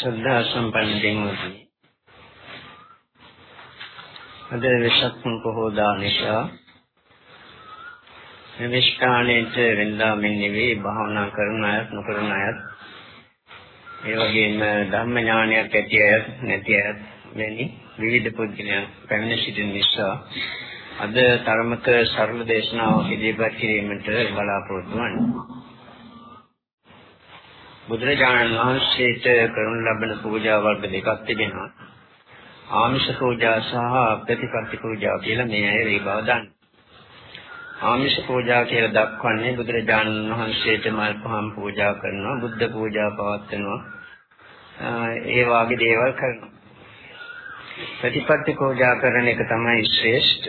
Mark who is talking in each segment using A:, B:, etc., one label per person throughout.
A: ශ්‍රද්ධා සම්පන්න දෙවියනි. අද විශක්ම පොහෝ දානිසා නිවිෂ්ඨානයේට වෙනදා මෙන් නෙවෙයි භාවනා කරන අයත් නොකරන අයත් ඒ වගේම ධර්ම ඥානයක් ඇති අයත් නැති අයත් වැනි විවිධ පුද්ගලයන් පැමිණ සිටින නිසා අද තරමක සරල දේශනාවක් ඉදිරිපත් කිරීමට බලාපොරොත්තු වන්නේ. බුදුරජාණන් වහන්සේට කරනු ලබන පූජා වර්ග දෙකක් තිබෙනවා. ආමිෂ පූජා සහ ප්‍රතිපත්ති පූජා කියලා මේ අය ඒ බව දන්න. ආමිෂ පූජා කියලා දක්වන්නේ බුදුරජාණන් වහන්සේට මල් පහන් පූජා කරනවා, බුද්ධ පූජා පවත්වනවා. ඒ වාගේ දේවල් කරනවා. ප්‍රතිපත්ති පූජා කරන එක තමයි ශ්‍රේෂ්ඨ.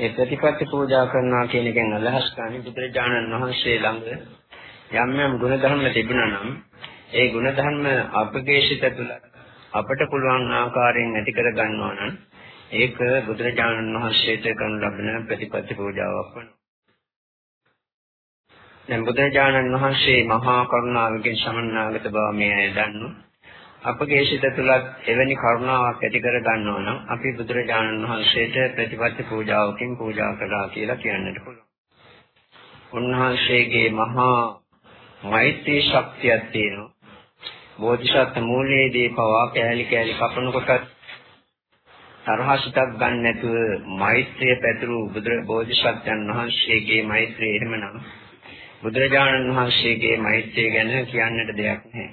A: ඒ ප්‍රතිපත්ති පූජා කරනවා කියන එකෙන් අදහස් කරන්නේ බුදුරජාණන් වහන්සේ ළඟ යම් යම් ගුණධර්ම තිබුණා නම් ඒ ගුණධර්ම අපගේ සිත තුළ අපට පුළුවන් ආකාරයෙන් ඇති කර ගන්නවා නම් ඒක බුදුරජාණන් වහන්සේට කරන ලබන ප්‍රතිපත්ති පූජාවක් වෙනවා. දැන් බුදුරජාණන් වහන්සේ මහා කරුණාවකින් සමන්නාගත බව මේ අය දන්නවා. අපගේ සිත තුළත් එවැනි කරුණාවක් ඇති කර ගන්නවා නම් අපි බුදුරජාණන් වහන්සේට ප්‍රතිපත්ති පූජාවකින් පූජා කළා කියලා කියන්නට පුළුවන්. උන්වහන්සේගේ මහා මෛත්‍රී ශක්තියක් තියෙනවා. බෝධිසත්ව මූලයේදී පවා කෑලි කෑලි කපනකොට තරහසිතක් ගන්න නැතුව මෛත්‍රිය පැතුරු බුදු බෝධිසත්වයන් වහන්සේගේ මෛත්‍රිය එහෙමනම් බුදුරජාණන් වහන්සේගේ මෛත්‍රිය ගැන කියන්නට දෙයක් නැහැ.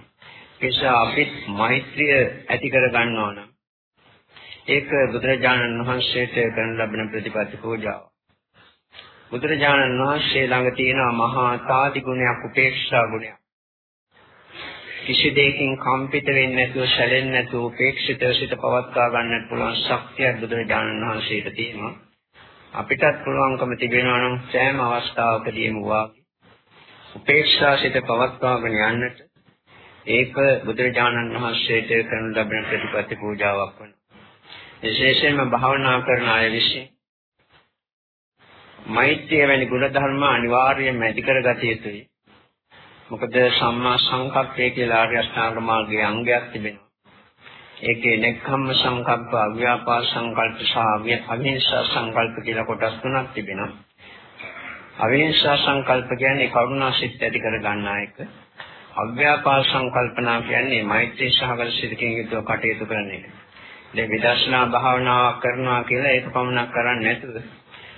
A: ඒසා අපිත් මෛත්‍රිය ඇති කර ගන්නවා නම් ඒක බුදුරජාණන් වහන්සේට කරන ලබන ප්‍රතිපත්ති පූජාව. බුදුරජාණන් වහන්සේ ළඟ තියෙන මහා තාදි ගුණයක් උපේක්ෂා ගුණයක්. කිසි දෙයකින් කම්පිත වෙන්නේ නැතුව සැලෙන්නේ නැතුව උපේක්ෂිත සිත පවත්වා ගන්නට පුළුවන් ශක්තිය බුදුරජාණන් වහන්සේට තියෙනවා. අපිටත් පුළුවන්කම තිබෙනවා නම් සෑම අවස්ථාවකදීම වාගේ උපේක්ෂා සිත පවත්වාගෙන යන්නට ඒක බුදුරජාණන් වහන්සේට කරන ලබන ප්‍රතිපත්ති පූජාවක් වෙනවා. විශේෂයෙන්ම භාවනා කරන අය විසින් මෛත්‍රිය වැනි ගුණධර්ම අනිවාර්යයෙන්ම ඇති කරගත යුතුයි. මොකද සම්මා සංකප්පය කියලා ආර්ය අෂ්ටාංග මාර්ගයේ අංගයක් තිබෙනවා. ඒකේ නෙක්ඛම්ම සංකප්ප, අව්‍යාපාද සංකල්ප සහ අවිහිංසා සංකල්ප කියලා කොටස් තුනක් තිබෙනවා. අවිහිංසා සංකල්ප කියන්නේ කරුණා සිත් ඇති කර ගන්නා එක. අව්‍යාපාද සංකල්පනා කියන්නේ මෛත්‍රී සහගත සිතකින් යුතුව කටයුතු කරන එක. දැන් විදර්ශනා භාවනාවක් කරනවා කියලා ඒක පමණක් කරන්නේ නැතුව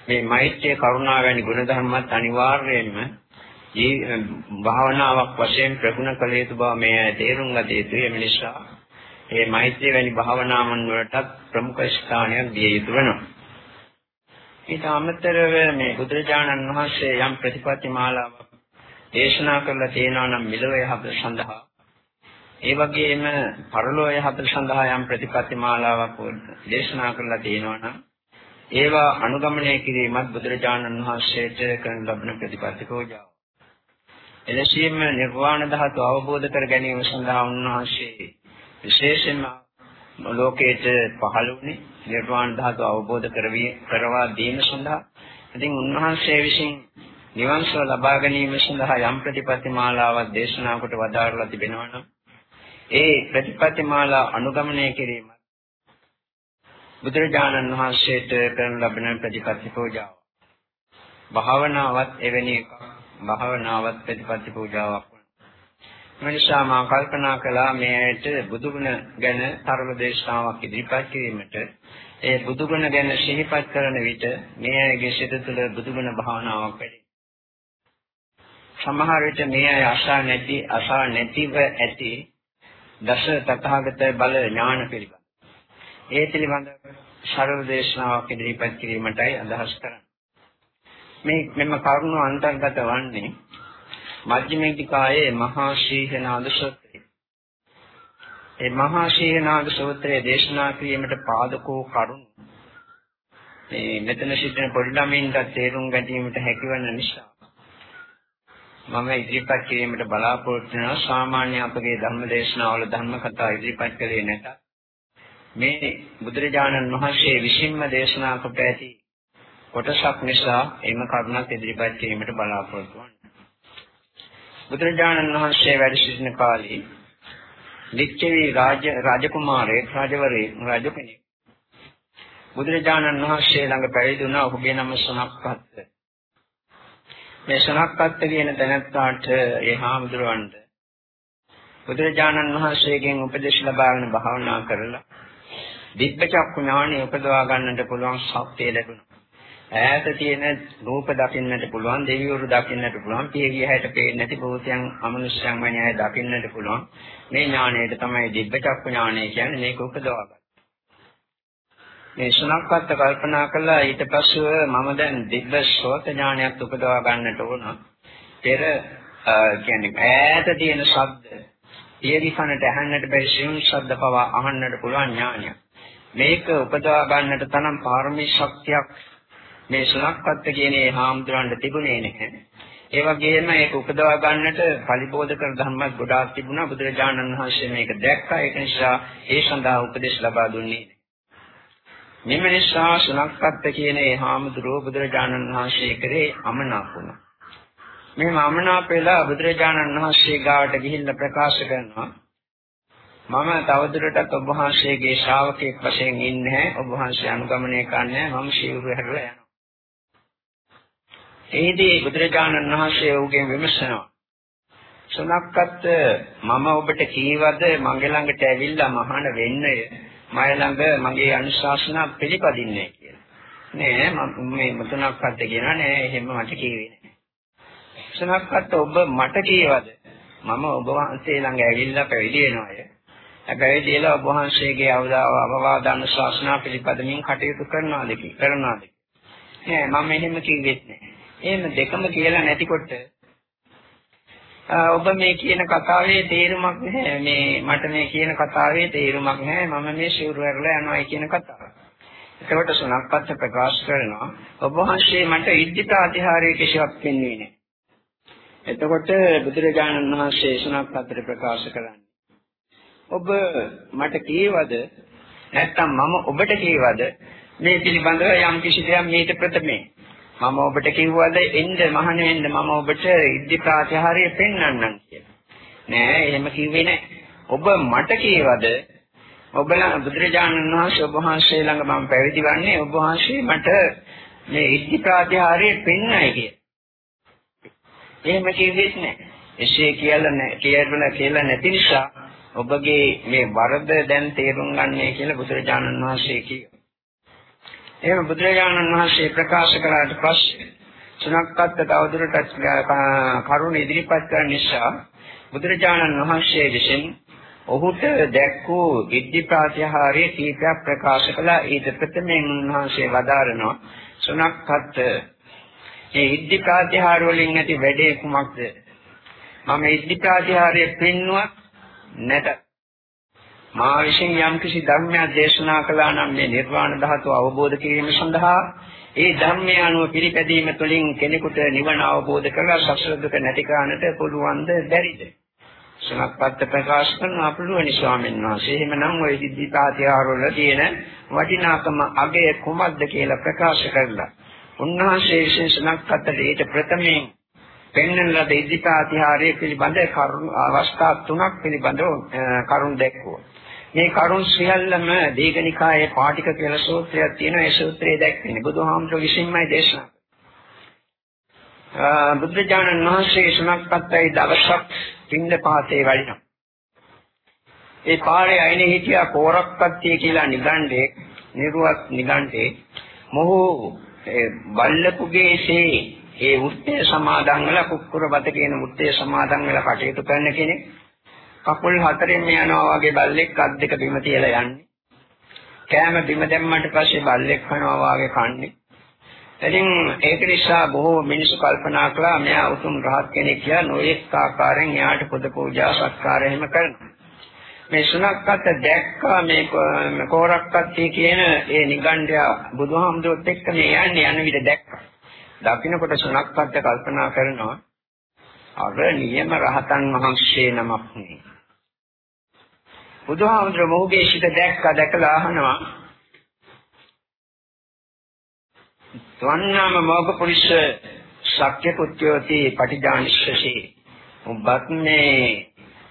A: මේ මෛත්‍රිය කරුණා වැනි ගුණධර්මත් අනිවාර්යයෙන්ම මේ භාවනාවක් වශයෙන් ප්‍රගුණ කළ යුතු බව මේ තේරුම් ගත යුතුයි ඒ නිසා. මේ මෛත්‍රිය වැනි භාවනාවන් වලටත් ප්‍රමුඛ ස්ථානයක් දිය යුතු වෙනවා. ඊට අමතරව මේ බුදුරජාණන් වහන්සේ යම් ප්‍රතිපත්ති මාලාවක් දේශනා කරලා තියෙනවා නම් මිලව යහපත සඳහා. ඒ වගේම පරලෝය යහපත සඳහා යම් ප්‍රතිපත්ති මාලාවක් දේශනා කරලා තියෙනවා නම් ඒවා අනුගමනය කිරීමත් බුදුරජාණන් වහන්සේට කරන ලබන ප්‍රතිපත්ති පූජාව. එලෙසින්ම නිර්වාණ ධාතු අවබෝධ කර ගැනීම සඳහා උන්වහන්සේ විශේෂයෙන්ම ලෝකයට පහළ වුණේ නිර්වාණ ධාතු අවබෝධ කරවී කරවා දීම සඳහා. ඉතින් උන්වහන්සේ විසින් නිවන් සුව ලබා ගැනීම සඳහා යම් ප්‍රතිපත්ති මාලාවක් දේශනා කොට වදාරලා තිබෙනවා නම් ඒ ප්‍රතිපත්ති මාලා අනුගමනය කිරීම බුදුරජාණන් වහන්සේට කරන ලබන ප්‍රතිපත්ති පූජාව. භාවනාවත් එවැනි එකක්. භාවනාවත් ප්‍රතිපත්ති පූජාවක්. මනිසා මා කල්පනා කළා මේ ඇයට බුදුගුණ ගැන තරල දේශනාවක් ඉදිරිපත් කිරීමට ඒ බුදුගුණ ගැන සිහිපත් කරන විට මේ ඇයගේ සිත තුළ බුදුගුණ භාවනාවක් වැඩි. සමහර විට මේ අය අසා නැති අසා නැතිව ඇති දස තථාගත බල ඥාන පිළිබඳ ඒ පිළිබඳව සරල දේශනාවක් ඉදිරිපත් කිරීමටයි අදහස් කරන්නේ. මේ මෙම කරුණ අන්තර්ගත වන්නේ මජ්ක්‍ධිම නිකායේ මහා ශීහනාද සූත්‍රය. ඒ මහා ශීහනාද සූත්‍රයේ දේශනා කිරීමට පාදකෝ කරුණ මේ මෙතන සිටින පොඩි ළමයින්ට තේරුම් ගැනීමට හැකිවන නිසා මම ඉදිරිපත් කිරීමට බලාපොරොත්තු වෙනවා සාමාන්‍ය අපගේ ධර්ම දේශනාවල ධර්ම කතා ඉදිරිපත් කළේ නැත මේ බුදුරජාණන් වහන්සේ විසින්ම දේශනා කොට ඇති කොටසක් නිසා එම කරුණක් ඉදිරිපත් කිරීමට බලාපොරොත්තු වන්නේ. බුදුරජාණන් වහන්සේ වැඩ සිටින කාලේ ලිච්ඡවි රාජ රාජකුමාරයෙක් රජවරයෙක් රජ කෙනෙක් බුදුරජාණන් වහන්සේ ළඟ පැවිදි වුණා ඔහුගේ නම සුනක්කත් මේ සුනක්කත් කියන තැනත්තාට ඒ හාමුදුරුවන්ට බුදුරජාණන් වහන්සේගෙන් උපදෙස් ලබාගෙන භාවනා කරලා දිබ්බ චක්කු ඥානෙ උපදවා ගන්නට පුළුවන් ශක්තිය ලැබුණා. ඈත තියෙන රූප දකින්නට පුළුවන්, දෙවිවරු දකින්නට පුළුවන්, පියගිය හැට පේන්නේ නැති භූතයන්, අමනුෂ්‍යයන් වැනි අය දකින්නට පුළුවන්. මේ ඥාණයට තමයි දිබ්බ චක්කු ඥානය කියන්නේ මේක උපදවා ගන්න. මේ ශුනක්කත් කල්පනා කළා ඊට පස්සෙ මම දැන් දිබ්බ ශ්‍රෝත ඥානයක් උපදවා ගන්නට ඕන. පෙර කියන්නේ ඈත තියෙන ශබ්ද පියවි කනට ඇහෙන්නට බැරි සියුම් ශබ්ද පවා අහන්නට පුළුවන් ඥානයක්. මේක උපදවා ගන්නට තරම් පාරමී ශක්තියක් මේ සුණක්පත්ත කියන ඒ හාමුදුරන්ට තිබුණේ නැහැ. ඒ වගේම ඒක උපදවා ගන්නට පරිබෝධ කර ධර්මයක් ගොඩාක් තිබුණා. බුදුරජාණන් වහන්සේ මේක දැක්කා. ඒක නිසා ඒ සඳහා උපදෙස් ලබා දුන්නේ. මෙම නිසා සුණක්පත්ත කියන ඒ හාමුදුරුව බුදුරජාණන් වහන්සේ කරේ අමනාප වුණා. මේ අමනාප වෙලා බුදුරජාණන් වහන්සේ ගාවට ගිහිල්ලා ප්‍රකාශ කරනවා මම තවදුරටත් ඔබ වහන්සේගේ ශ්‍රාවකෙක් වශයෙන් ඉන්නේ ඔබ වහන්සේ අනුගමනය කරන්නේ මම ශීවරු හැරලා යනවා. එහිදී බුදුරජාණන් වහන්සේ ඔහුගෙන් විමසනවා. සුනක්කත් මම ඔබට කීවද මගේ ළඟට ඇවිල්ලා මහාන වෙන්නය මය ළඟ මගේ අනුශාසනා පිළිපදින්නේ කියලා. නෑ මම මේ මුතුනක්කත් කියනවා නෑ එහෙම මට කිව්වේ නෑ. සුනක්කත් ඔබ මට කීවද මම ඔබ වහන්සේ ළඟ ඇවිල්ලා පැවිදි වෙනවාය. හැබැයි දීලා ඔබ වහන්සේගේ අවවාද අනුශාසනා පිළිපදමින් කටයුතු කරනවාද කරනවාද? නෑ මම එහෙම කිව්වෙත් නෑ. එහෙම දෙකම කියලා නැතිකොට ඔබ මේ කියන කතාවේ තේරුමක් නැහැ. මේ මට මේ කියන කතාවේ තේරුමක් නැහැ. මම මේ ශිවරු ඇරලා යනවායි කියන කතාව. එතකොට සුණක්පත් ප්‍රකාශ කරනවා. ඔබ වහන්සේ මට ඉද්ධි ප්‍රාතිහාරයේ කිසිවක් පෙන්වන්නේ නැහැ. එතකොට බුදුරජාණන් වහන්සේ සුණක්පත් ප්‍රකාශ කරන්නේ ඔබ මට කීවද නැත්නම් මම ඔබට කීවද මේ පිළිබඳව යම් කිසි දෙයක් මේක ප්‍රථමේ. මම ඔබට කිව්වද එන්න මහණ වෙන්න මම ඔබට ඉද්ධි ප්‍රාතිහාර්ය පෙන්වන්නම් කියලා. නෑ එහෙම කිව්වේ නෑ. ඔබ මට කීවද ඔබලා බුදුරජාණන් වහන්සේ ඔබ වහන්සේ ළඟ මම පැවිදි වන්නේ ඔබ වහන්සේ මට මේ ඉද්ධි ප්‍රාතිහාර්ය පෙන්වයි කිය. එහෙම කිව්වෙත් නෑ. එසේ කියලා නෑ කියලා කියලා නැති නිසා ඔබගේ මේ වරද දැන් තේරුම් ගන්නයි කියලා බුදුරජාණන් වහන්සේ කියනවා. එහෙම බුදුරජාණන් වහන්සේ ප්‍රකාශ කළාට පස්සේ සුණක්කත් තවදුරටත් කරුණ ඉදිරිපත් කරන නිසා බුදුරජාණන් වහන්සේ විසින් ඔහුට දැක්වූ විද්ධි ප්‍රාතිහාරයේ කීපයක් ප්‍රකාශ කළා. ඊට ප්‍රථමයෙන් උන්වහන්සේ වදාරනවා සුණක්කත් මේ ඉද්ධි ප්‍රාතිහාර වලින් ඇති වැඩේ කුමක්ද? මම ඉද්ධි ප්‍රාතිහාරයේ පින්නුවක් නැත. මා විසින් යම්කිසි ධර්මයක් දේශනා කළා නම් මේ නිර්වාණ ධාතුව අවබෝධ කිරීම සඳහා ඒ ධර්මය අනුව පිළිපැදීම තුළින් කෙනෙකුට නිවන අවබෝධ කරලා සසර දුක නැති කරන්නට පුළුවන්ද බැරිද? සනත්පත් ප්‍රකාශ කරන අපළුවනි ස්වාමීන් වහන්සේ. එහෙමනම් ওই සිද්ධාතිහාරවල තියෙන වටිනාකම අගය කුමක්ද කියලා ප්‍රකාශ කරලා උන්වහන්සේ විශේෂණක් අතර ඊට ප්‍රථමයෙන් පෙන්වන ලද ඉදිපාතිහාරයේ පිළිබඳ කරුණු අවස්ථා තුනක් පිළිබඳව කරුණු දැක්වුවා. මේ කරුණ සියල්ලම දීඝනිකායේ පාටික කියලා සූත්‍රයක් තියෙනවා. ඒ සූත්‍රයේ දැක්වෙන්නේ බුදුහාමුදුරුවෝ විසින්මයි දේශනා කළේ. බුදුජානන් වහන්සේ සුණක්පත්තයි දවසක් පින්න පාතේ වඩිනවා. ඒ පාරේ අයිනේ හිටියා කෝරක්පත්තිය කියලා නිගණ්ඩේ, නිරුවත් නිගණ්ඩේ මොහු බල්ලකුගේසේ ඒ වෘත්තය සමාදන් වෙලා කුක්කුර බත කියන වෘත්තය සමාදන් වෙලා කටයුතු කරන කෙනෙක් කකුල් හතරෙන් යනවා වගේ බල්ලෙක් අත් දෙක බිම තියලා යන්නේ. කෑම බිම දැම්මට පස්සේ බල්ලෙක් කනවා වගේ කන්නේ. ඉතින් ඒක නිසා බොහෝ මිනිස්සු කල්පනා කළා මෙයා උතුම් රහත් කෙනෙක් කියලා නොඑක ආකාරයෙන් එයාට පොද පූජා සත්කාර එහෙම කරනවා. මේ සුණක්කත් දැක්කා මේ කෝරක්කත් කියන ඒ නිගණ්ඨය බුදුහාමුදුරුවොත් එක්ක මේ යන්නේ යන විදිහ දැක්කා. දකින්නකොට සුණක්පත්ත කල්පනා කරනවා අර නියම රහතන් වහන්සේ නමක් නේ. බුදුහාමුදුර මොහුගේ සිට දැක්ක දැකලා අහනවා ත්වන්නාම මොග පුරිස ශක්‍ය පුත්‍යෝති පටිජානිස්සසි උඹත් මේ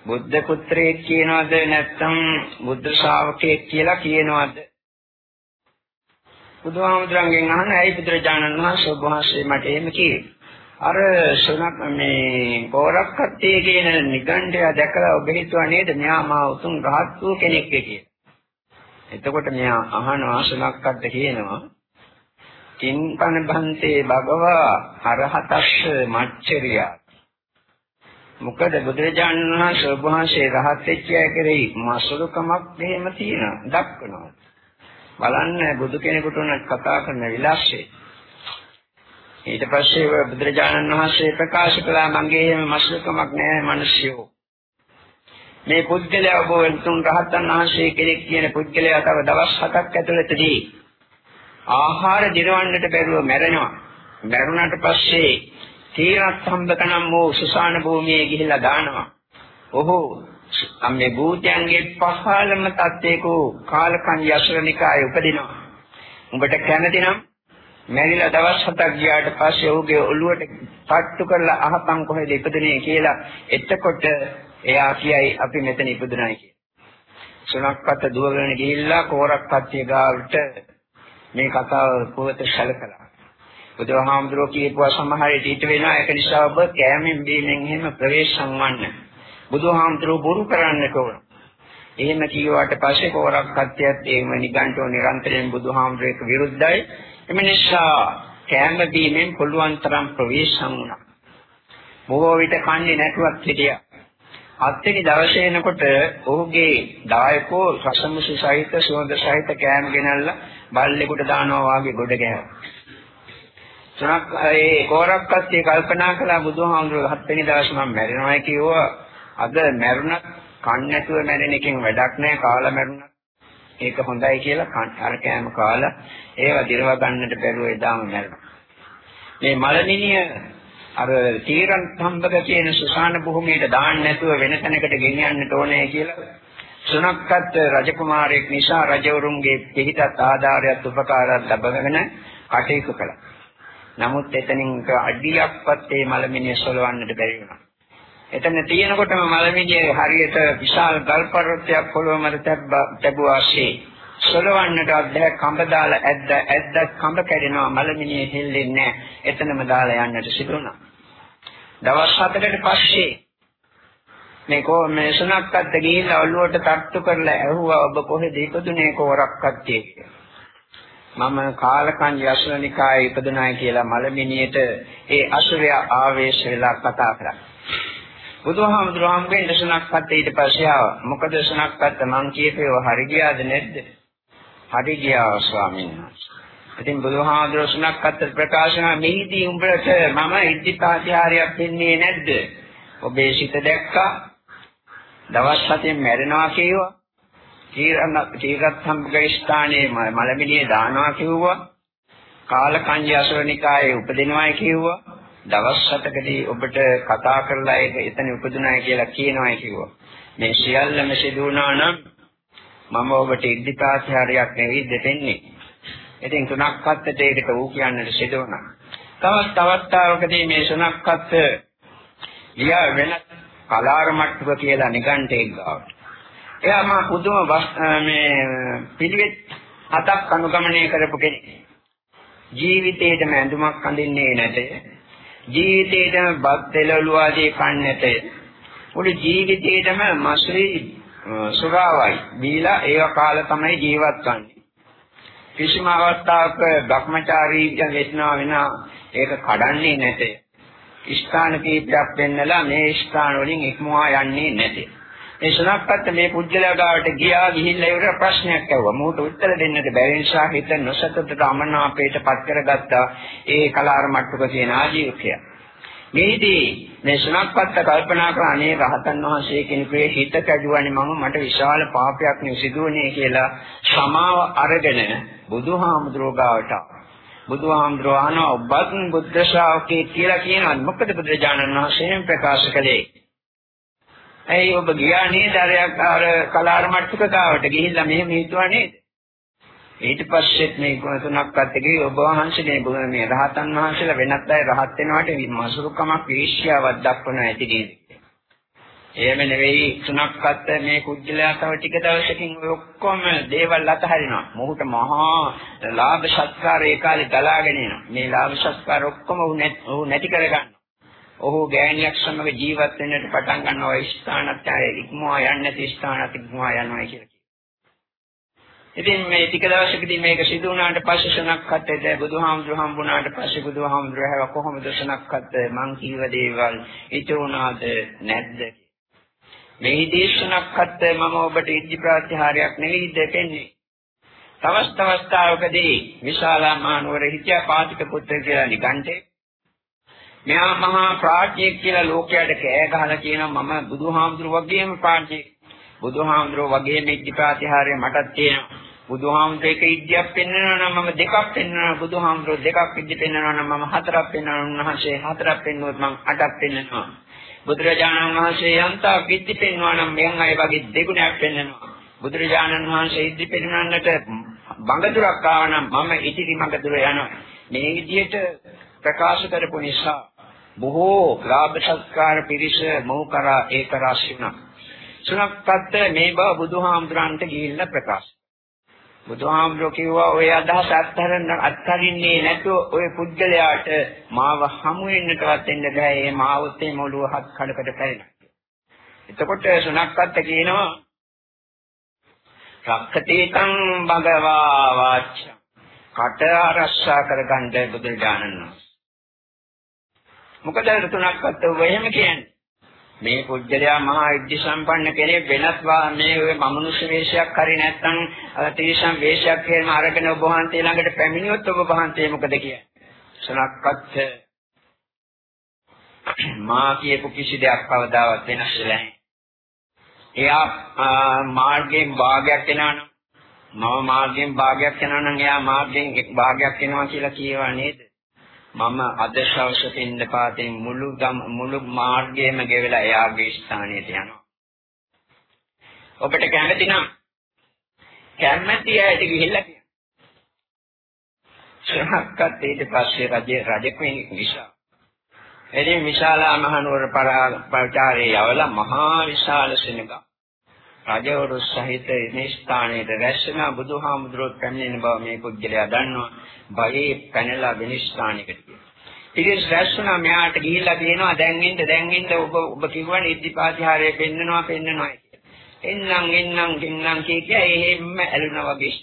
A: බුද්ධ පුත්‍රයෙක් කියනවද නැත්නම් බුද්ධ ශ්‍රාවකයෙක් කියලා කියනවද? බුදුහාමුදුරන්ගෙන් අහන ඇයි බුදුරජාණන් වහන්සේ ඔබ වහන්සේ මට එහෙම කිව්වේ? අර සුණක් මේ කෝරක්කත්තේ කියන නිගණ්ඨය දැකලා ඔබ හිතුවා නේද මෙයා මා උතුම් රහත් වූ කෙනෙක් කියලා. එතකොට මෙයා අහනවා සුණක්කත්ත කියනවා කින්පන භන්තේ භගවා අරහතස්ස මච්චරියා මොකද බුදුරජාණන් වහන්සේ ඔබ වහන්සේ රහත් වෙච්ච අය කෙරෙහි මාසුරුකමක් දෙහෙම තියෙනවා දක්වනවා බලන්න බුදු කෙනෙකුට උනත් කතා කරන විලාසය. ඊට පස්සේ බුදුරජාණන් වහන්සේ ප්‍රකාශ කළා මගේ එහෙම මාසුරුකමක් නැහැ මිනිස්සුયો මේ පුද්ගලයා ඔබ වෙනුතුන් රහතන් වහන්සේ කෙනෙක් කියන පුද්ගලයා තව දවස් හතක් ඇතුළතදී ආහාර දිරවන්නට බැරුව මැරෙනවා. මැරුණාට පස්සේ තීරත් සම්බකනම් වූ සුසාන භූමියේ ගිහිල්ලා දානවා. ඔහු මේ භූතයන්ගේ පහළම තත්ත්වයක කාලකන් යසරනිකායේ උපදිනවා. උඹට කැමති නම් මැරිලා දවස් හතක් ගියාට පස්සේ ඔහුගේ ඔළුවට පට්ටු කරලා අහපන් කොහෙද ඉපදුනේ කියලා එතකොට එයා කියයි අපි මෙතන ඉපදුනායි කියලා. සුණක්කට දුවගෙන ගිහිල්ලා කෝරක්පත්තිය ගාවට මේ කතාව පුවත සැලකලා. බුදුහාමුදුරුවෝ කියපුවා සමහර ඊට වෙනවා ඒක නිසා ඔබ කෑමෙන් බීමෙන් එහෙම ප්‍රවේශම් වන්න. බුදුහාමුදුරුවෝ බොරු කරන්නට ඕන. එහෙම කියුවාට පස්සේ කෝරක් කත්‍යයත් එහෙම නිගන්ඨෝ නිරන්තරයෙන් බුදුහාමුදුරුවේට විරුද්ධයි. එම නිසා කෑම බීමෙන් පුළුවන් තරම් ප්‍රවේශම් වුණා. බොහෝ විට කන්නේ නැතුවත් හිටියා. අත්වෙනි දවසේ එනකොට ඔහුගේ දායකෝ රසමුසු සහිත සුවඳ සහිත කෑම ගෙනල්ලා බල්ලෙකුට දානවා වාගේ ගොඩ ගැහුවා. තුනක් ඒ කෝරක්කත්තිය කල්පනා කළා බුදුහාමුදුරුවෝ හත්වෙනි දවස් මම මැරෙනවා කිව්වා අද මැරුණත් කන් නැතුව මැරෙන එකෙන් වැඩක් නැහැ කාලා මැරුණත් ඒක හොඳයි කියලා අර කෑම කාලා ඒව දිරව ගන්නට බැරුව එදාම මැරුණා මේ මලමිනිය අර තීරන් සම්බක කියන සුසාන භූමියට දාන්න නැතුව වෙන තැනකට ගෙනියන්නට ඕනේ කියලා සුනක්කත් රජකුමාරයෙක් නිසා රජවරුන්ගේ පිහිටත් ආධාරයත් උපකාරات ලැබගෙන කටයුතු කළා. නමුත් එතනින් අඩියක්වත් ඒ මලමිනිය සොලවන්නට බැරි වුණා. එතන තියෙනකොටම මලමිනිය හරියට විශාල ගල් පර්වතයක් පොළොව මත තැබුවාසේ සොලවන්නට අධ්‍යක් කඹ දාලා ඇද්ද ඇද්ද කඹ කැඩෙනවා මලමිනිය හෙල්ලෙන්නේ නැහැ. එතනම දාලා යන්නට සිදු වුණා. දවස් හතකට පස්සේ මේ කෝ මේ සුණක්කත් ගිහිල්ලා ඔළුවට තට්ටු කරලා ඇහුවා ඔබ කොහෙද ඉපදුනේ කෝරක්කත්තිය කියලා. මම කාලකන් යසනිකායේ ඉපදුනායි කියලා මලමිනියට ඒ අසුරය ආවේශ වෙලා කතා කරා. බුදුහාමුදුරුවන්ගේ දසනක්පත් ඊට පස්සේ ආවා. මොකද දසනක්පත් මං කියපේව හරි ගියාද නැද්ද? හරි ගියා ස්වාමීන් වහන්සේ. ඉතින් බුදුහාමුදුරුවෝ සුණක්පත් ප්‍රකාශන මෙහිදී උඹට මම ඉද්ධිපාතිහාරයක් දෙන්නේ නැද්ද? ඔබේ සිත දැක්කා. දවස් හතෙන් මැරෙනවා කියවා. චීරත්ථම්බක ස්ථානයේ මලමිණියේ දානවා කිව්වා. කාලකන්‍ය අසවනිකායේ උපදිනවායි කිව්වා. දවස් හතකදී ඔබට කතා කරලා ඒක එතන උපදුනායි කියලා කියනවායි කිව්වා. මේ සියල්ලම සිදු වුණා නම් මම ඔබට ඉද්ධිපාතිහාරයක් නෙවෙයි දෙන්නේ. ඉතින් තුනක්වත් ඒකට ඌ කියන්නට සිදු වුණා. තවත් තවස්තාවකදී මේ සුණක්වත් ලියා වෙන කලාර මට්ටුක කියලා නිගණ්ඨයෙක් ගාවට. එයා මා පුදුම මේ පිළිවෙත් හතක් අනුගමනය කරපු කෙනෙක්. ජීවිතේටම ඇඳුමක් අඳින්නේ නැත. ජීවිතේටම බත් දෙලළු ආදී කන්නේ නැත. මුළු ජීවිතේටම මස්රි සුරාවයි බීලා ඒව කාලා තමයි ජීවත් වන්නේ. කිසිම අවස්ථාවක භ්‍රමචාරී වෙස්නා වෙනා ඒක කඩන්නේ නැතේ. ස්ථාන කීපයක් වෙන්නලා මේ ස්ථාන වලින් ඉක්මවා යන්නේ නැතේ. මේ සුණක්පත්ත මේ පුජ්‍යලයා ගාවට ගියා ගිහිල්ලා ඉවර ප්‍රශ්නයක් ඇහුවා. මොහොත උත්තර දෙන්නට බැරි නිසා හිත නොසතට අමනාපයට පත් කරගත්තා. ඒ කලාර මට්ටක තියෙන ආජීවකය. මේදී මේ සුණක්පත්ත කල්පනා කරා අනේ රහතන් වහන්සේ කෙනෙකුගේ හිත කැඩුවානේ මම මට විශාල පාපයක් නිසිදුවනේ කියලා සමාව අරගෙන බුදුහාමුදුරුවෝ ගාවට බුදුහාමුදුරුවෝ අහනවා ඔබත් බුද්ධ ශ්‍රාවකේ කියලා කියනවා මොකද බුදුරජාණන් වහන්සේ ප්‍රකාශ කළේ ඇයි ඔබ ගියා නේද අර කලාර මට්ටක ගාවට ගිහිල්ලා මෙහෙම හිතුවා නේද? ඊට පස්සෙත් මේ ගුණ තුනක්වත් එකේ ඔබ වහන්සේ මේ මේ රහතන් වහන්සේලා වෙනත් අය රහත් වෙනවට මසුරුකමක් ඊර්ෂ්‍යාවක් දක්වන ඇති නේද? එහෙම නෙවෙයි තුනක්වත් මේ කුජලයා තව ටික දවසකින් ඔය ඔක්කොම දේවල් අතහරිනවා. මොහුට මහා ලාභ සත්කාර ඒ කාලේ ගලාගෙන එනවා. මේ ලාභ සත්කාර ඔක්කොම ඔහු නැති කරගන්නවා. ඔහු ගෑණියක් සමග ජීවත් වෙන්නට පටන් ගන්නවා. ස්ථානත්‍යය ඉක්මවා යන්නේ නැති ස්ථානත් ඉක්මවා යනවා කියලා. ඉතින් මේ ටික දවසකදී මේක සිදු වුණාට පස්සේ සනක්කත් බුදුහාමුදුර හම්බුණාට පස්සේ බුදුහාමුදුර හැව කොහොමද සනක්කත් මං කීව දේවල් ඉතුරුනාද නැද්ද? මේ දේශනක්කත් මම ඔබට ඉද්ධි ප්‍රත්‍යහාරයක් නෙවෙයි දෙන්නේ තවස් තවස්තාවකදී විශාලා මහනුවර හිටියා පාතික පුත්‍ර කියලා නිකන්ටේ. මෙයා මහා ප්‍රාඥයෙක් කියලා ලෝකයට කෑ ගහලා කියනවා මම බුදුහාමුදුර වගේම ප්‍රාඥයෙක්. බුදුහාමුදුර වගේම ඉද්ධි ප්‍රත්‍යහාරය මටත් තියෙනවා. බුදුහාමුදුරේ එක ඉද්ධියක් පෙන්වනවා නම් මම දෙකක් පෙන්වනවා. බුදුහාමුදුරෝ දෙකක් ඉද්ධි පෙන්වනවා නම් මම හතරක් පෙන්වනවා. උන්වහන්සේ හතරක් පෙන්වුවොත් මම අටක් පෙන්වනවා. බුදුරජාණන් වහන්සේ යන්තා ඉද්ධි පෙන්වනවා නම් මෙයන් අය වගේ දෙගුණයක් පෙන්වනවා. බුදුරජාණන් වහන්සේ ඉද්ධි පෙන්වන්නට බඟදුරක් ආවනම් මම ඉදිරි මඟදුර යනවා. මේ විදිහට ප්‍රකාශ කරපු නිසා බොහෝ ලාභ සත්කාර පිරිස මොහු කරා ඒක රාශි වුණා සුණක්කත් මේ බව බුදුහාමුදුරන්ට ගිහිල්ලා ප්‍රකාශ බුදුහාමුදුරුවෝ කිව්වා ඔය අදහස අත්හරින්න අත්හරින්නේ නැතුව ඔය පුද්ගලයාට මාව හමු වෙන්නටවත් වෙන්න බෑ. ඒ මාවොත් මේ මොළුව හත් කඩකට පැරෙනවා. එතකොට සුණක්කත් කියනවා රක්කතේතං භගවා වාච කට ආරක්ෂා කරගන්න බුදුරජාණන් වහන්සේ. මොකද තුනක්වත් ඔය එහෙම කියන්නේ. මේ පුජ්‍යලයා මහා ඉද්ධි සම්පන්න කෙනෙක් වෙනත් මේ ඔය මමනුෂ්‍ය වේශයක් හරි නැත්නම් තීසම් වේශයක් එහෙම අරගෙන ඔබ වහන්සේ ළඟට පැමිණියොත් ඔබ වහන්සේ මොකද කියන්නේ? සනක්කත් මා කියපු කිසි දෙයක් කවදාවත් වෙනස් වෙලා නැහැ. එයා මාර්ගයෙන් භාගයක් වෙනවා මම මාර්ගයෙන් භාගයක් වෙනවා නම් එයා මාර්ගයෙන් එක් භාගයක් වෙනවා කියලා කියවා නේද? මම අද ශවස පින්න පාතෙන් මුළු ගම මුළු මාර්ගයම ගෙවලා එයාගේ ස්ථානයට යනවා. ඔබට කැමති නම් කැමැති ඇයට ගිහිල්ලා කියන්න. ශ්‍රහක්කත් ඊට පස්සේ රජ රජකෙනෙක් නිසා. එදින විශාලා මහනුවර පරාචාරයේ යවලා මහා විශාල සෙනඟක් රජවරු සහිත මේ ස්ථානයේ රැස්වෙන බුදුහාමුදුරුවෝ පැමිණෙන බව මේ පුද්ගලයා දන්නවා. භවයේ පැනලා වෙන ස්ථානයකට ඉතින් රැස්වුණා මෙයාට ගිහිල්ලා කියනවා දැන් ඉන්න දැන් ඉන්න ඔබ ඔබ කිව්වනේ ඉද්ධිපාතිහාරය පෙන්නනවා පෙන්නනවා කියලා. එන්නම් එන්නම් එන්නම් කිය කිය එහෙම්ම ඇලුනා වගේ.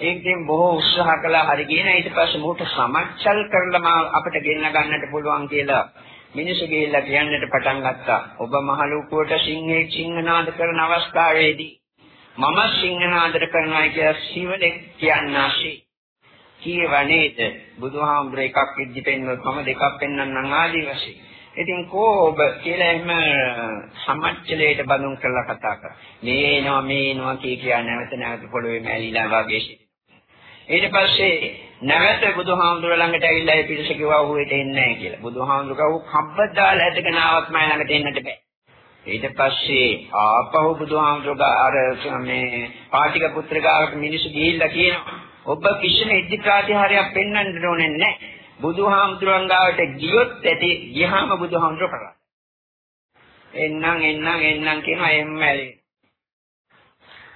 A: ඒකෙන් බොහෝ උත්සාහ කළා හරි කියන ඊට පස්සේ මොහොත සමච්චල් කරලා අපිට ගෙන්න ගන්නට පුළුවන් කියලා මිනිස්සු ගිහිල්ලා කියන්නට පටන් ගත්තා. ඔබ මහලුකුවට සිංහෙක් සිංහනාද කරන අවස්ථාවේදී මම සිංහනාදර කරනවා කියලා සිවලෙක් කියන්නාසි. කියවනේද බුදුහාමුදුර එකක් ඉද්දි පෙන්වුවොත් මම දෙකක් පෙන්වන්නම් ආදී වශයෙන්. ඉතින් කෝ ඔබ කියලා එහෙම සමච්චලයට බඳුන් කරලා කතා කරා. මේනවා මේනවා කිය කියා නැවත නැවත පොළොවේ මැලිලා වගේ ඊට පස්සේ නැවත බුදුහාමුදුර ළඟට ඇවිල්ලා ඒ පිරිස කිව්වා ඔහු එට එන්නේ නැහැ කියලා. බුදුහාමුදුර කව කබ්බදාලා ඇදගෙන ආවත් මම ළඟට එන්නට බෑ. ඊට පස්සේ ආපහු බුදුහාමුදුර අර මේ පාටික පුත්‍රකාවට මිනිස්සු ගිහිල්ලා කියනවා ඔබ කිසිම ඉද්ධි ප්‍රාතිහාරයක් පෙන්වන්න ඕනේ නැහැ. බුදුහාමුදුරන් ගාවට ගියොත් ඇති ගියාම බුදුහාමුදුර කරා. එන්නම් එන්නම් එන්නම් කියනවා එම්ම ඇලේ.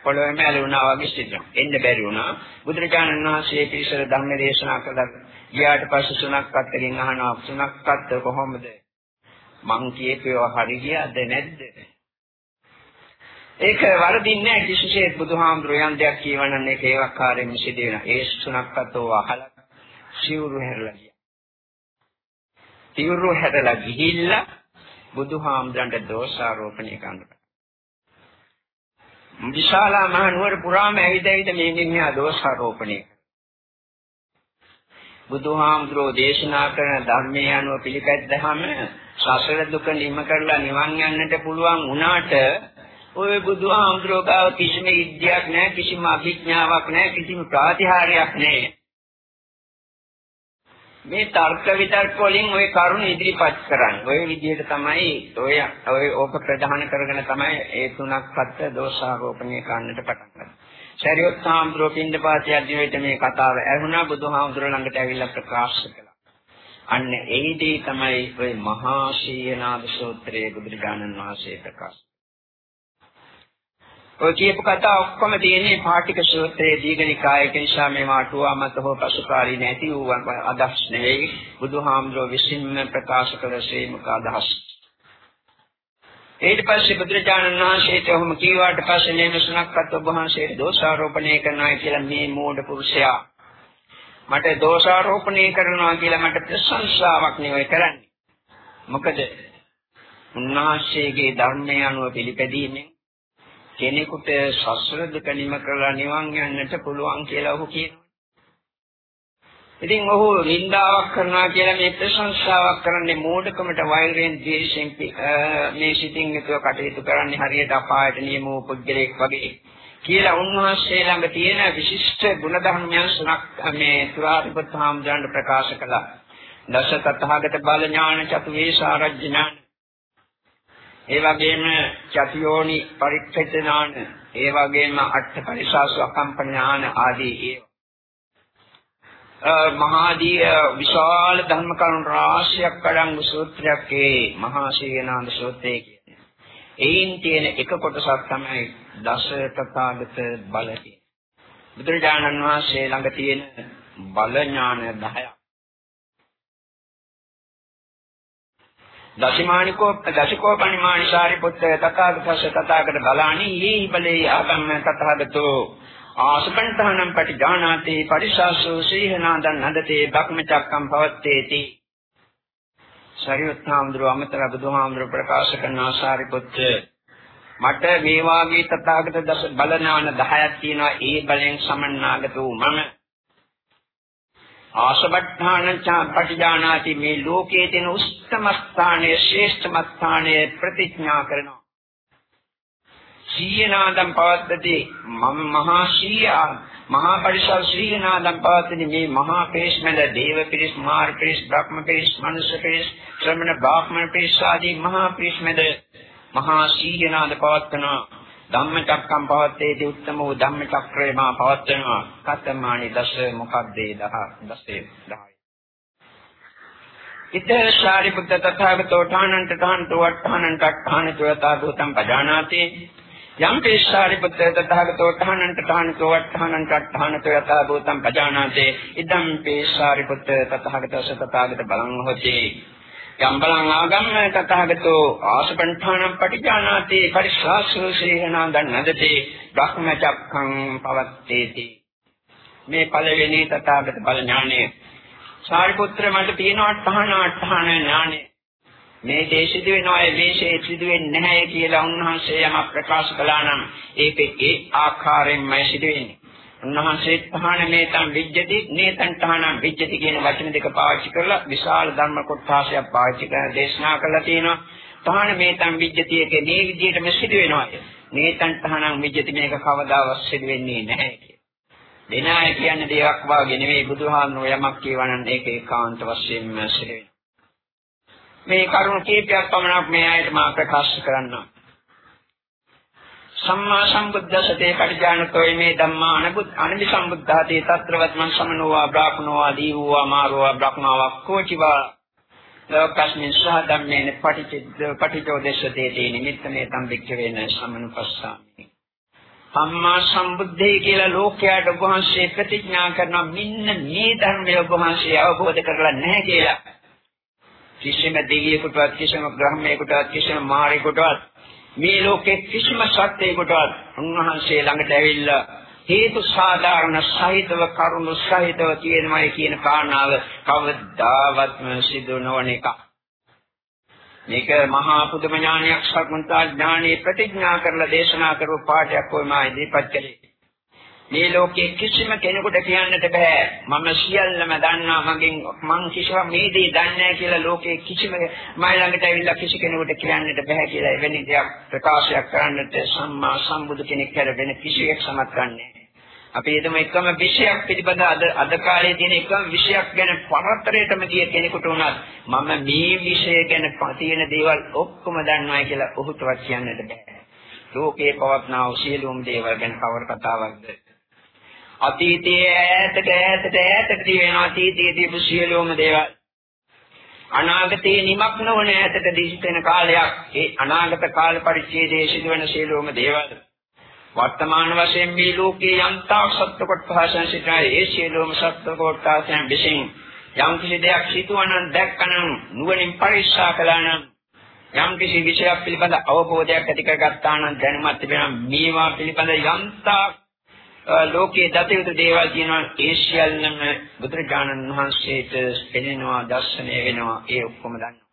A: පොළොවේම ඇලුනා වගේ සිද්ධ. එන්න බැරි වුණා. බුදුරජාණන් වහන්සේ පිරිසට ධර්ම දේශනා කළා. ගියාට පස්සේ සුණක් අත්තකින් අහනවා සුණක් අත්ත කොහොමද? මං කියපේවා හරි ගියාද නැද්ද? ඒක වරදින්නේ නැහැ කිසිසේත් බුදුහාමුදුරුවෝ යම් දෙයක් කියවනම් ඒක ඒවක්කාරයෙන් සිදු වෙනවා. ඒ සුණක් අතෝ අහලා සිවුරු හැරලා ගියා. සිවුරු හැරලා ගිහිල්ලා බුදුහාමුදුරන්ට දෝෂාරෝපණය කරනවා. විශාලා මහ නුවර පුරාම ඇවිද ඇවිද මේ මිනිහා දෝෂාරෝපණය බුදුහාමුදුරෝ දේශනා කරන ධර්මයේ අනුව පිළිපැද්දහම සසර දුක නිම කරලා නිවන් යන්නට පුළුවන් වුණාට ඔය බුදුහාමුදුරෝ ගාව කිසිම ඉද්ධියක් නැහැ කිසිම අභිඥාවක් නැහැ කිසිම ප්‍රාතිහාර්යයක් නැහැ. මේ තර්ක විතර්ක වලින් ওই කරුණ ඉදිරිපත් කරන්නේ. ওই විදිහට තමයි ඔය ඔය ඕක ප්‍රධාන කරගෙන තමයි ඒ තුනක්පත් දෝෂාරෝපණය කරන්නට පටන් ගන්නේ. ශරීරත් සාම්ද්‍රෝ පින්දපාතය අධ්‍යයයට මේ කතාව ඇහුණා බුදුහාමුදුර ළඟට ඇවිල්ලා ප්‍රකාශ කළා. අන්න එහිදී තමයි ওই මහා ශීනාද සූත්‍රයේ බුදුරජාණන් වහන්සේ ප්‍රකාශ. ඔය කියපු කතා ඔක්කොම තියෙන්නේ පාටික සූත්‍රයේ දීඝනිකායක නිසා මේවා අටුවාමත හෝ පසුකාලී නැති වූ අදහස් නෙවෙයි බුදුහාමුදුරුවෝ විසින්ම ප්‍රකාශ කළ ශ්‍රේමක අදහස්. ඊට පස්සේ බුදුරජාණන් වහන්සේට ඔහොම කීවාට පස්සේ මේ මුසුණක්වත් ඔබ වහන්සේට දෝෂාරෝපණය කරනවා කියලා මේ මෝඩ පුරුෂයා මට දෝෂාරෝපණය කරනවා කියලා මට ප්‍රශංසාවක් නෙවෙයි කරන්නේ. මොකද උන්වහන්සේගේ ධර්මය අනුව පිළිපැදීමෙන් කෙනෙකුට සසර දුක නිම කරලා නිවන් යන්නට පුළුවන් කියලා ඔහු කියනවා. ඉතින් ඔහු නින්දාවක් කරනවා කියලා මේ ප්‍රශංසාවක් කරන්නේ මෝඩකමට වෛරයෙන් ද්වේෂයෙන් මේ සිතින් යුතුව කටයුතු කරන්නේ හරියට අපායට නියමෝ පුද්ගලෙක් වගේ. කියලා උන්වහන්සේ ළඟ තියෙන විශිෂ්ට ගුණධර්මයන් සුණක් මේ සුරාරිපුත් හාමුදුරන්ට ප්‍රකාශ කළා. දස තථාගත බල ඥාන චතු වේසාරජ්‍ය ඥාන. ඒ වගේම චතියෝනි පරික්ෂිත ඥාන, ඒ වගේම අට්ඨ පරිසාසු අකම්පන ඥාන ආදී ඒ මහාදී විශාල ධර්ම කරුණු රාශියක් අඩංගු සූත්‍රයක් ඒ මහා ශීනාන්ද සූත්‍රයේ එයින් තියෙන එක කොටසක් තමයි දස තථාගත බල බුදුරජාණන් වහන්සේ ළඟ තියෙන බල ඥාන 10ක්. දසිමානිකෝ දශකෝ පණිමානි සාරිපුත්ත තථාගතස්ස තථාගත බලානි යේහි බලේ ආගම්ම තථාගතෝ. ආසපන්තහනම් පටිජානාති පරිසාසෝ සීහනාදන් නදතේ බක්මචක්කම් පවත්තේති සරියුත් හාමුදුරුව අමතර බුදුහාමුදුරුව ප්‍රකාශ කරන ආසාරිපුත්ත මට මේ වාගේ තථාගත දස බලනාන 10ක් තියෙනවා. ඒ බලෙන් සමන්නාගත වූ මම. ආසවට්ඨාන පටිජානාති මේ ලෝකයේ තියෙන උත්තම ස්ථානයේ ශ්‍රේෂ්ඨම ස්ථානයේ ප්‍රතිඥා කරනවා. සීයනාදම් පවද්දති. මම මහා සීයා මහා පරිසල් ශ්‍රීනාදම් පවත්වන මේ මහා පේශමල දේව පිරිස් මාර් පිරිස් බ්‍රහ්ම පිරිස් මනුෂ්‍ය පිරිස් ශ්‍රමණ බ්‍රාහ්මණ පිරිස් ආදී මහා පිරිස්මද මහා ශ්‍රීනාද පවත්වන ධම්මචක්කම් පවත්තේති උත්තම වූ ධම්මචක්‍රේ මා පවත්වනවා. කතමානි දස මොකද්දේ 10 10 10 ඉතේ ශාරිපුත්ත තථාගතෝ ඨානන්ත ඨාන්තෝ අට්ඨානන්ත අට්ඨානතෝ යතා භූතං පජානාති. යම් පේශාරිපුත්‍ර තථාගතෝ ඨානන්ත ඨානතෝ වට්ඨානන්ත ඨානතෝ යථා භූතං පජානාතේ. ඉදම් පේශාරිපුත්‍ර තථාගතස්ස තථාගත බලං හොති යම් බලං ආගම්ම තථාගතෝ ආසපණ්ඨානම් පටිජානාති පරිශාසෝ ශ්‍රේහනා දන්නදති බ්‍රහ්මචක්ඛං පවත්තේති. මේ පළවෙනි තථාගත බල ඥානය. සාරිපුත්‍ර මට තියෙනවා ඨාන ඨාන ඥානය. මේ දේ සිදු වෙනවා ඒ මේෂේ සිදු වෙන්නේ නැහැ කියලා උන්වහන්සේ යමක් ප්‍රකාශ කළා නම් ඒක ඒ ආකාරයෙන්මයි සිදු වෙන්නේ. උන්වහන්සේ තහන මේතම් විජ්ජති නේතං තහනම් විජ්ජති කියන වචන දෙක පාවිච්චි කරලා විශාල ධර්ම කොටසක් පාවිච්චි කරලා දේශනා කළා තියෙනවා. තහන මේතම් විජ්ජති එකේ මේ විදිහටම සිදු වෙනවා. නේතං තහනම් විජ්ජති මේක කවදාවත් සිදු වෙන්නේ නැහැ කියලා. දෙනාය කියන්නේ දේවක් වාගේ නෙවෙයි බුදුහාමුදුරුවෝ යමක් කියවනම් ඒක ඒකාන්ත වශයෙන්ම සිදු වෙනවා. මේ කරුණු කීපයක් පමණක් මේ ආයත මා ප්‍රකාශ කරන්නම්. සම්මා සම්බුද්දසතේ පරිජානතෝ මේ ධම්මා අනුබුත් අනිදි සම්බුද්ධාතේ తත්‍රවත්මන් සමනෝවා බ්‍රාහ්මනෝවා දීවෝවා මාරෝවා බ්‍රහ්මාවා කෝචිවා. ලෝකස්මින් සහ ධම්මේන පටිච්ච පටිච්චෝදේශතේ තේ නිමිත්තනේ තම් වික්ඛවේන සමනුපස්සාමි. සම්මා සම්බුද්ධේ කියලා ලෝකයට ඔබ වහන්සේ ප්‍රතිඥා කරනවා මෙන්න මේ ධර්මය ඔබ වහන්සේ අවබෝධ කරලා නැහැ කියලා. කිසිම දෙවියෙකුටවත් කිසිම බ්‍රහ්මයෙකුටවත් කිසිම මාරයෙකුටවත් මේ ලෝකේ කිසිම සත්‍යයකටවත් උන්වහන්සේ ළඟට ඇවිල්ලා හේතු සාධාරණ සහිතව කරුණු සහිතව කියනමයි කියන කාරණාව කවදාවත්ම සිදු නොවන එක. මේක මහා පුදුම ඥානයක් සක්මන්තා ඥානයේ ප්‍රතිඥා කරලා දේශනා කරපු පාඩයක් කොයිමයි ඉදිරිපත් කළේ. මේ ලෝකයේ කිසිම කෙනෙකුට කියන්නට බෑ. මම සියල්ලම දන්නවා මගෙන් මං කිසිවක් මේ දේ දන්නේ නැහැ කියලා ලෝකයේ කිසිම මයි ළඟට ඇවිල්ලා කිසි කෙනෙකුට කියන්නට බෑ කියලා එවැනි දෙයක් ප්‍රකාශයක් කරන්නට සම්මා සම්බුදු කෙනෙක් කර වෙන කිසියෙක් සමත් ගන්නෑ අපි එදම එකම විෂයක් පිළිබඳ අද අද කාලේ තියෙන එකම විෂයක් ගැන පරතරයටම කිය කෙනෙකුට උනත් මම මේ විෂය ගැන තියෙන දේවල් ඔක්කොම දන්නවා කියලා ඔහුටවත් කියන්නට බෑ. ලෝකේ පවත්නා වූ සියලුම දේවල් ගැන කවර කතාවක්ද? අතීතයේ ඈතට ඈතට ඈතට තියෙන අතීතයේ තිබු සියලුම දේවල්. අනාගතයේ නිමක් නොවන ඇතට දිස්තෙන කාලයක්. ඒ අනාගත කාල පරිච්ඡේදයේ සිදුවන සියලුම දේවල්. වර්තමාන වශයෙන් මේ ලෝකයේ යන්තා සත්‍ය කොටසයන් සිටයි ඒ සියලුම සත්‍ය කොටසයන් විසින් යම් කිසි දෙයක් සිදුවනන් දැක්කනම් නුවණින් පරික්ෂා කළා නම් යම් කිසි විෂයක් පිළිබඳ අවබෝධයක් ඇති කරගත්තා නම් දැනුමක් තිබෙනවා. මේවා පිළිබඳ යන්තා ලෝකයේ දත යුතු දේවල් කියනවා ඒ සියල්ලම බුදුරජාණන් වහන්සේට පෙනෙනවා දර්ශනය වෙනවා ඒ ඔක්කොම දන්නවා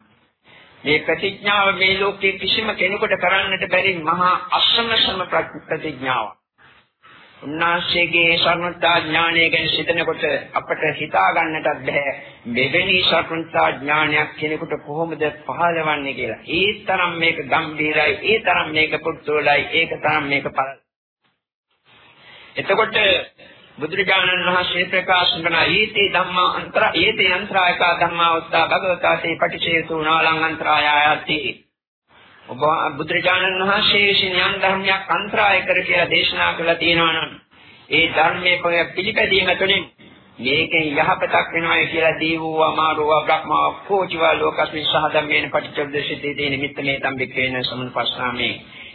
A: මේ ප්‍රතිඥාව මේ ලෝකයේ කිසිම කෙනෙකුට කරන්නට බැරි මහා අසමසම ප්‍රතිඥාවක් උන්වහන්සේගේ සර්වඥතා ඥානය ගැන සිතනකොට අපට හිතා ගන්නටත් බෑ මෙවැනි සර්වඥතා ඥානයක් කෙනෙකුට කොහොමද පහළවන්නේ කියලා. ඒ තරම් මේක ගැඹීරයි, ඒ තරම් මේක පුදුලයි, ඒක තරම් මේක පළල්. එතකොට බුදුරජාණන් වහන්සේ ප්‍රකාශ කරන ඊතේ ධම්මා අන්තර ඊතේ අන්තරායක ධම්මා උත්තා භගවතාසේ පටිච්චේතු නාලං අන්තරායති ඔබ බුදුරජාණන් වහන්සේ විසින් යම් ධර්මයක් අන්තරාය කර කියලා දේශනා කළා තියෙනවා නම් ඒ ධර්මයේ පිළිපැදීම තුළින් මේකෙන් යහපතක් වෙනවා කියලා දීවෝ අමාරෝ බ්‍රහ්මා කෝචිවා ලෝකස්මින් සහ ධම්මේන පටිච්චෝපදේශිතේ තේ නිමිත්ත මේ තම්බිකේන සමුපස්සාමේ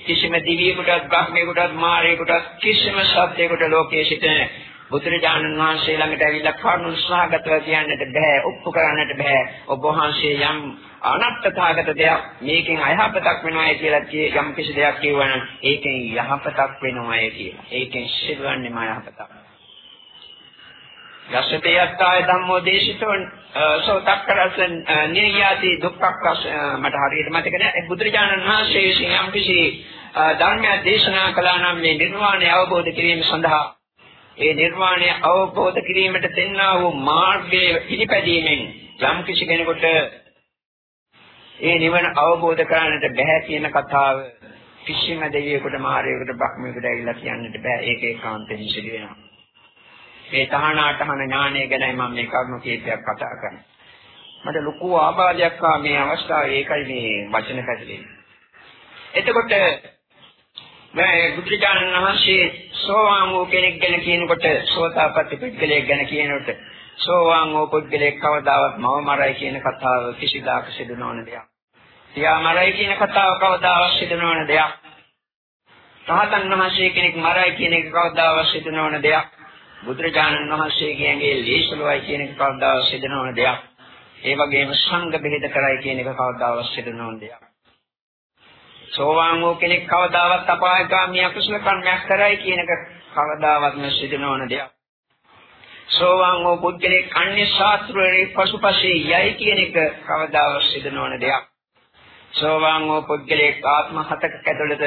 A: කිසිම දිවියෙකුටත් බ්‍රහ්මයෙකුටත් මාරයෙකුටත් කිසිම සත්‍යයකට ලෝකයේ සිටින බුදුරජාණන් වහන්සේ ළඟට ඇවිල්ලා කරුණු සහගතව කියන්නට බෑ ඔප්පු කරන්නට බෑ ඔබ වහන්සේ යම් අනත්තතාවගත දෙයක් මේකෙන් අයහපතක් වෙනවායි කියලා කිය යම් කිසි දෙයක් කියවනම් ඒකෙන් යහපතක් වෙනවායි කියලා. ඒකෙන් සිදුවන්නේම යහපතක්. යස්සතේ යත්තාය ධම්මෝ දේශිතෝ සෝතක්කරස නිර්යාති දුක්ඛක් මට හරියට මතක නැහැ බුදුරජාණන් වහන්සේ විසින් යම් කිසි ධර්මය දේශනා කළා නම් මේ නිර්වාණය අවබෝධ කිරීම සඳහා ඒ නිර්වාණය අවබෝධ කිරීමට දෙන්නා වූ මාර්ගයේ පිළිපැදීමෙන් යම් කිසි කෙනෙකුට ඒ නිවන අවබෝධ කරගන්නට බැහැ කියන කතාව කිසිම දෙවියෙකුට මාරයෙකුට බ්‍රහ්මයෙකුට ඇවිල්ලා කියන්නට බෑ ඒක ඒකාන්තයෙන් සිදු වෙනවා මේ තහනාටහන ඥානය ගැනයි මම මේ කරුණු කීපයක් කතා කරන්නේ. මට ලොකු ආබාධයක් ආ මේ අවස්ථාවේ ඒකයි මේ වචන පැදලෙන්නේ. එතකොට මේ බුදුරජාණන් වහන්සේ සෝවාන් වූ කෙනෙක් ගැන කියනකොට සෝතාපට්ටි පුද්ගලයෙක් ගැන කියනකොට සෝවාන් වූ පුද්ගලයෙක් කවදාවත් මව මරයි කියන කතාව කිසිදාක සිදු නොවන දෙයක්. පියා මරයි කියන කතාව කවදාවත් සිදු නොවන දෙයක්. රහතන් වහන්සේ කෙනෙක් මරයි කියන එක කවදාවත් සිදු නොවන දෙයක්. බුදුරජාණන් වහන්සේගේ ඇඟේ ලේසලුවයි කියන එක කවදාවත් සිදු නොවන දෙයක්. ඒ වගේම සංඝ බෙහෙත කරයි කියන එක කවදාවත් සිදු නොවන දෙයක්. සෝවාන් වූ කෙනෙක් කවදාවත් අපායගාමී අකුසල කර්මයක් කරයි කියන එක කවදාවත් සිදු නොවන දෙයක්. සෝවාන් වූ පුද්ගලෙක් අන්‍ය ශාස්ත්‍රයේ පසුපසේ යයි කියන එක කවදාවත් සිදු නොවන දෙයක්. සෝවාන් වූ පුද්ගලෙක් ආත්ම හතක ඇතුළත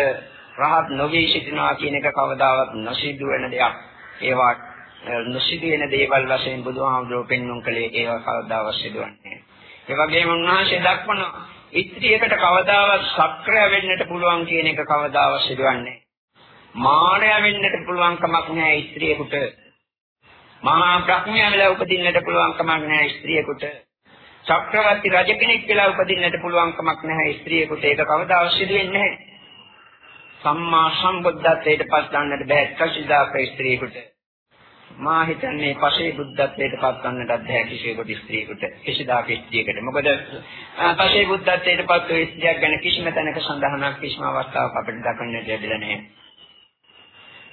A: රහත් නොවී සිටිනවා කියන එක කවදාවත් නොසිදු වෙන දෙයක්. ඒවා නොසිදුවෙන දේවල් වශයෙන් බුදුහාමුදුරුවෝ පෙන්වුම් කළේ ඒව කවදාවත් සිදුවන්නේ ඒ වගේම උන්වහන්සේ දක්වන ඉත්‍ත්‍යයකට කවදාවත් සක්‍රිය වෙන්නට පුළුවන් කියන එක කවදාවත් සිදුවන්නේ මානය වෙන්නට පුළුවන් කමක් නැහැ ඉත්‍ත්‍යයකට මහා ප්‍රඥා වෙලා උපදින්නට පුළුවන් කමක් නැහැ ස්ත්‍රියකට චක්‍රවර්ති රජ කෙනෙක් වෙලා උපදින්නට පුළුවන් කමක් නැහැ ස්ත්‍රියකට ඒක කවදාවත් සිදු වෙන්නේ නැහැ. සම්මා සම්බුද්ධත්වයට පස් ගන්නට බෑ කසිදාක ස්ත්‍රියකට මා හිතන්නේ පසේ බුද්ධත්වයට පත් වන්නටත් බැහැ කිසියෙකුට ස්ත්‍රියෙකුට කිසිදාක ස්ත්‍රියකට. මොකද පසේ බුද්ධත්වයට පත් වූ ස්ත්‍රියක් ගැන කිසිම තැනක සඳහනක් කිසිම අවස්ථාවක අපිට දක්වන්නට ලැබිලා නැහැ.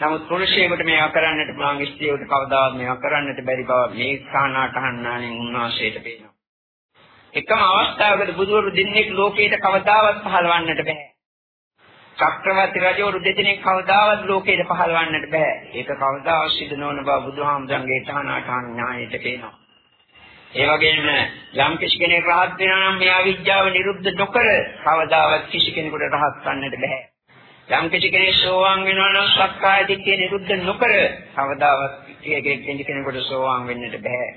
A: නමුත් පුරුෂයෙකුට මේවා කරන්නට පුළුවන් ස්ත්‍රියෙකුට කවදාවත් මේවා කරන්නට බැරි බව මේ සානාටහන්නානේ උන්වහන්සේට පේනවා. එකම අවස්ථාවකදී බුදුවරු දෙන්නෙක් ලෝකයට කවදාවත් පහළවන්නට බෑ. චක්‍රවර්ති රජවරු දෙදෙනෙක් කවදාවත් ලෝකෙට පහළවන්නට බෑ. ඒක කවදාවත් සිදු නොවන බව බුදුහාමුදුරන්ගේ තහනාටහන් ඥාණයට පේනවා. ඒ වගේම යම් කිසි කෙනෙක් රහත් වෙනවා නම් මේ අවිජ්ජාව නිරුද්ධ නොකර කවදාවත් කිසි කෙනෙකුට රහත් වන්නට බෑ. යම් කිසි කෙනෙක් සෝවාන් වෙනවා නම් සක්කාය දිට්ඨිය නිරුද්ධ නොකර කවදාවත් කෙනෙකුට සෝවාන් වෙන්නට බෑ.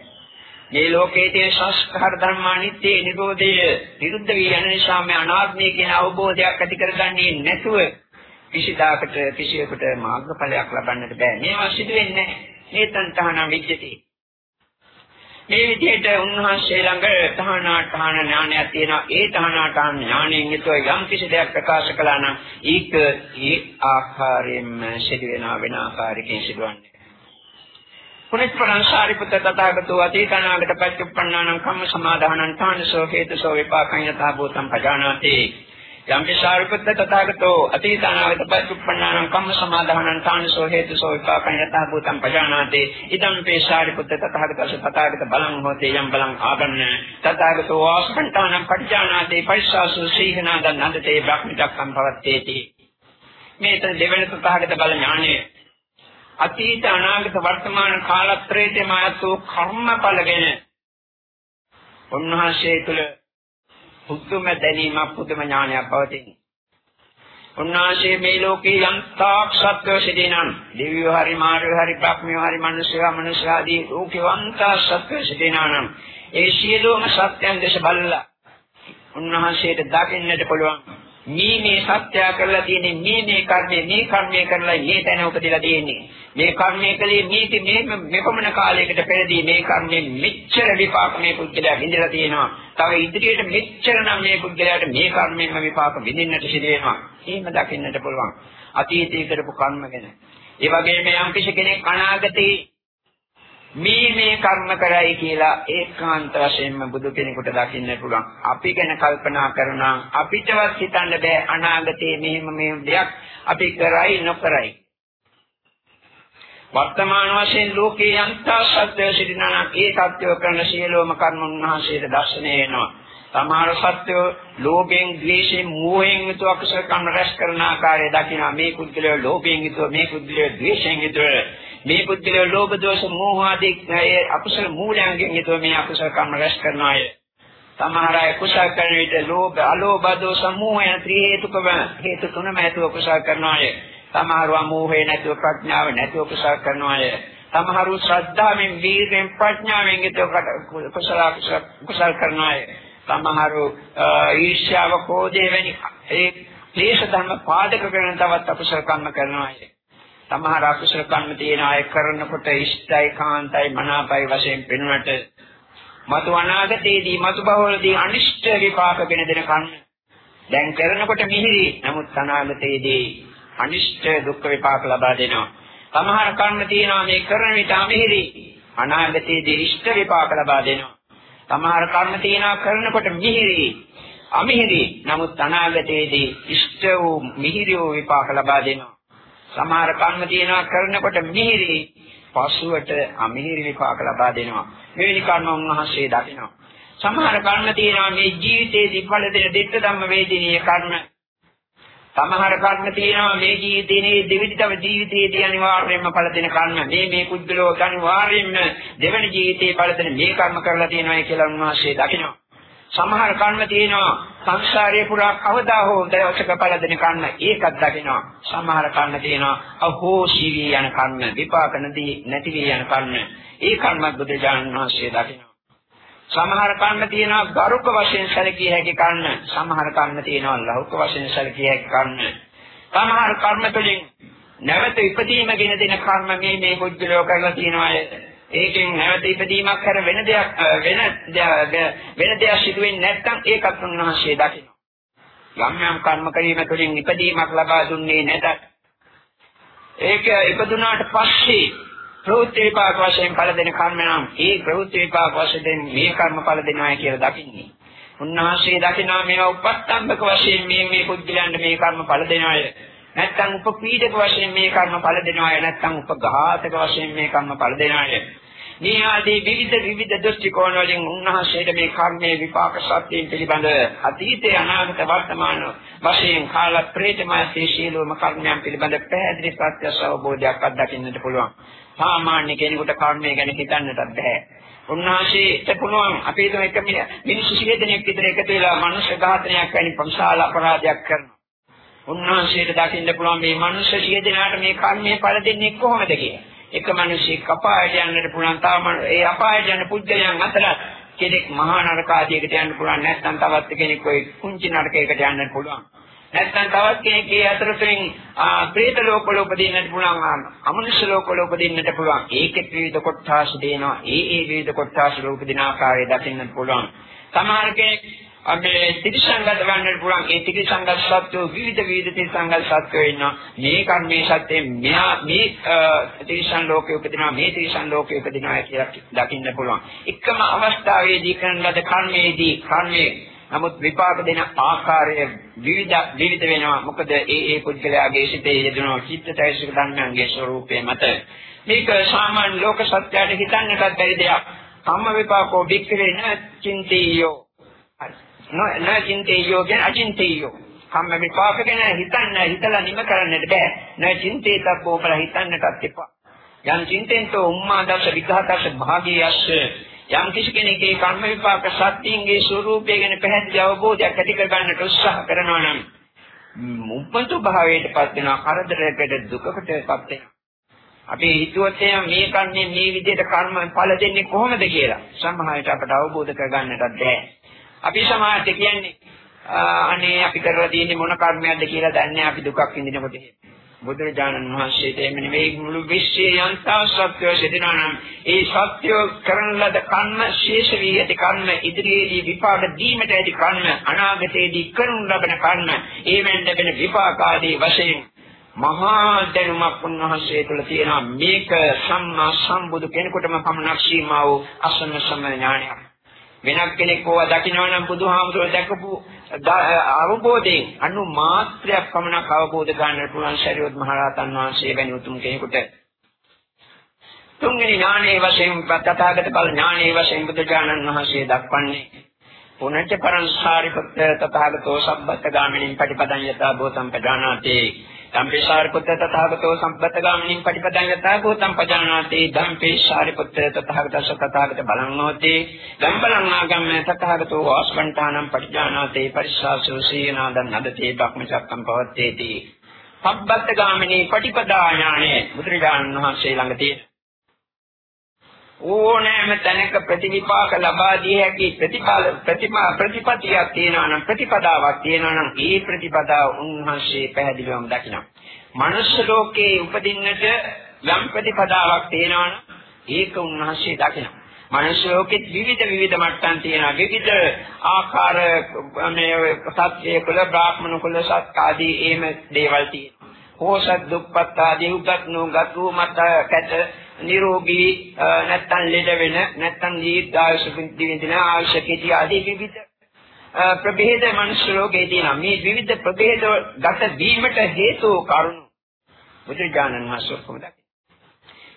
A: මේ ලෝකයේ තියෙන සංස්කාර ධර්ම අනිත්‍ය නිරෝධය විරුද්ධ වී යන නිසා මේ අනාත්මය කියන අවබෝධයක් ඇති කරගන්නේ නැතුව කිසිදාකට කිසියෙකුට මාර්ගඵලයක් ලබන්නට බෑ. මේවා සිදු වෙන්නේ නැහැ. මේ තන්තහන විද්‍යති. මේ විදිහට උන්වහන්සේ ළඟ තහනාඨාන ඥානයක් තියෙනවා. ඒ තහනාඨාන ඥාණයෙන් යුතුව යම් කිසි දෙයක් ප්‍රකාශ කළා නම් ඒක ඒ ආකාරයෙන්ම සිදු වෙනා වෙන ආකාරයකින් සිදුවන්නේ. පුනිච්චරං සාරිපුත්ත තථාගතෝ අතීතනාගත පච්චුප්පන්නානං කම්ම සමාදානං තානසෝ හේතුසෝ විපාකං යථා භූතං පජානාති. යම් පිසාරිපුත්ත තථාගතෝ අතීතනාගත පච්චුප්පන්නානං කම්ම සමාදානං තානසෝ හේතුසෝ විපාකං යථා භූතං පජානාති. ඉදම් පිසාරිපුත්ත තථාගතස තථාගත බලං හෝතේ යම් බලං ආගන්න. තථාගතෝ වාසකණ්ඨානං පටිජානාති. පරිසාසු සීහනාදන් නන්දතේ බ්‍රහ්මිතක්කම් පවත්තේති. මේ දෙවෙනි තථාගත බල ඥානයේ අතීත අනාගත වර්තමාන කාලත්‍රයේම ආයතු කර්මඵලගෙන උන්වහන්සේ තුළ පුදුම දැනීමක් පුදුම ඥානයක් පවතින. උන්වහන්සේ මේ ලෝකේ යම් තාක් සත්ව සිටිනම් දිව්‍යෝ හරි මාර්යෝ හරි බ්‍රහ්මයෝ හරි මිනිස්යා මිනිස්යා ආදී ලෝකේ වන්තා සත්ව සිටිනානම් ඒ සියලුම සත්‍යයන් දැස බලලා උන්වහන්සේට දකින්නට පුළුවන් මේ මේ සත්‍ය කරලා තියෙන්නේ මේ මේ කර්මය මේ කර්මය කරලා මේ තැන උපදලා තියෙන්නේ. මේ කර්මය කලේ මේක මේ මෙපමණ කාලයකට පෙරදී මේ කර්මයෙන් මෙච්චර විපාක මේ පුද්ගලයා විඳලා තියෙනවා. තව ඉදිරියට මෙච්චර නම් මේ පුද්ගලයාට මේ කර්මයෙන්ම විපාක විඳින්නට සිදු වෙනවා. එහෙම දකින්නට පුළුවන්. අතීතයේ කරපු කර්ම ගැන. ඒ වගේම යම් කෙනෙක් අනාගතේ මේ මේ කර්ම කරයි කියලා ඒකාන්ත වශයෙන්ම බුදු කෙනෙකුට දකින්න පුළුවන්. අපි ගැන කල්පනා කරනවා අපිටවත් හිතන්න බෑ අනාගතයේ මෙහෙම මේ දෙයක් අපි කරයි නොකරයි. වර්තමාන වශයෙන් ලෝකේ යන්තා සත්‍ය සිටිනා ඒ සත්‍ය කරන සියලුම කර්ම උන්වහන්සේට දැర్శණය වෙනවා. සමහර සත්‍යෝ ලෝභයෙන්, ද්වේෂයෙන්, මෝහයෙන් යුතුව අකුසල කර්ම රැස් කරන ආකාරය දකිනවා. මේ කුද්දලෝ ලෝභයෙන් යුතුව, මේ කුද්දලෝ ද්වේෂයෙන් යුතුව මේ පුද්ගලයා ලෝභ දෝෂ මෝහ ආදී ඒ අකුසල මූලයන්ගෙන් යුතුව මේ අකුසල කර්ම රැස් කරන අය. සමහර අය කුසල කරන විට ලෝභ, අලෝභ දෝෂ මෝහ යන ත්‍රි හේතුකම හේතු තුනම ඇතුව කුසල කරන අය. සමහරව මෝහේ නැතුව ප්‍රඥාව නැතුව කුසල කරන අය. සමහරු ශ්‍රද්ධාවෙන්, වීර්යෙන්, ප්‍රඥාවෙන් යුතුව කුසල කුසල කරන අය. සමහරු ඊර්ෂ්‍යාව, කෝධය වැනි ඒ ක්ලේශ ධර්ම පාදක කරන තවත් අකුසල කර්ම කරන අය. සමහර අකුසල කර්ම තියෙන අය කරනකොට ඉෂ්ටයි කාන්තයි මනාපයි වශයෙන් පෙනුනට මතු අනාගතයේදී මතු බහවලදී අනිෂ්ට විපාකගෙන දෙන කර්ම. දැන් කරනකොට මිහිරි. නමුත් අනාගතයේදී අනිෂ්ට දුක් විපාක ලබා දෙනවා. සමහර කර්ම තියෙනවා මේ කරන විට අමිහිරි. අනාගතයේදී ඉෂ්ට විපාක ලබා දෙනවා. සමහර කර්ම තියෙනවා කරනකොට මිහිරි. අමිහිරි. නමුත් අනාගතයේදී ඉෂ්ට වූ මිහිරි වූ විපාක ලබා දෙනවා. සමහර කර්ම තියෙනවා කරනකොට මිහිරි පසුවට අමිහිරි විපාක ලබා දෙනවා. මෙවැනි කර්ම උන්වහන්සේ දකිනවා. සමහර කර්ම තියෙනවා මේ ජීවිතයේදී ඵල දෙන දෙත්ත ධම්ම වේදිනීය කර්ම. සමහර කර්ම තියෙනවා මේ ජීවිතයේ දෙවිදිතව ජීවිතයේදී අනිවාර්යයෙන්ම ඵල දෙන කර්ම. මේ මේ කුද්දලෝ අනිවාර්යයෙන්ම දෙවන ජීවිතයේ ඵල දෙන මේ කර්ම කරලා තියෙනවා කියලා උන්වහන්සේ දකිනවා. සමහර කර්ම තියෙනවා සංසාරයේ පුරා කවදා හෝ දවසක පළ දෙන කර්ම ඒකත් දකිනවා. සමහර කර්ම තියෙනවා අහෝසි වී යන කර්ම විපාක නැති වී යන කර්ම. ඒ කර්මත් බුදුජානක වහන්සේ දකිනවා. සමහර කර්ම තියෙනවා ගරුක වශයෙන් සැලකිය හැකි කර්ම. සමහර කර්ම තියෙනවා ලෞකික වශයෙන් සැලකිය හැකි කර්ම. සමහර කර්ම තුළින් නැවත ඉපදීම ගෙන දෙන කර්ම මේ මේ කුජලෝ කරලා තියෙනවා ඒකෙන් නැවත ඉපදීමක් කර වෙන දෙයක් වෙන වෙන දෙයක් සිදු වෙන්නේ නැත්නම් ඒකත් උන්වහන්සේ දකිනවා. යම් යම් කර්ම කිරීම තුළින් ඉපදීමක් ලබා දුන්නේ නැතත් ඒක ඉපදුනාට පස්සේ ප්‍රවෘත්ති විපාක වශයෙන් ඵල දෙන කර්ම නම් ඒ ප්‍රවෘත්ති විපාක වශයෙන් මේ කර්ම ඵල දෙනවා කියලා දකින්නේ. උන්වහන්සේ දකිනවා මේවා උපස්තම්භක වශයෙන් මේ මේ පුද්ගලයන්ට මේ කර්ම ඵල දෙනවාය. නැත්නම් උපපීඩක වශයෙන් මේ කර්ම ඵල දෙනවාය. නැත්නම් උපඝාතක වශයෙන් මේ කර්ම ඵල දෙනවාය. මේ ආදී විවිධ විවිධ දෘෂ්ටි කෝණ වලින් උන්වහන්සේට මේ කර්මයේ විපාක සත්‍යයෙන් පිළිබඳ අතීතේ අනාගත වර්තමාන වශයෙන් කාල ප්‍රේතමය සීලෝම කර්මයන් පිළිබඳ පැහැදිලි සත්‍ය අවබෝධයක් අත්දකින්නට පුළුවන්. සාමාන්‍ය කෙනෙකුට කර්මය ගැන හිතන්නටත් බෑ. උන්වහන්සේට පුළුවන් අපි හිතමු එක මිනිස්සු සිය දෙනෙක් විතර එකතු වෙලා මනුෂ්‍ය ඝාතනයක් වැනි ප්‍රසාල අපරාධයක් කරනවා. උන්වහන්සේට දකින්න පුළුවන් මේ මනුෂ්‍ය සිය දෙනාට මේ කර්මයේ පළ දෙන්නේ කොහොමද කියලා. එක මිනිසෙක් අපායට යන්නට පුළුවන් තාම ඒ අපායට යන පුද්ගලයන් අතර කෙනෙක් මහා නරක ආදියකට යන්න පුළුවන් නැත්නම් තවත් කෙනෙක් ওই කුංචි නරකයකට යන්නත් පුළුවන්. නැත්නම් තවත් කෙනෙක් ඒ අතරතුරින් ප්‍රේත ලෝකවල උපදින්නට පුළුවන් අමනුෂ්‍ය ලෝකවල උපදින්නට පුළුවන්. ඒකෙත් විවිධ කොටස් දෙනවා. ඒ ඒ විවිධ කොටස් වල උපදින ආකාරය දකින්නට පුළුවන්. සමහර කෙනෙක් අපේ ත්‍රිසංගත වන්නට පුළුවන් ඒ ත්‍රිසංගත සත්‍යෝ විවිධ විවිධ ත්‍රිසංගත සත්‍යෝ ඉන්නවා මේ කර්මයේ සත්‍යයෙන් මෙහා මේ ත්‍රිසං ලෝකයේ උපදිනවා මේ ත්‍රිසං ලෝකයේ උපදිනවා කියලා දකින්න පුළුවන් එකම අවස්ථාවේදී කරන ලද කර්මයේදී කර්මයේ නමුත් විපාක දෙන ආකාරය විවිධ විවිධ වෙනවා. මොකද ඒ ඒ පුද්ගලයාගේ සිතේ යෙදෙන චිත්තචෛතසික ධර්මයන්ගේ ස්වરૂපය මත මේක සාමාන්‍ය ලෝක සත්‍යයට හිතන්නටත් බැරි දෙයක්. කම්ම විපාකෝ වික්‍රේ න චින්තියෝ. න චින්තියෝ කියන අචින්තියෝ. කම්ම විපාක ගැන හිතන්න හිතලා නිම කරන්නට බෑ. න චින්තේතබ්බෝ කියලා හිතන්නටත් එපා. යම් චින්තෙන්තෝ උම්මාදස විඝාතස භාගියස්ස යම් කිසි කෙනෙක්ගේ කර්ම විපාක සත්‍යයේ ස්වરૂපය ගැන පැහැදිලි අවබෝධයක් ඇති කර ගන්නට උත්සාහ කරනවා නම් මුප්පන්තු භාවයටපත් වෙනවා කරදරයකට දුකකටපත් වෙනවා අපි හිතුවොත් මේ කන්නේ මේ විදිහට කර්ම ඵල දෙන්නේ කොහොමද කියලා සමහරවිට අපට අවබෝධ කරගන්නටත් බැහැ අපි සමාජයට කියන්නේ අනේ අපි කරලා තියෙන්නේ මොන කර්මයක්ද කියලා දන්නේ අපි දුකක් විඳිනකොට බුදුරජාණන් වහන්සේට එමෙ නෙවෙයි මුළු විශ්වයේ යන්තා සත්‍යය සිටිනා නම් ඒ සත්‍ය කරන ලද කර්ම ශේෂ වී ඇති කර්ම ඉදිරියේදී විපාක දීමට ඇති කර්ම අනාගතයේදී කරනු ලබන කර්ම ඒවෙන් ලැබෙන විපාක ආදී වශයෙන් මහා දැනුමක් උන්වහන්සේ තුළ තියෙනවා. මේක සම්මා සම්බුදු කෙනෙකුටම පමණක් සීමා වූ අසන්න සම ඥානයක්. වෙනත් කෙනෙක් ඕවා දකිනවා නම් බුදුහාමුදුරුවෝ දැකපු අවබෝධයෙන් අනු මාත්‍රයක් පමණක් අවබෝධ ගන්නට පුළුවන් ශරීරොත් මහරහතන් වහන්සේ වැනි උතුම් කෙනෙකුට. තුන්වෙනි ඥානයේ වශයෙන් තථාගත බල ඥානයේ වශයෙන් බුදුජානන් වහන්සේ දක්වන්නේ පුනච්ච පරංසාරිපුත්ත තථාගතෝ සම්බත්ත ගාමිනින් පටිපදං යතා භූතං පජානාති. ධම්පේ සාරිපුත්ත තථාගතෝ සම්බත්ත ගාමිනින් පටිපදං යතා භූතං පජානාති. ධම්පේ සාරිපුත්ත තථාගතස තථාගත බලං නොති. ධම්බලං ආගම්ම තථාගතෝ වාස්පණ්ඨානම් පටිජානාති. පරිස්සාසෝ සීනාදන් නදති. බක්මචක්කම් පවත්තේති. සම්බත්ත ගාමිනී පටිපදා ඥානේ බුදුරජාණන් වහන්සේ ළඟ තියෙන ඕනෑම තැනක ප්‍රතිවිපාක ලබා දී හැකි ප්‍රතිඵල ප්‍රතිමා ප්‍රතිපතියක් තියෙනවා නම් ප්‍රතිපදාවක් තියෙනවා නම් ඒ ප්‍රතිපදාව උන්වහන්සේ පැහැදිලිවම දකිනවා. මනුෂ්‍ය ලෝකේ උපදින්නට යම් ප්‍රතිපදාවක් තියෙනවා නම් ඒක උන්වහන්සේ දකිනවා. මනුෂ්‍ය ලෝකෙත් විවිධ විවිධ මට්ටම් තියෙනවා. විවිධ ආකාර මේ සත්‍ය කුල බ්‍රාහ්මණ කුල සත් ආදී එහෙම දේවල් තියෙනවා. හෝසත් දුප්පත් ආදී උගත් නුගත් මත කැට නිරෝගී නැත්තම් ලෙඩ වෙන නැත්තම් දීර්ඝායුෂ විඳින ආයුෂ කෙටි ආදී විවිධ ප්‍රභේද මනුෂ්‍ය ලෝකේ තියෙනවා. මේ විවිධ ප්‍රභේද ගත වීමට හේතු කරුණු බුදුජානන් වහන්සේ කොහොමද?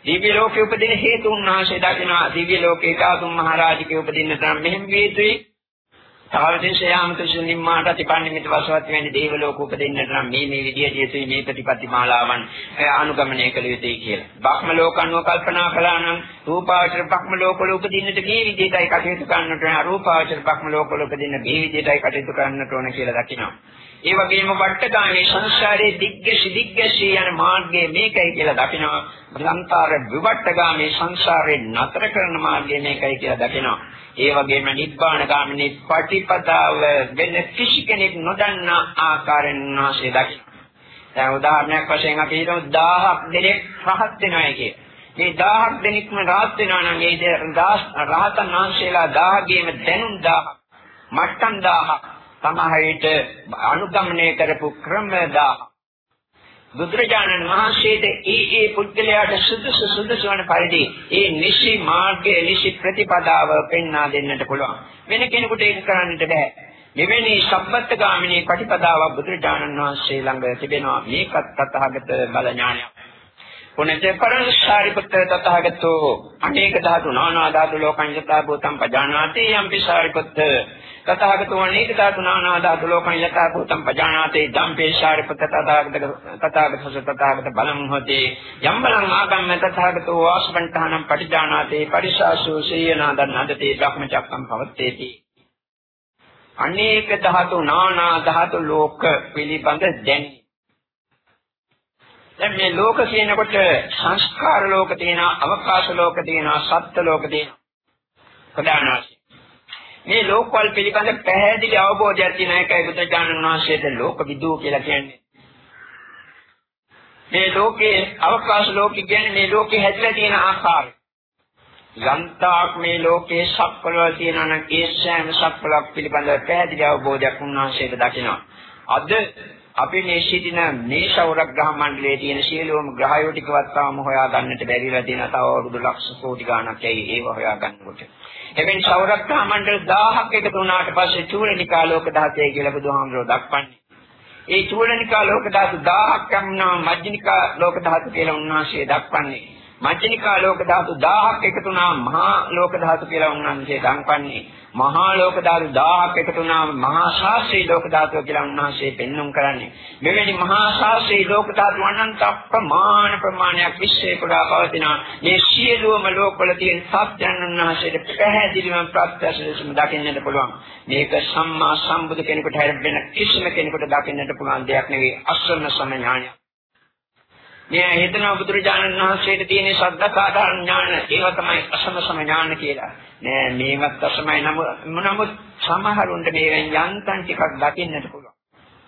A: දිව්‍ය ලෝකේ උපදින හේතු උන්වහන්සේ දකිනවා. දිව්‍ය ලෝකේ කාතුම් මහරජකේ උපදින්න තරම් මෙහෙම වේතුයි තාවදේශයාමකසු නිම්මාට අතිපන්නිමිත වසවත් වෙන්නේ දේව ලෝක උපදින්නට නම් මේ මේ විදියට යුතුයි මේ ප්‍රතිපatti මාලාවන් අනුගමනය කළ යුතුයි කියලා. බ්‍රහ්ම ලෝක අනුව කල්පනා කළා නම් රූපාවචර බ්‍රහ්ම ලෝකවල උපදින්නට මේ විදියටයි කටයුතු කරන්නට ඕන. අරූපාවචර බ්‍රහ්ම ලෝකවල උපදින්න මේ විදියටයි කටයුතු කරන්නට ඕන කියලා දකිනවා. ඒ වගේම වට්ටගාමී සංසාරයේ දිග්ගසි දිග්ගසි යන මාර්ගය මේකයි කියලා දකිනවා. සංසාර විවට්ටගාමී සංසාරේ නතර කරන මාර්ගය මේකයි කියලා දකිනවා. ඒ වගේම නිබ්බාන ගාමිනී පටිපදාව වෙන කිසි කෙනෙක් නොදන්නා ආකාරයෙන් වාසේ දකින්න. දැන් උදාහරණයක් වශයෙන් අපි හිතමු 1000ක් දෙනෙක් රහත් වෙනවා කිය. මේ 1000ක් දෙනෙක්ම රහත් වෙනවා නම් ඒ රහතන් වහන්සේලා 1000ගෙම දැනුම් 1000ක් මට්ටම් 1000ක් සමහරවිට අනුගමනය කරපු ක්‍රම 1000ක් බුදුරජාණන් වහන්සේට ඒ ඒ පුද්ගලයාට සුදුසු සුදුසු වන පරිදි ඒ නිසි මාර්ගයේ නිසි ප්‍රතිපදාව පෙන්වා දෙන්නට පුළුවන්. වෙන කෙනෙකුට ඒක කරන්නට බෑ. මෙවැනි සම්බත්ගාමිනී ප්‍රතිපදාව බුදුරජාණන් වහන්සේ ළඟ තිබෙනවා. මේකත් තථාගත බල ඥානයක්. පුනච පරංසාරිපුත්‍ර තථාගතෝ අනේක ධාතු නානා ධාතු ලෝකං යතා භූතං පජානාති යම්පි සාරිපුත්‍ර තථාගතෝ අනේක ධාතු නානා ධාතු ලෝකං යතා භූතං පජානාති ධම්පේ සාරිපුත්‍ර තථාගත තථාගතස තථාගත බලං හොති. යම් බලං ආගම්ම තථාගතෝ වාසවන්තහනම් පටිජානාති පරිසාසු සීයනාදන් නදති බ්‍රහ්මචක්කම් පවත්තේති. අනේක ධාතු නානා ධාතු ලෝක පිළිබඳ දැනි. දැන් මේ ලෝක කියනකොට සංස්කාර ලෝක තියෙනවා අවකාශ ලෝක තියෙනවා සත්ත්ව ලෝක තියෙනවා. ප්‍රධාන වශයෙන්. මේ ලෝකවල පිළිබඳ පැහැදිලි අවබෝධයක් තියෙන එකයි බුදුජානක වහන්සේට ලෝක විදූ කියලා කියන්නේ. මේ ලෝකේ අවකාශ ලෝකෙ කියන්නේ මේ ලෝකේ හැදිලා තියෙන ආකාරය. යන්තාක් මේ ලෝකේ සක්වල තියෙනවා නම් ඒ සෑම සක්වලක් පිළිබඳව පැහැදිලි අවබෝධයක් උන්වහන්සේට දකිනවා. අද අපි මේ සිටින මේ සෞර ග්‍රහ මණ්ඩලයේ තියෙන සියලුම ග්‍රහයෝ ටිකවත් තාම හොයා ගන්නට බැරිලා තියෙන තව අවුරුදු ලක්ෂ කෝටි ගණනක් ඇයි ඒව හොයා ගන්නකොට. එබැවින් සෞර ග්‍රහ මණ්ඩල 1000ක් එකතු වුණාට පස්සේ චූලනිකා ලෝක ධාතය කියලා බුදුහාමුදුරුවෝ දක්වන්නේ. ඒ චූලනිකා ලෝක ධාතු 1000ක් යම්නා මජ්ජනිකා ලෝක ධාතු කියලා උන්වහන්සේ දක්වන්නේ. මජ්ජනිකා ලෝක ධාතු 1000ක් එකතු වුණා මහා ලෝක ධාතු කියලා උන්වහන්සේ දක්වන්නේ. මහා ලෝක ධාතු 1000ක් එකතු වුණාම මහා ශාස්ත්‍රීය ලෝක ධාතුව කියලා උන්වහන්සේ පෙන්눔 කරන්නේ. මෙවැනි මහා ශාස්ත්‍රීය ලෝක ධාතු අනන්ත ප්‍රමාණ ප්‍රමාණයක් විශ්වයේ පුරා පවතින මේ සියලුම ලෝකවල තියෙන සත්‍යයන් උන්වහන්සේට පැහැදිලිවම ප්‍රත්‍යක්ෂව දකින්නට පුළුවන්. මේක සම්මා සම්බුදු කෙනෙකුට හැරෙන්න කිසිම කෙනෙකුට දකින්නට පුළුවන් දෙයක් නෙවෙයි අසන්න සමඥානය. මේ හිතනවා බුදුරජාණන් වහන්සේට තියෙන ශ්‍රද්ධා සාධාරණ ඥාන ඒව තමයි අසම සම ඥාන කියලා. නෑ මේවත් අසමයි නමුත් සමහරුන්ට මේවෙන් යන්තම් ටිකක් දකින්නට පුළුවන්.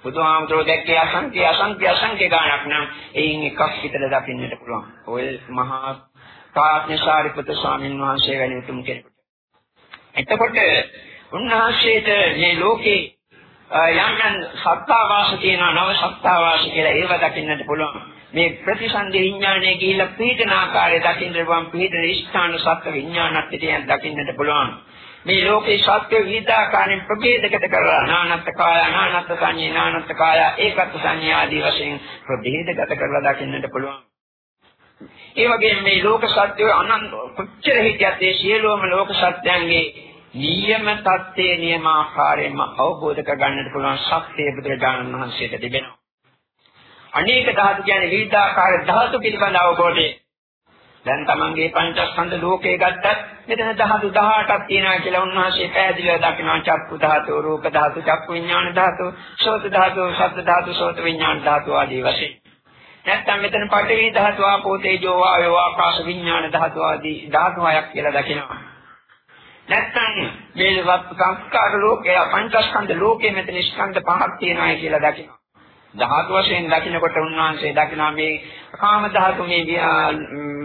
A: බුදුහාමුදුරෝ දැක්කේ අසංඛ්‍ය අසංඛ්‍ය අසංඛ්‍ය ගාණක් නම් එයින් එකක් විතර දකින්නට පුළුවන්. ඔය මහා කාඥාසාරිපුත්‍ර ස්වාමීන් වහන්සේ වැනි උතුම් කෙනෙකුට. එතකොට උන්වහන්සේට මේ ලෝකේ යම් යම් සත්තාවාස තියෙනවා නව සත්තාවාස කියලා ඒව දකින්නට පුළුවන්. මේ ප්‍රතිසන්දි විඥානයේ ගිහිල්ලා පීඩන ආකාරය දකින්න පුළුවන් පීඩන ස්ථාන සත්ත්ව විඥානත් පිටියන් දකින්නට පුළුවන්. මේ ලෝකේ සත්‍ය විවිධාකාරයෙන් ප්‍රභේදකට කරලා නානත් කාය නානත් සංඤේ නානත් කාය ඒකත් සංඤා ආදී වශයෙන් ප්‍රභේදගත කරලා දකින්නට පුළුවන්. ඒ වගේම මේ ලෝක සත්‍යය අනන්ත කොච්චර හිටියත් ඒ සියලුම ලෝක සත්‍යයන්ගේ නියම தත්ත්වයේ නියමාකාරයෙන්ම අවබෝධ කර ගන්නට පුළුවන් ශක්තිය බුදුරජාණන් වහන්සේට තිබෙනවා. අනේක ධාතු කියන්නේ විවිධාකාර ධාතු පිළිබඳ අවබෝධය. දැන් Tamange පංචස්කන්ධ ලෝකේ ගත්තත් මෙතන ධාතු 18ක් තියෙනවා කියලා උන්වහන්සේ පැහැදිලිව දක්වනවා චක්කු ධාතු, රූප ධාතු, චක්කු විඥාන ධාතු, සෝත ධාතු, ශබ්ද ධාතු, සෝත විඥාන ධාතු ආදී වශයෙන්. නැත්නම් මෙතන පඨවි ධාතු, ආපෝ තේජෝ වායෝ ආකාශ විඥාන ධාතු ආදී ධාතු හයක් කියලා දකිනවා. නැත්නම් මේ සංස්කාර ලෝකය පංචස්කන්ධ ලෝකයේ මෙතන ස්කන්ධ පහක් තියෙනවා කියලා දකිනවා. ධාතු වශයෙන් දකින්නකොට උන්වහන්සේ දකිනවා මේ කාම ධාතු මේ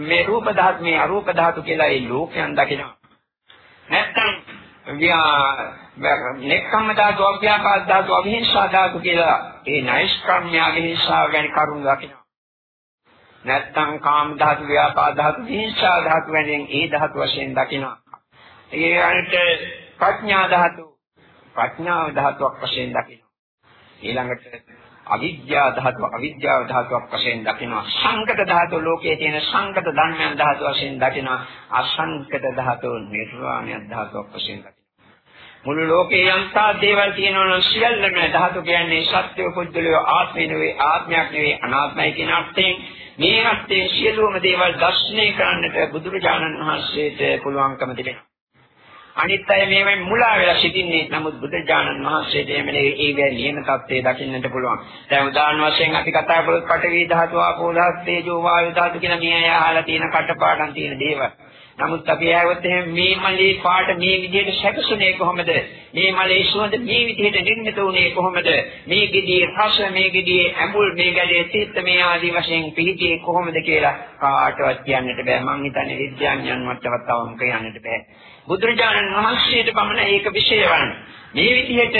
A: මේ රූප ධාතු මේ අරූප ධාතු කියලා ඒ ලෝකයන් දකිනවා. නැත්තම් නෙක්ඛම්ම ධාතු අව්‍යාපාද ධාතු අවිහිංසා ධාතු කියලා ඒ නෛෂ්ක්‍රම්‍යාගේ හිංසාව ගැන කරුණු දකිනවා. නැත්තම් කාම ධාතු ව්‍යාපාද ධාතු විහිංසා ධාතු වැනින් ඒ ධාතු වශයෙන් දකිනවා. ඒ අනිට ප්‍රඥා ධාතු ප්‍රඥාව ධාතුවක් වශයෙන් දකිනවා. ඊළඟට අවිද්‍යා ධාතුව අවිද්‍යාව ධාතුවක් වශයෙන් දකිනවා. සංකත ධාතුව ලෝකයේ තියෙන සංකත ධර්මයන් ධාතුව වශයෙන් දකිනවා. අසංකත ධාතුව නිර්වාණය ධාතුවක් වශයෙන් දකිනවා. මුළු ලෝකේ යම්තා දේවල් තියෙනවා නම් සියල්ලම ධාතු කියන්නේ සත්‍ය පුද්ගලය ආත්මය නෙවෙයි ආත්මයක් නෙවෙයි අනාත්මයි කියන අර්ථයෙන්. මේ අර්ථයෙන් සියලුම දේවල් දර්ශනය කරන්නට බුදුරජාණන් වහන්සේට පුළුවන්කම තිබෙනවා. අනිත් අය මේවෙන් මුලා වෙලා සිටින්නේ නමුත් බුදුජානන් වහන්සේට එමනේ ඒ වේ නියම தත්ත්වය දකින්නට පුළුවන්. දැන් උදාහරණ වශයෙන් අපි කතා කරොත් පඨවි ධාතු, ආපෝ ධාතු, තේජෝ වායු ධාතු කියන මේ අය අහලා තියෙන කටපාඩම් තියෙන දේවල්. නමුත් අපි ආවොත් එහෙනම් මේ මලේ පාට මේ විදිහට සැකසුනේ කොහොමද? මේ මලේ සුවඳ මේ විදිහට නිර්මිත වුණේ කොහොමද? මේ ගෙඩියේ රස මේ ගෙඩියේ ඇඹුල් මේ ගැලේ තීත්ත මේ ආදී වශයෙන් පිහිටියේ කොහොමද කියලා කාටවත් කියන්නට බෑ. මං හිතන්නේ විද්‍යාඥයන් මටවත් තවම කියන්නට බෑ. බුදුරජාණන් වහන්සේට පමණ ඒක විශේෂවන්නේ. මේ විදිහට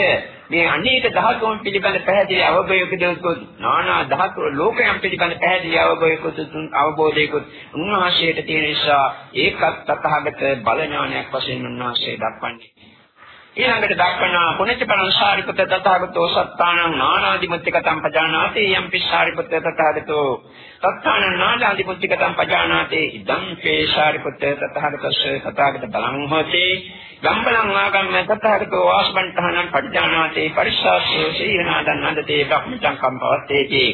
A: මේ අනේක ධාතුන් පිළිබඳ පැහැදිලි අවබෝධයකුත් නානා ධාතු ලෝකයන් පිළිබඳ පැහැදිලි අවබෝධයකුත් අවබෝධයකුත් උන්වහන්සේට තියෙන නිසා ඒකත් තථාගත බල ඥානයක් වශයෙන් උන්වහන්සේ දක්වන්නේ. ඊළඟට දක්වන පුණ්‍ය පරංසාරිපත තථාගතෝ සත්තානං නානාදිමුත්තිකතං පජානාති යම් පිස්සාරිපත තථාගතෝ සත්තානං නානාදිමුත්තිකතං පජානාති ඉදං පේසාරිපත තථාගතස්ස තථාගත බලං හොති ගම්බලං ආගම්ම තථාගතෝ වාස්බන්තහනං පජානාති පරිස්සාසෝ සීහනාදන් නන්දතේ බ්‍රහ්මචං කම්පවත්තේති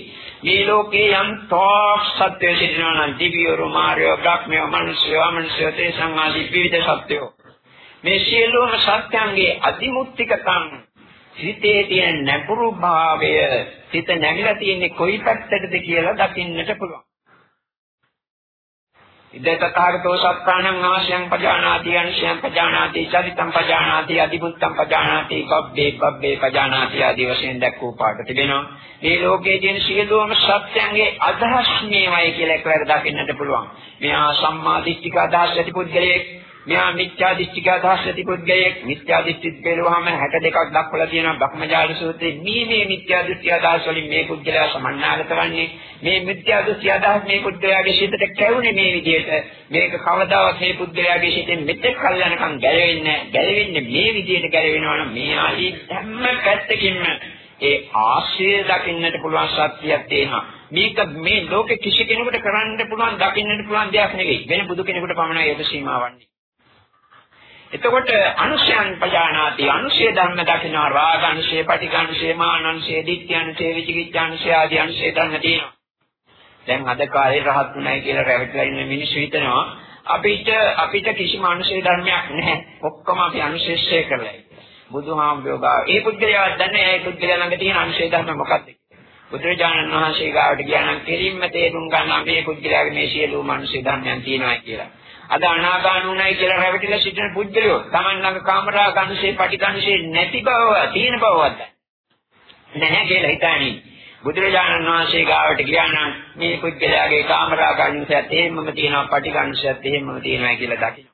A: මේ ලෝකේ යම් තෝක් සත්‍ය සිටිනවා නම් දිව්‍යෝ මාර්යෝ බ්‍රහ්මයෝ මනුෂ්‍යෝ අමනුෂ්‍යෝ තේ සංආදී විවිධ සත්‍යෝ මේ සියලුම සත්‍යංගේ අදිමුත්තිකතං හිතේ තියෙන නැඹුරු භාවය හිත නැగిලා තියෙන්නේ කොයි පැත්තටද කියලා දකින්නට පුළුවන්. ඉදතකාරතෝ සත්තානං ආශයන් පජානාති අංශයන් පජානාති චරිතං පජානාති අදිබුත්තං පජානාති බබ්බේ බබ්බේ පජානාති ආදී වශයෙන් දැක්වූ පාඩ තිබෙනවා. මේ ලෝකයේ තියෙන සියලුම සත්‍යයන්ගේ අදහස් මේවයි කියලා එකවර දකින්නට පුළුවන්. මෙහා සම්මා දිට්ඨික අදහස් ඇති පුද්ගලයෙක් මෙහා මිත්‍යා දෘෂ්ටික අදහස් ඇති පුද්ගලයෙක් මිත්‍යා දෘෂ්ටි පෙළුවාම 62ක් දක්වලා තියෙනවා බ්‍රහ්මජාල සූත්‍රයේ. මේ මේ මිත්‍යා දෘෂ්ටි අදහස් වලින් මේ පුද්ගලයා සමන්නාගත වන්නේ. මේ මිත්‍යා දෘෂ්ටි අදහස් මේ පුද්ගලයාගේ සිතට කැවුනේ මේ විදිහට. මේක කවදාවත් මේ පුද්ගලයාගේ සිතෙන් මෙතෙක් කල් යනකම් ගැලවෙන්නේ ගැලවෙන්නේ මේ විදිහට ගැලවෙනවා නම් මේ ආදී හැම පැත්තකින්ම ඒ ආශ්‍රය දකින්නට පුළුවන් සත්‍යයක් තියෙනවා. මේක මේ ලෝකෙ කිසි කෙනෙකුට කරන්න පුළුවන් දකින්නට පුළුවන් දෙයක් නෙවෙයි. වෙන බුදු කෙනෙකුට පමණයි ඒක සීමාවන්නේ එතකොට අනුශයන් පජානාති අනුශය ධර්ම දකිනවා රාග අනුශය, පටිඝ අනුශය, මාන අනුශය, ditthි අනුශය, විචිකිච්ඡා අනුශය ආදී අනුශය ධර්ම තියෙනවා. දැන් අද කාලේ රහත් උනායි කියලා රැවටිලා ඉන්න මිනිස්සු හිතනවා අපිට අපිට කිසිම අනුශය ධර්මයක් නැහැ. ඔක්කොම අපි අනුශේෂය කරලා බුදුහාමුදුරුවෝ ගාව. ඒ පුද්ගලයා දන්නේ ඒ පුද්ගලයා ළඟ තියෙන අනුශය ධර්ම මොකක්ද? බුදුරජාණන් වහන්සේ ගාවට ගියා නම් කෙලින්ම තේරුම් ගන්නවා මේ පුද්ගලයාගේ මේ සියලුම අනුශය ධර්මයන් තියෙනවා කියලා. අද අනාගානුණයි කියලා රැවටිලා සිටින පුද්ගලයෝ Taman ළඟ කාමරා කනුසේ පටිකනුසේ නැති බව තියෙන බවවත් නැහැ කියලා හිතන්නේ. බුදුරජාණන් වහන්සේ ගාවට ගියා නම් මේ පුද්ගලයාගේ කාමරා කනුසයත් එහෙමම තියෙනවා පටිකනුසයත් එහෙමම තියෙනවා කියලා දකින්න.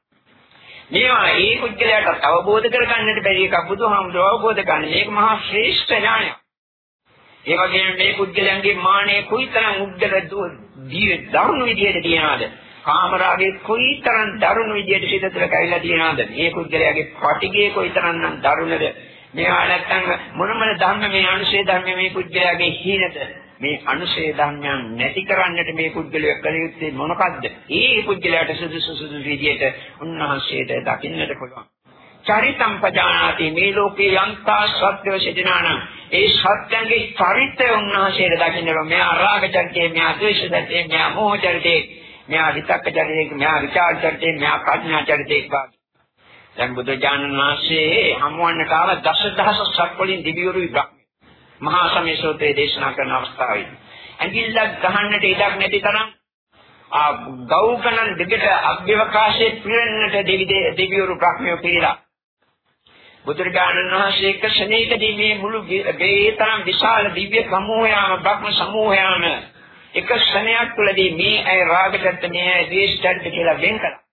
A: මේවා ඒ පුද්ගලයාට අවබෝධ කරගන්නට බැරි එකක් බුදුහාමුදුරුවෝ අවබෝධ කරගන්න. මේක මහා ශ්‍රේෂ්ඨ ඥානයක්. ඒ වගේම මේ පුද්ගලයන්ගේ මානෙ කුයිතරම් උග්ගල දරුණු විදියට තියනවාද? කාමරාගේ කොයිතරම් දරුණු විදියට සිත තුළ කැවිලා තියෙනවද? මේ කුජලයාගේ පටිගේ කොයිතරම්නම් දරුණද? මේවා නැත්තම් මොන මොන ධර්ම මේ අනුශේ ධර්ම මේ කුජලයාගේ හීනද? මේ අනුශේ ධර්මයන් නැති කරන්නට මේ කුජලයා කළ යුත්තේ මොනකද්ද? ඒ කුජලයාට සුදුසු සුදුසු විදියට උන්වහන්සේට දකින්නට පුළුවන්. චරිතම් පජානාති මේ ලෝකේ යන්තා සත්‍යව සිටිනානම් ඒ සත්‍යංගේ චරිතය උන්වහන්සේට දකින්න මෙයා රාග චරිතය මෙයා ද්වේෂ චරිතය මෙයා මෝහ චරිතය මෙහා විතක්ක චරිතයක මෙහා විචාර චරිතයක මෙහා ප්‍රඥා චරිතයක දැන් බුදුජානන වහන්සේ හමුවන්නට ආව දසදහසක් සක්වලින් දිවිවරුයි බ්‍රහ්ම මහා සමේසෝතේ දේශනා කරන අවස්ථාවේ. ඇඟිල්ලක් ගහන්නට ඉඩක් නැති තරම් ආ ගෞකණන් දෙකට අභ්‍යවකාශයේ පිරෙන්නට දෙවි දෙවිවරු බ්‍රහ්මියෝ පිළිලා බුදුරජාණන් වහන්සේ එක ශනේකදී මේ මුළු ගේ තරම් විශාල දිව්‍ය සමූහයම බ්‍රහ්ම සමූහයම එක ක්ෂණයක් තුළදී මේ අය රාගචරිත මේ අය ද්වේෂචරිත කියලා වෙන් කළා.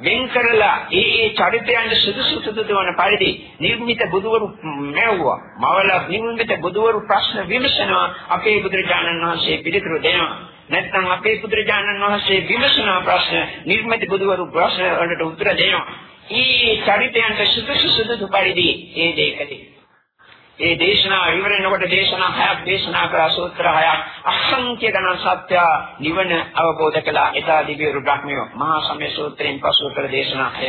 A: වෙන් කරලා ඒ ඒ චරිතයන් සුදුසු සුදුසු වන පරිදි නිර්මිත බුදුවරු මෙව්වා. මවල නිර්මිත බුදුවරු ප්‍රශ්න විමසනවා අපේ බුදුරජාණන් වහන්සේ පිළිතුරු දෙනවා. නැත්නම් අපේ බුදුරජාණන් වහන්සේ විමසන ප්‍රශ්න නිර්මිත බුදුවරු ප්‍රශ්න වලට උත්තර දෙනවා. ඒ චරිතයන් සුදුසු සුදුසු පරිදි ඒ දෙකදී ඒ දේශනාව ඉවර වෙනකොට දේශනා හයක් දේශනා කරා සූත්‍ර හයක් අසංඛ්‍ය ගණන් සත්‍ය නිවන අවබෝධ කළා එදා දිව්‍ය රුබ්‍රහ්මිය මහා සම්මේ සූත්‍රයෙන් පසු කළ දේශනා හය.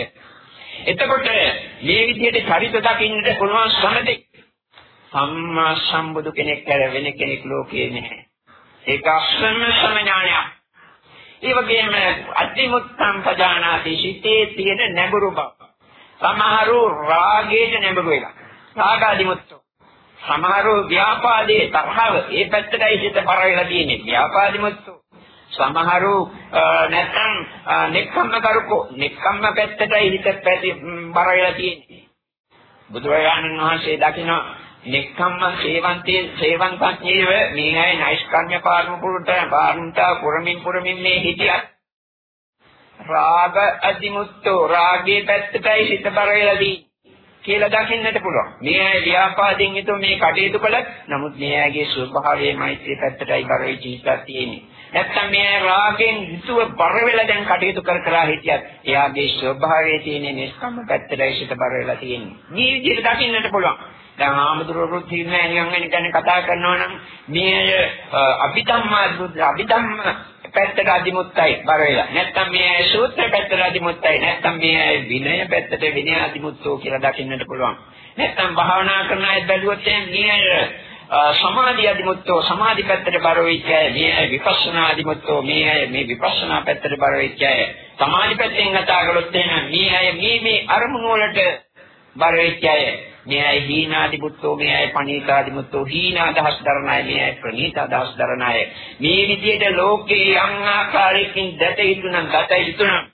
A: එතකොට මේ විදිහට චරිත දකින්නට පුළුවන් සමදේ සම්මා සම්බුදු කෙනෙක් කර වෙන කෙනෙක් ලෝකයේ නැහැ. ඒක අස්සම සමඥානයක්. ඒ වගේම අතිමුත්තම් පජානාති සිතේ තියෙන නැඹුරු බව. සමහරු රාගයට නැඹුරු වෙලා. රාගාදිමුත්තෝ සමහරව ව්‍යාපාදයේ තරහව ඒ පැත්තටයි හිත පර වෙලා තියෙන්නේ. ව්‍යාපාදිමුත්තු සමහරු නැත්නම් නෙක්ඛම්ම කරුකෝ නෙක්ඛම්ම පැත්තටයි හිත පැති බර වෙලා තියෙන්නේ. බුදුරජාණන් වහන්සේ දකින්න නෙක්ඛම්ම සේවන්තේ සේවන්තන්නේව මේ අය නෛෂ්කර්ම්‍ය පාරම පුරුට පාරමිතා පුරමින් පුරමින් මේ හිටියත් රාග අදිමුත්තෝ රාගේ පැත්තටයි හිත බර වෙලා තියෙන්නේ. කියලා දකින්නට පුළුවන්. මේ අය ව්‍යාපාදයෙන් යුතුව මේ කටයුතු කළත් නමුත් මේ අයගේ ස්වභාවයේ මෛත්‍රී පැත්තටයි බර වෙච්ච හිතක් තියෙන්නේ. නැත්තම් මේ අය රාගෙන් යුතුව බර වෙලා දැන් කටයුතු කර කර හිටියත් එයාගේ ස්වභාවයේ තියෙන නිෂ්කම්ම පැත්තටයි හිත බර වෙලා තියෙන්නේ. මේ විදිහට දකින්නට පුළුවන්. දැන් ආමතුරුරුත් හින්නේ නිකන් ගැන කතා කරනවා නම් මේ අභිධම්මා අභිධම්ම පැත්තට අදිමුත්තයි බර වෙලා. නැත්තම් මේ සූත්‍ර පැත්තට අදිමුත්තයි. නැත්තම් මේ විනය පැත්තට විනය අදිමුත්තෝ කියලා දකින්නට පුළුවන්. නැත්තම් භාවනා කරන අය බැලුවොත් මේ සමාධි අදිමුත්තෝ සමාධි පැත්තට බර වෙච්ච අය මේ විපස්සනා අදිමුත්තෝ මේ මේ විපස්සනා පැත්තට බර වෙච්ච අය සමාධි පැත්තෙන් කතා කළොත් එහෙනම් මේ අය මේ මේ අරමුණු වලට බර වෙච්ච අය
B: මේ අය හීනාදි මුත්තෝ මේ අය පණීතාදි මුත්තෝ හීනා අදහස් දරන අය මේ අය ප්‍රණීත අදහස් දරන අය මේ විදිහට ලෝකේ යම් ආකාරයකින් දැත යුතු නම් දත යුතු නම්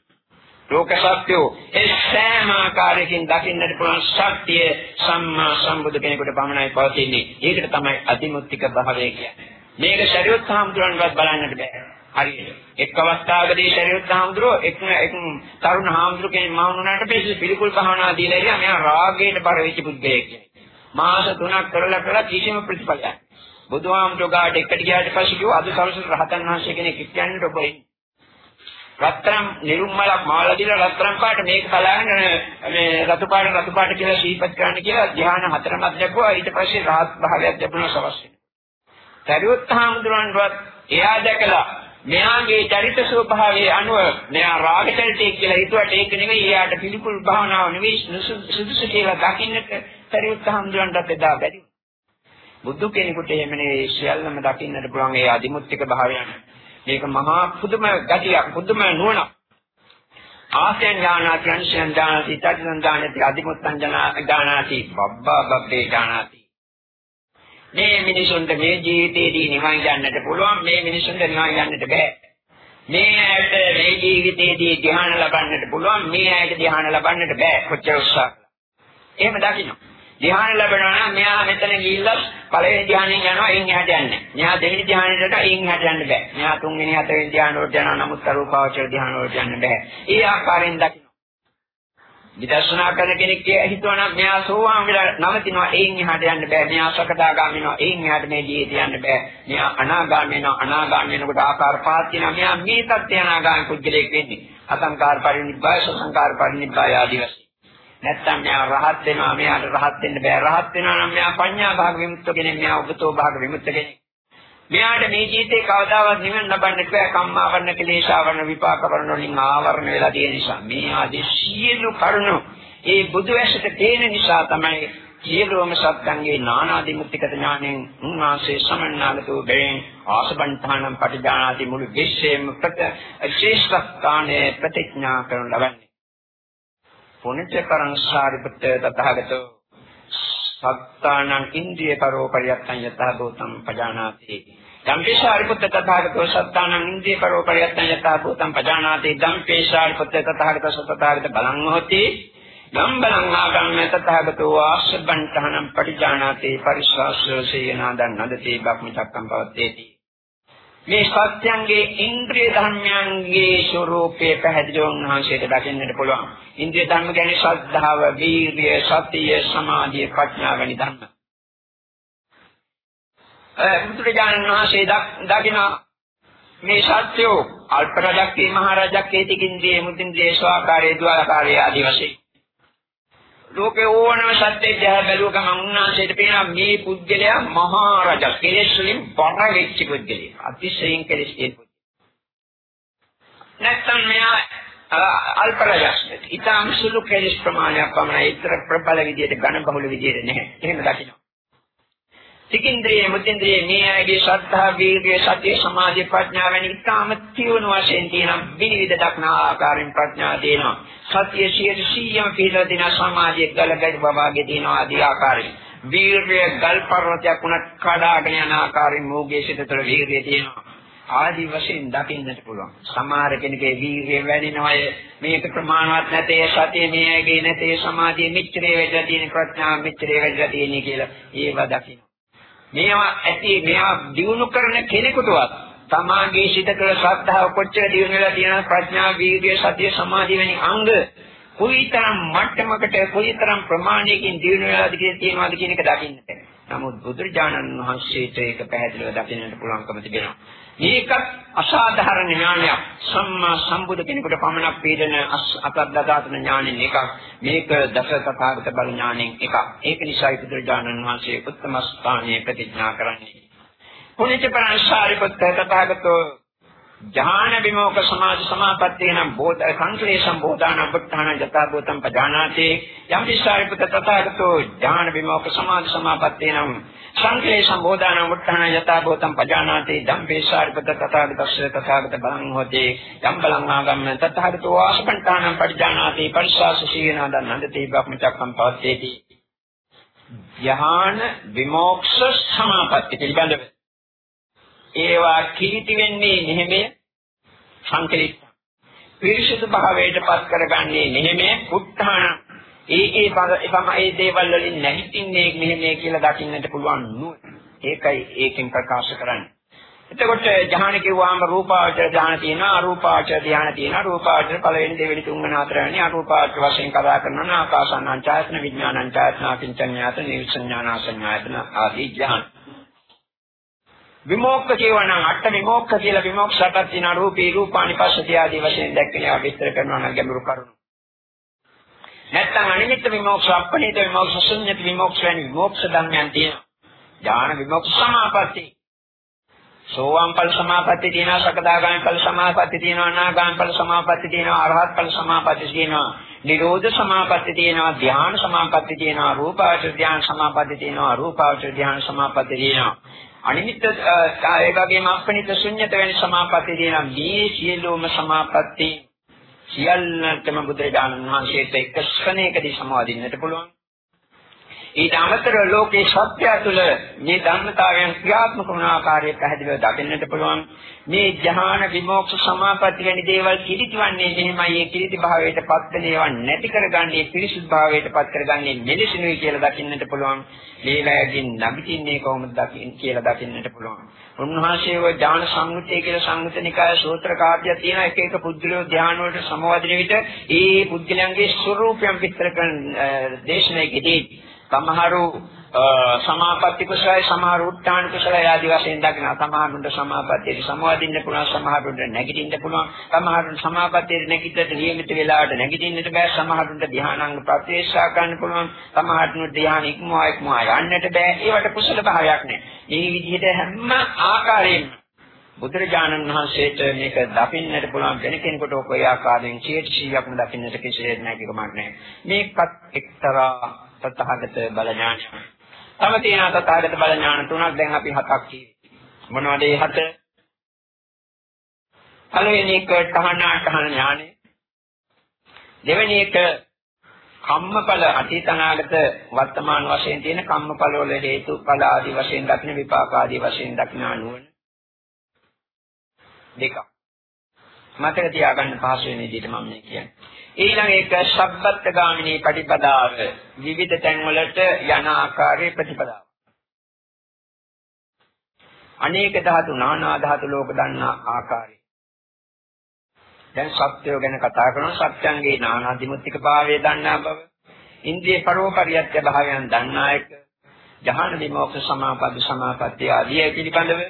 B: ලෝක සත්‍යෝ ඒ සෑම ආකාරයකින් දකින්නට පුළුවන් ශක්තිය සම්මා සම්බුදු කෙනෙකුට පමණයි පවතින්නේ. ඒකට තමයි අතිමුත්තික භාවය කියන්නේ. මේක ශරීරත් සාමුද්‍රයන්වත් බලන්නට බෑ. හරියට. එක් අවස්ථාවකදී ශරීරත් හාමුදුරුවෝ එක් එක් තරුණ හාමුදුරු කෙනෙක් මහණුනාට පිළිසි පිළිකුල් භාවනා දීලා ඉතින් මෙයා රාගයට බර වෙච්ච පුද්ගලයෙක් කියන්නේ. මාස 3ක් කරලා කරලා කිසිම ප්‍රතිඵලයක්. බුදුහාමුදුරුවෝ ගාට එකට ගියාට පස්සේ කිව්වා අද සවස් රහතන් වහන්සේ කෙනෙක් කියන්නේ ඔබ රත්තරන් නිරුම්මලක් මාලා දීලා රත්තරන් පාට මේක බලාගෙන මේ රතු පාට රතු පාට කියලා ශීපත් කරන්න කියලා ධ්‍යාන හතරමත් දැක්වුවා ඊට පස්සේ රහත් භාවයක් ලැබුණා සවස් වෙන. සරියුත් හාමුදුරන්වත් එයා දැකලා මෙයාගේ චරිත ස්වභාවයේ අනුව මෙයා රාග චරිතය කියලා හිතුවට ඒක නෙවෙයි එයාට පිළිකුල් භාවනාව නෙවෙයි සුදුසු කියලා දකින්නට පරිඋත් හඳුනන්නට එදා බැරි බුදු කෙනෙකුට එහෙම නෙවෙයි සියල්ලම දකින්නට පුළුවන් ඒ අදිමුත්තික භාවයන්. මේක මහා පුදුම ගතියක් පුදුම නුවණක්. ආසයන් ඥානාති අංශයන් ඥානාති තත්සන් ඥානාති අදිමුත්තං ඥානාති බබ්බා බබ්බේ ඥානාති. මේ මිනිසුන්ට මේ ජීවිතේදී නිවන් යන්නට පුළුවන් මේ මිනිසුන්ට නිවන් යන්නට බෑ. මේ ඇයට මේ ජීවිතේදී ධ්‍යාන ලබන්නට පුළුවන් මේ ඇයට ධ්‍යාන ලබන්නට බෑ කොච්චර උත්සාහ කළා. එහෙම දකින්න. ධ්‍යාන ලැබෙනවා නම් මෙයා මෙතන ගිහිල්ලා පළවෙනි ධ්‍යානෙන් යනවා එයින් එහාට යන්නේ. මෙයා දෙවෙනි ධ්‍යානෙට එයින් එහාට යන්න බෑ. මෙයා තුන්වෙනි හතරවෙනි ධ්‍යාන වලට යනවා නමුත් අරූපාවචර ධ්‍යාන වලට යන්න බෑ. ඒ ආකාරයෙන් දකින්න. විදර්ශනා කරන කෙනෙක් හිතුවා නම් මෙයා සෝවාන් වෙලා නවතිනවා. එයින් එහාට යන්න බෑ. මෙයා සකදාගාමී වෙනවා. එයින් එහාට මේ ජීවිතය යන්න බෑ. මෙයා අනාගාමී වෙනවා. අනාගාමී වෙනකොට ආකාර පහක් තියෙනවා මෙයා මේ තත්ත්ව අනාගාමී පුද්ගලයෙක් වෙන්නේ. අසංකාර පරිනිබ්බාය සසංකාර පරිනිබ්බාය ආදී වශයෙන්. නැත්තම් මෙයා රහත් වෙනවා. මෙයාට රහත් වෙන්න බෑ. රහත් වෙනවා නම් මෙයා පඤ්ඤා භාග විමුක්ත කෙනෙක්. මෙයා උපතෝ භාග විමුක්ත කෙනෙක්. මෙයාට මේ ජීවිතේ කවදාවත් නිවන් ලබන්න බෑ කම්මාවරණ කෙලේශාවරණ විපාකවරණ වලින් ආවරණ වෙලා තියෙන නිසා. මේ ආදී සියලු කරුණු ඒ බුදු ඇසට තේන නිසා තමයි සියලුම සත්‍යංගේ නානාදි මුක්තිගත ඥාණයෙන් උන්වහන්සේ සමන්නාගතෝ බැවින් ආසබන්තානම් පටිජානාති මුළු විශ්වයේම ප්‍රත ශ්‍රේෂ්ඨස්ථානයේ ප්‍රතිඥා කරන ලබන්නේ. පුණ්‍ය කරං සාරිපුත්ත තථාගතෝ සත්තානං ඉන්ද්‍රිය කරෝ පරියත්තං යතහ භූතං පජානාති. ධම්පේශාරිපුත්ත තථාගතෝ සත්තානං ඉන්ද්‍රිය කරෝ පරියත්තං යතහ භූතං පජානාති. ධම්පේශාරිපුත්ත තථාගත සතතාගත බලං හොති ගම්බලං ආගම්ම තථාගතෝ ආශ්‍රබන්තහනම් පටිජානාති. පරිස්සාසසේනාදන් නදති. බක්මචක්කම් පවත්තේති. මේ සත්‍යංගේ ඉන්ද්‍රිය ධර්මයන්ගේ ස්වરૂපයේ පැහැදිලිව උන්වහන්සේට දකින්නට පුළුවන්. ඉන්ද්‍රිය ධර්ම කියන්නේ ශ්‍රද්ධාව, වීර්ය, සතිය, සමාධිය, ප්‍රඥාව වැනි ධර්ම. බුදුරජාණන් වහන්සේ දකින මේ සත්‍යෝ අල්ප රජක්කේ මහ රජක්කේ තිකින්දී මුදින්දී ස්වාකාරයේ දුආකාරයේ ආදි වශයෙන් ලෝකේ ඕනම සත්‍යයක් දිහා බැලුව ගමන් උන්වහන්සේට පේනවා මේ පුද්ගලයා මහා රජ කෙලෙස් වලින් පර වෙච්ච පුද්ගලයෙක්. අතිශයින් කෙලෙස් තියෙන පුද්ගලයෙක්. නැත්නම් මෙයා අල්ප රජස්. ඊටම සුළු කෙලෙස් ප්‍රමාණයක් පමණයි. ඒතර ප්‍රබල විදියට ඝන බහුල විදියට නැහැ. එහෙම දකින්න. සිකින්ද්‍රිය මුදින්ද්‍රිය මේ ආගේ ශ්‍රද්ධා වීර්ය සතිය සමාධි ප්‍රඥා වැනි ඉතාම තියුණු වශයෙන් තියෙන විවිධ දක්නා ආකාරයෙන් ප්‍රඥා දෙනවා සතිය සියයට සියයම පිළිලා දෙන සමාධිය ගලගල් බවාගේ දෙනවා ආදී ආකාරයෙන් වීර්ය ගල් පර්වතයක් උනත් කඩාගෙන යන ආකාරයෙන් මෝගේ සිත තුළ වීර්යය තියෙනවා ආදි වශයෙන් දකින්නට පුළුවන්. සමහර කෙනෙකුගේ වීර්යය වැඩිනවය මේක ප්‍රමාණවත් නැතේ සතිය මේගේ නැතේ සමාධිය මෙච්චරේ වැඩිලා තියෙන ප්‍රඥාව මෙච්චරේ වැඩිලා තියෙන කියලා ඒව දකින්න. මේවා ඇති මේවා දිනු කරන කෙනෙකුටවත් තමාගේ සිත කළ ශ්‍රද්ධාව කොච්චර දිනු වෙලා තියෙනවද? ප්‍රඥා වීර්ය සතිය සමාධිය වැනි අංග කොයිතරම් මට්ටමකට කොයිතරම් ප්‍රමාණයකින් දිනු වෙලාද කියලා තියෙනවද කියන එක දකින්නට. නමුත් බුදුරජාණන් වහන්සේට ඒක පැහැදිලිව දකින්නට පුළුවන්කම තිබෙනවා. මේකත් අසාධාරණ ඥානයක්. සම්මා සම්බුදු කෙනෙකුට පමණක් පීඩන අතද්දාතන ඥානෙන් එකක්. මේක දස තථාගත බල ඥානෙන් එකක්. ඒක නිසා බුදුරජාණන් වහන්සේ උත්තම ස්ථානයේ ප්‍රතිඥා කරන්නේ. පුණ්‍ය පරංසාරිපුත්ත තථාගතෝ ඥාන විමෝක සමාධ සමාපත්තිය නම් බෝධ සංක්ලේශම් බෝධාන බුද්ධාන යථා භූතම් පජානාති. යම් විසාරිපුත තථාගතෝ ඥාන විමෝක සමාධ සමාපත්තිය නම් සංක්ලේශම් බෝධාන බුද්ධාන යථා භූතම් පජානාති ධම්පේ සාරිපුත තථාගතස්ස තථාගත බලං හොතේ. යම් බලං ආගම්ම තථාගතෝ ආසපන්තානම් පරිජානාති. පරිසාස සීනාදන් නන්දති බ්‍රහ්මචක්කම් පවත්තේති. ධ්‍යාන විමෝක්ෂ සමාපatti පිළිබඳව ඒවා කිලිටි වෙන්නේ මෙහෙම සංකලිත. පිරිසුදු භාවයට පත් කරගන්නේ මෙහෙම උත්හාන. ඒ ඒ බම ඒ දේවල් වලින් නැහිටින්නේ මෙහෙම කියලා දකින්නට පුළුවන් නුවණ. ඒකයි ඒකෙන් ප්‍රකාශ කරන්නේ. එතකොට ධ්‍යාන කිව්වාම රූපාවචර ධ්‍යාන තියෙනවා අරූපාවචර ධ්‍යාන තියෙනවා. රූපාවචර පළවෙනි දෙවෙනි තුන්වෙනි හතරවෙනි අරූපාවචර වශයෙන් කතා කරනවා. නම් ආකාසානංචායතන විඥානංචායතන අකින්චඤ්ඤාත නිවිසඤ්ඤානාසඤ්ඤායතන ආදී ධ්‍යාන. විමෝක්ඛ කියවනම් අට විමෝක්ඛ කියලා විමෝක්ෂයටත් තියෙන රූපී රූපානි පස්සතිය ආදී වශයෙන් දැක්කේ ඒවා විස්තර කරනවා නම් ගැඹුරු කරුණු. නැත්තම් අනිමිත්ත විමෝක්ෂ අපනිත විමෝක්ෂ ශුන්‍යත විමෝක්ෂ වැනි විමෝක්ෂ ධර්මයන් තියෙනවා. ඥාන විමෝක්ෂ සමාපatti. සෝවාන් ඵල සමාපatti තියෙනවා සකදාගාමි ඵල සමාපatti තියෙනවා අනාගාමි ඵල සමාපatti තියෙනවා අරහත් ඵල සමාපatti තියෙනවා නිරෝධ සමාපatti තියෙනවා ධ්‍යාන සමාපatti තියෙනවා රූපාවචර ධ්‍යාන සමාපatti තියෙනවා රූපාවචර ධ්‍යාන සමාපatti තියෙනවා. අනිමිත්ත ඒ වගේම අපනිත ශුන්්‍යත වෙන සමාපatti තියෙනවා මේ සියලුම සමාපatti සියල්ලටම බුදුරජාණන් වහන්සේට එක ශ්‍රණයකදී සමාදින්නට පුළුවන්. ඊට අමතරව ලෝකේ සත්‍ය තුළ මේ ධර්මතාවයන් ක්‍රියාත්මක වන ආකාරය පැහැදිලිව දකින්නට පුළුවන්. මේ ජහාන විමෝක්ෂ සමාපatti වැනි දේවල් කිලිටිවන්නේ මෙහෙමයි ඒ කිලිටි භාවයට පත් වෙන ඒවා නැති කරගන්නේ පිරිසුදු භාවයට පත් කරගන්නේ මෙලෙසිනුයි කියලා දකින්නට පුළුවන්. මේලයකින් නැගිටින්නේ කොහොමද දකින්න කියලා දකින්නට පුළුවන්. උන්වහන්සේ ඔය ඥාන සංගුතය කියලා සංගුතනිකාය සූත්‍ර කාර්යය තියෙන එක එක පුද්ගලයෝ ධ්‍යාන වලට සමවදින විට ඒ පුද්ගලයන්ගේ ස්වરૂපයන් විස්තර කරන දේශනාවකදී සමහරු සමාපatti කුසලයි සමහරු උත්තාන කුසලයි ආදී වශයෙන් දකිනවා. සමහරුන්ට සමාපත්තියට සමවදින්න පුළුවන් සමහරුන්ට නැගිටින්න පුළුවන්. සමහරුන්ට සමාපත්තියට නැගිටට නියමිත වෙලාවට නැගිටින්නට බෑ. සමහරුන්ට ධ්‍යානාංග ප්‍රත්‍යක්ෂා ගන්න පුළුවන්. සමහරුන්ට ධ්‍යාන ඉක්මවා ඉක්මවා යන්නට බෑ. ඒවට කුසල භාවයක් නෑ. මේ විදිහට හැම ආකාරයෙන්ම බුදුරජාණන් වහන්සේට මේක දකින්නට පුළුවන්. වෙන කෙනෙකුට ඔය ආකාරයෙන් 100%ක්ම දකින්නට කිසිසේත් නැහැ කිකමක් නැහැ. මේකත් එක්තරා තථාගත බල ඥානය. තව තියෙන තථාගත බල ඥාන තුනක් දැන් අපි හතක් කිව්වේ. මොනවද ඒ හත? පළවෙනි එක තහනාටහන ඥානය. දෙවෙනි එක කම්මඵල අතීතනාගත වර්තමාන වශයෙන් තියෙන කම්මඵල වල හේතුඵල ආදී වශයෙන් දක්න විපාක ආදී වශයෙන් දක්න නුවණ දෙක. මතක තියාගන්න පහසු වෙන විදිහට මම මේ කියන්නේ. ඊළඟ එක සබ්බත් ගාමිනී ප්‍රතිපදාව විවිධ තැන්වලට යන ආකාරයේ ප්‍රතිපදාව. අනේක ධාතු නානා ධාතු ලෝක දන්නා ආකාරය. දැන් සත්‍යය ගැන කතා කරනවා සත්‍යංගේ නානා දිමුත්තික භාවය දන්නා බව. ඉන්ද්‍රිය පරෝපරියත්‍ය භාවයන් දන්නා එක. ජහන විමෝක්ෂ සමාපද සමාපත්තිය ආදී පිළිබඳව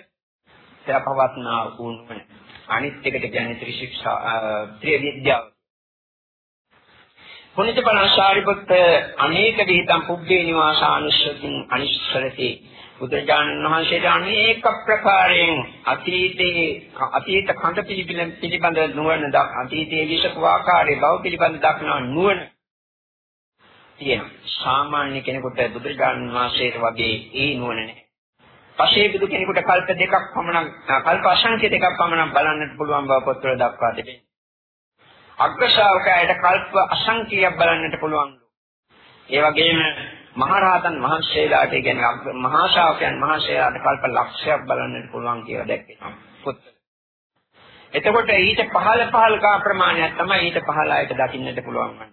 B: තපවත්නා වුණුන. අනිත් එකට කියන්නේ ත්‍රිශික්ෂා ත්‍රිවිද්‍යාව. පුනිත බලංශාරිපුත්ත අනේක විහිතම් පුබ්බේ නිවාසානුස්සතින් අනිස්සරති බුදුරජාණන් වහන්සේට අනේක ප්‍රකාරයෙන් අතීතයේ අතීත කඳ පිළිබඳ පිළිබඳ නුවණ දක් අතීතයේ විසකු ආකාරයේ බව පිළිබඳ දක්නා නුවණ තියෙනවා සාමාන්‍ය කෙනෙකුට බුදුරජාණන් වහන්සේට වගේ ඒ නුවණ නැහැ. පසේ බුදු කෙනෙකුට කල්ප දෙකක් පමණ කල්ප අසංඛ්‍ය දෙකක් පමණ බලන්නට පුළුවන් බව පොත්වල දක්වා තිබෙනවා. අග්‍රශාවකයාට කල්ප අසංඛ්‍යයක් බලන්නට පුළුවන්. ඒ වගේම මහරහතන් වහන්සේලාට කියන්නේ මහා ශාවකයන් වහන්සේලාට කල්ප ලක්ෂයක් බලන්නට පුළුවන් කියලා දැක්කේ. එතකොට ඊට පහළ පහළ කා ප්‍රමාණයක් තමයි ඊට පහළ ආයත දකින්නට පුළුවන් වන්නේ.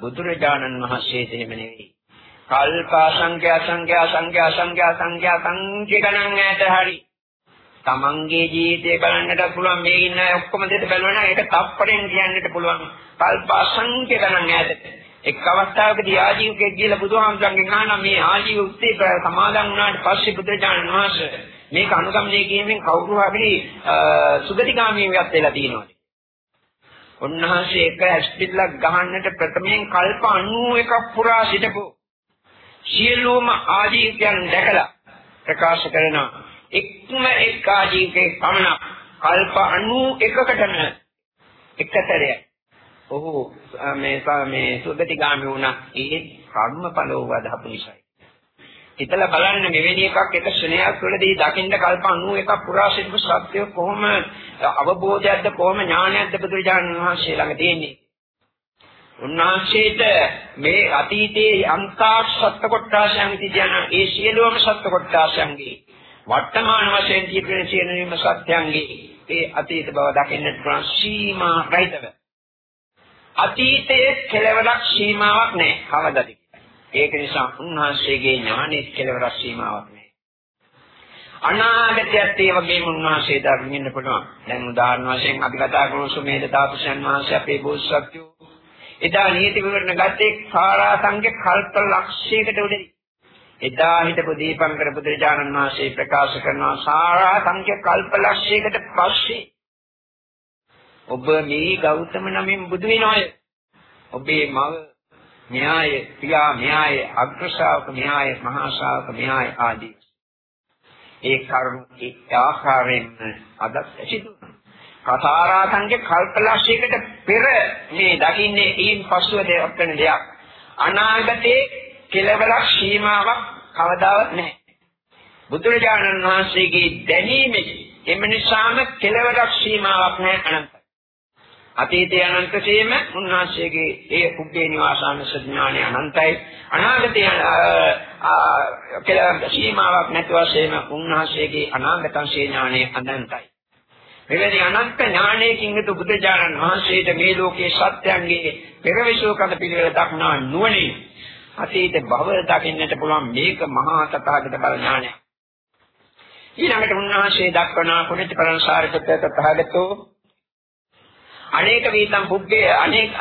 B: බුදුරජාණන් වහන්සේ එහෙම නෙවෙයි. කල්ප අසංඛ්‍ය අසංඛ්‍ය අසංඛ්‍ය අසංඛ්‍ය අසංඛ්‍ය අසංඛ්‍ය ගණන් ඈත හරි. තමන්ගේ ජීවිතය බලන්නට පුළුවන් මේ ඉන්න ඔක්කොම දෙත බලනවා නම් ඒක තප්පරෙන් කියන්නට පුළුවන්. කල්ප අසංඛ්‍ය ගණන් ඈතට එක් අවස්ථාවකදී ආජීවකෙක් කියලා බුදුහාමුදුරන්ගෙන් අහනවා මේ ආජීව උත්තේ සමාදන් වුණාට පස්සේ බුදුරජාණන් වහන්සේ මේක අනුගමනය කිරීමෙන් කවුරු හරි සුගතිගාමීවක් වෙලා තියෙනවා. උන්වහන්සේ එක ඇස්පිල්ලක් ගහන්නට ප්‍රථමයෙන් කල්ප 91ක් පුරා සිටපු සියලුම ආජීවයන් දැකලා ප්‍රකාශ කරනවා. එක්ම එක් ආජීවකේ පමණ කල්ප 91කටම එකතරය. ඔහු මේ මේ සුගතිගාමී වුණා ඒ කර්මඵලව වදහපු නිසායි. හිතලා බලන්න මෙවැනි එකක් එක ශ්‍රේණියක් වලදී දකින්න කල්ප 91ක් පුරා සිටපු සත්‍ය කොහොම අවබෝධයක්ද කොහොම ඥානයක්ද බුදුරජාණන් වහන්සේ ළඟ තියෙන්නේ. උන්වහන්සේට මේ අතීතයේ අන්තා සත්‍ය කොටාශයන් කියන ඒ සියලුම සත්‍ය කොටාශයන්ගේ වර්තමාන වශයෙන් තියෙන සියලුම සත්‍යයන්ගේ ඒ අතීත බව දකින්නට පුළුවන් සීමා රහිතව. අතීතයේ කෙලවරක් සීමාවක් නැහැ. කවදද ඒක නිසා උන්වහන්සේගේ ඥානයේ කෙලවරක් සීමාවක් නැහැ. අනාගතයත් ඒ වගේම උන්වහන්සේ දකින්න පුළුවන්. දැන් උදාහරණ වශයෙන් අපි කතා කරමු සුමේද තාපසයන් වහන්සේ අපේ බෝසත්ත්වෝ එදා නීති විවරණ ගත්තේ කාරාසංඛ්‍ය කල්ප ලක්ෂයකට උඩදී. එදා හිටපු දීපංකර බුදුරජාණන් වහන්සේ ප්‍රකාශ කරනවා සාරා සංඛ්‍ය කල්ප ලක්ෂයකට පස්සේ ඔබ මේ ගෞතම නමින් බුදු වෙනවය. ඔබේ මව න්‍යාය, පියා න්‍යාය, අග්‍රශාවක න්‍යාය, මහා ශාවක න්‍යාය ආදී. ඒ කරුණු ඒ ආකාරයෙන් අදත් සිදුවනවා. කතාරාසංගේ කල්පලක්ෂයකට පෙර මේ දකින්නේ ඊන් පසුව දෙයක් වෙන දෙයක්. අනාගතේ කෙලවරක් සීමාවක් කවදාවත් නැහැ. බුදුරජාණන් වහන්සේගේ දැනීමේ එම නිසාම කෙලවරක් සීමාවක් නැහැ අනන්තයි. අතීතයේ අනන්තසේම උන්වහන්සේගේ ඒ කුබ්බේ නිවාසාන සඥාණය අනන්තයි. අනාගතයේ කෙලවරක් සීමාවක් නැතුවසේම උන්වහන්සේගේ අනාගතං ඥාණය අනන්තයි. මෙවැනි අනන්ත ඥානයකින් යුතු බුදුජානන් වහන්සේට මේ ලෝකේ සත්‍යයන්ගේ පෙරවිසෝ කඳ පිළිවෙල දක්නා නුවණින් අතීත භව දකින්නට පුළුවන් මේක මහා තථාගත බල ඥානය. ඊළඟට උන්වහන්සේ දක්වන කුණිත පරණසාරිපුත්‍ර තථාගතෝ අනේක වීතම් පුබ්බේ අනේක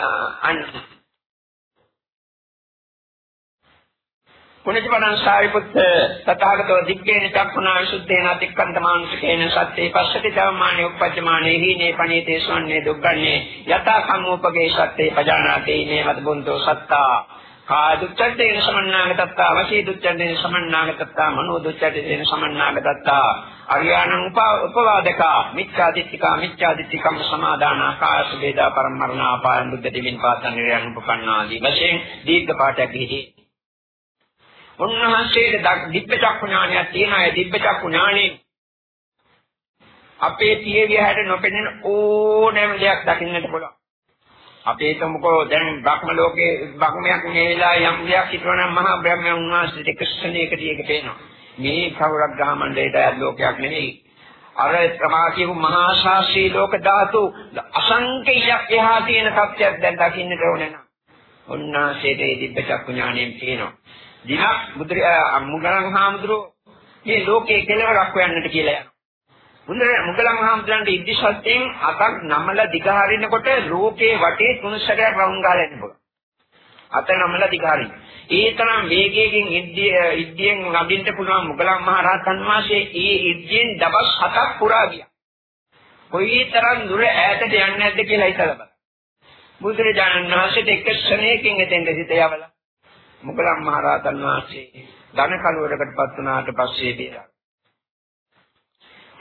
B: පුණජපරං සාරිපුත්ත තථාගතෝ දිග්ගේන චක්ඛුනා විසුද්ධේන අතික්කන්ත මානසිකේන සත්‍යේ පස්සති ධම්මානේ උපජ්ජමානේ හීනේ පණීතේ සොන්නේ දුක්ගන්නේ යතා කම්මෝපගේ සත්‍යේ පජානාතේ මේ වදබුන්තෝ සත්තා කා දුච්ඡද්දේන සමන්නාගතත්තා වචී දුච්ඡද්දේන සමන්නාගතත්තා මනෝ දුච්ඡද්දේන සමන්නාගතත්තා අරියාණං උපවාදකා මිච්ඡාදිත්තිකා මිච්ඡාදිත්තිකම් සමාදාන ආකාශ වේදා පරමරණා පායන් බුද්ධ දෙවින් පාතන් නිරයන් උපකන්නාදී වශයෙන් දීර්ඝ පාඨයක් ගිහි උන්වහන්සේට දිබ්බ චක්කු ඥානයක් තියෙන අය දිබ්බ චක්කු ඥානෙ අපේ පියවිය හැට නොපෙනෙන ඕනෑම දෙයක් දකින්නට පුළුවන්. අපේ තමකෝ දැන් බ්‍රහ්ම ලෝකේ බ්‍රහ්මයක් නෙලා යම් දෙයක් හිතවනම් මහා බ්‍රහ්මයන් උන්වහන්සේට එක ශ්‍රණයකදී ඒක පේනවා. මේ කවුරක් ග්‍රහ මණ්ඩලයට අයත් ලෝකයක් නෙවෙයි. අර තමා කියපු මහා ශාස්ත්‍රී ලෝක ධාතු අසංකේයයක් එහා තියෙන සත්‍යයක් දැන් දකින්නට ඕනේ නෑ. උන්වහන්සේට මේ දිබ්බ චක්කු ඥාණයෙන් පේනවා. දිනක් බුදුර මුගලන් හාමුදුරුවෝ මේ ලෝකයේ කෙලවරක් හොයන්නට කියලා යනවා. මුගලන් හාමුදුරන්ට ඉදිසත්යෙන් අතක් නමලා දිගහරිනකොට ලෝකේ වටේ තුන් සැරයක් රවුම් ගාලා එන්න පුළුවන්. අත නමලා දිගහරින්න. ඒ තරම් වේගයෙන් ඉද්දිය ඉද්දියෙන් නගින්න පුළුවන් මුගලන් මහ රහතන් වහන්සේ ඒ ඉද්දියෙන් දවස් 7ක් පුරා ගියා. කොයිතරම් දුර ඈතට යන්නේ නැද්ද කියලා හිතලා බලන්න. බුදුරජාණන් වහන්සේට එක ශ්‍රණයකින් එතෙන්ට සිට යවලා මුගලන් මහරහතන් වහන්සේ ධන කලවරකටපත් වුණාට පස්සේ බේරා.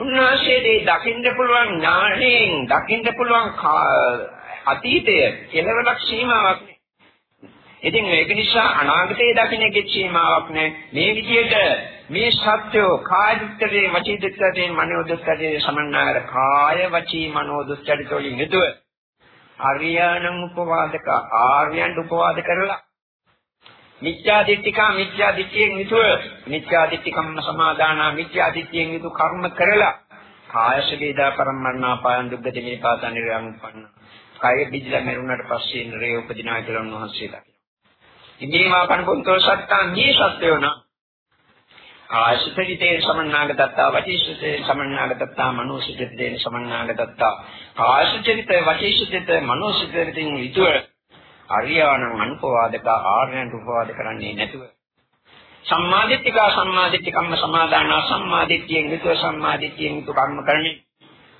B: උන්වහන්සේට දකින්න පුළුවන් ඥාණයෙන් දකින්න පුළුවන් අතීතය කෙලවරක් සීමාවක් නෑ. ඉතින් ඒක නිසා අනාගතයේ දකින්න එකේ සීමාවක් නෑ. මේ විදිහට මේ සත්‍යෝ කාය දුක්ඛේ වචී දුක්ඛේ මනෝ දුක්ඛේ සමන්නාර කාය වචී මනෝ දුක්ඛේ වලින් යුතුව ආර්යයන් උපවාදක ආර්යයන් උපවාද කරලා මිත්‍යා දිට්ඨිකා මිත්‍යා දිට්ඨියෙන් යුතුව මිත්‍යා දිට්ඨිකම්ම සමාදානා මිත්‍යා දිට්ඨියෙන් යුතු කර්ම කරලා කායස වේදා පරමරණා පායන් දුක්ගති මේ පාතන නිරයන් උපන්න. කාය බිජලා මෙරුණාට පස්සේ නිරේ උපදිනා කියලා උන්වහන්සේ දකිනවා. ඉතින් මාපන් පොන්තෝ සත්තා මේ සත්‍යෝ නා ආශිතරිතේ සමන්නාගතත්තා වචීසුතේ සමන්නාගතත්තා මනෝසිතේ සමන්නාගතත්තා ආශිතරිතේ වචීසුතේ මනෝසිතේ යුතුව අරියාණං අනුපවාදක ආර්යයන් උපවාද කරන්නේ නැතුව. සම්මාදිට්ඨික සම්මාදිට්ඨිකම්ම සමාදාන සම්මාදිට්ඨියෙන් යුතුව සම්මාදිට්ඨියෙන් යුතු කර්ම කරන්නේ.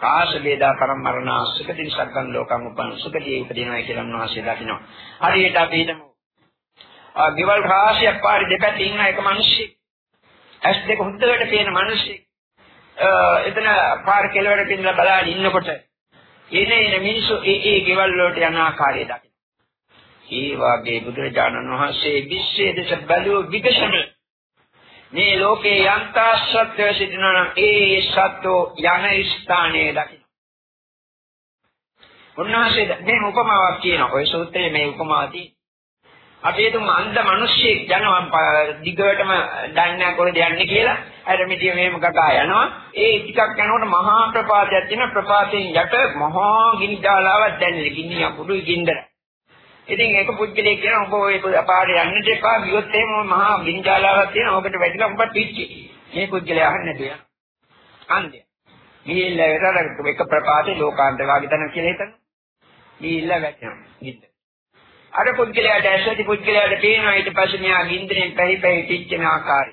B: කාශ වේදා පරමරණ සුඛදී සක්කන් ලෝකම් උපන් සුඛදී උපදිනවා කියලා උන්වහන්සේ දකිනවා. හරියට අපි හිතමු. ආ ගෙවල් රාශියක් පාරි දෙපැත්තේ ඉන්න එක මිනිස්සෙක්. ඇස් දෙක හුද්දකට පේන මිනිස්සෙක්. එතන පාර කෙළවර පින්නලා බලාගෙන ඉන්නකොට එනේ එන මිනිස්සු ඒ ඒ ගෙවල් වලට යන ආකාරය දකිනවා. ඒ වාගේ බුදුරජාණන් වහන්සේ විශ්වයේ දෙස බැලුව විගසන මේ ලෝකේ යන්තා සත්‍ය සිටිනවා නම් ඒ සත්‍යෝ යන ස්ථානයේ දකින්න. උන්වහන්සේ මේ උපමාවක් කියනවා. ඔය සූත්‍රයේ මේ උපමාව තියෙනවා. අපි හිතමු අන්ධ මිනිස්සෙක් යනවා දිගටම දන්නේ කොහෙද යන්නේ කියලා. අර මිදිය මෙහෙම ගගා යනවා. ඒ ටිකක් යනකොට මහා ප්‍රපාතයක් තියෙන ප්‍රපාතයෙන් යට මහා ගිනි ජාලාවක් දැනෙන ගිනි අකුඩුයි ගින්දර. ඉතින් ඒක පුද්ගලයෙක් කියන ඔබ ඔය පාරේ යන්න දෙපා ගියොත් එහෙම මහා ගිනි ජාලාවක් තියෙන ඔබට වැටිලා ඔබ පිච්චි. මේ පුද්ගලයා අහන්නේ නැතුව යනවා. අන්ධය. ගිහිල්ලා වෙරළ එක ප්‍රපාතේ ලෝකාන්ත වාගේ තන කියලා හිතන්න. ගිහිල්ලා වැටෙනවා. ගින්දර. අර පුද්ගලයාට ඇසති පුද්ගලයාට පේනවා ඊට පස්සේ මෙයා ගින්දරෙන් පැහි පැහි පිච්චෙන ආකාරය.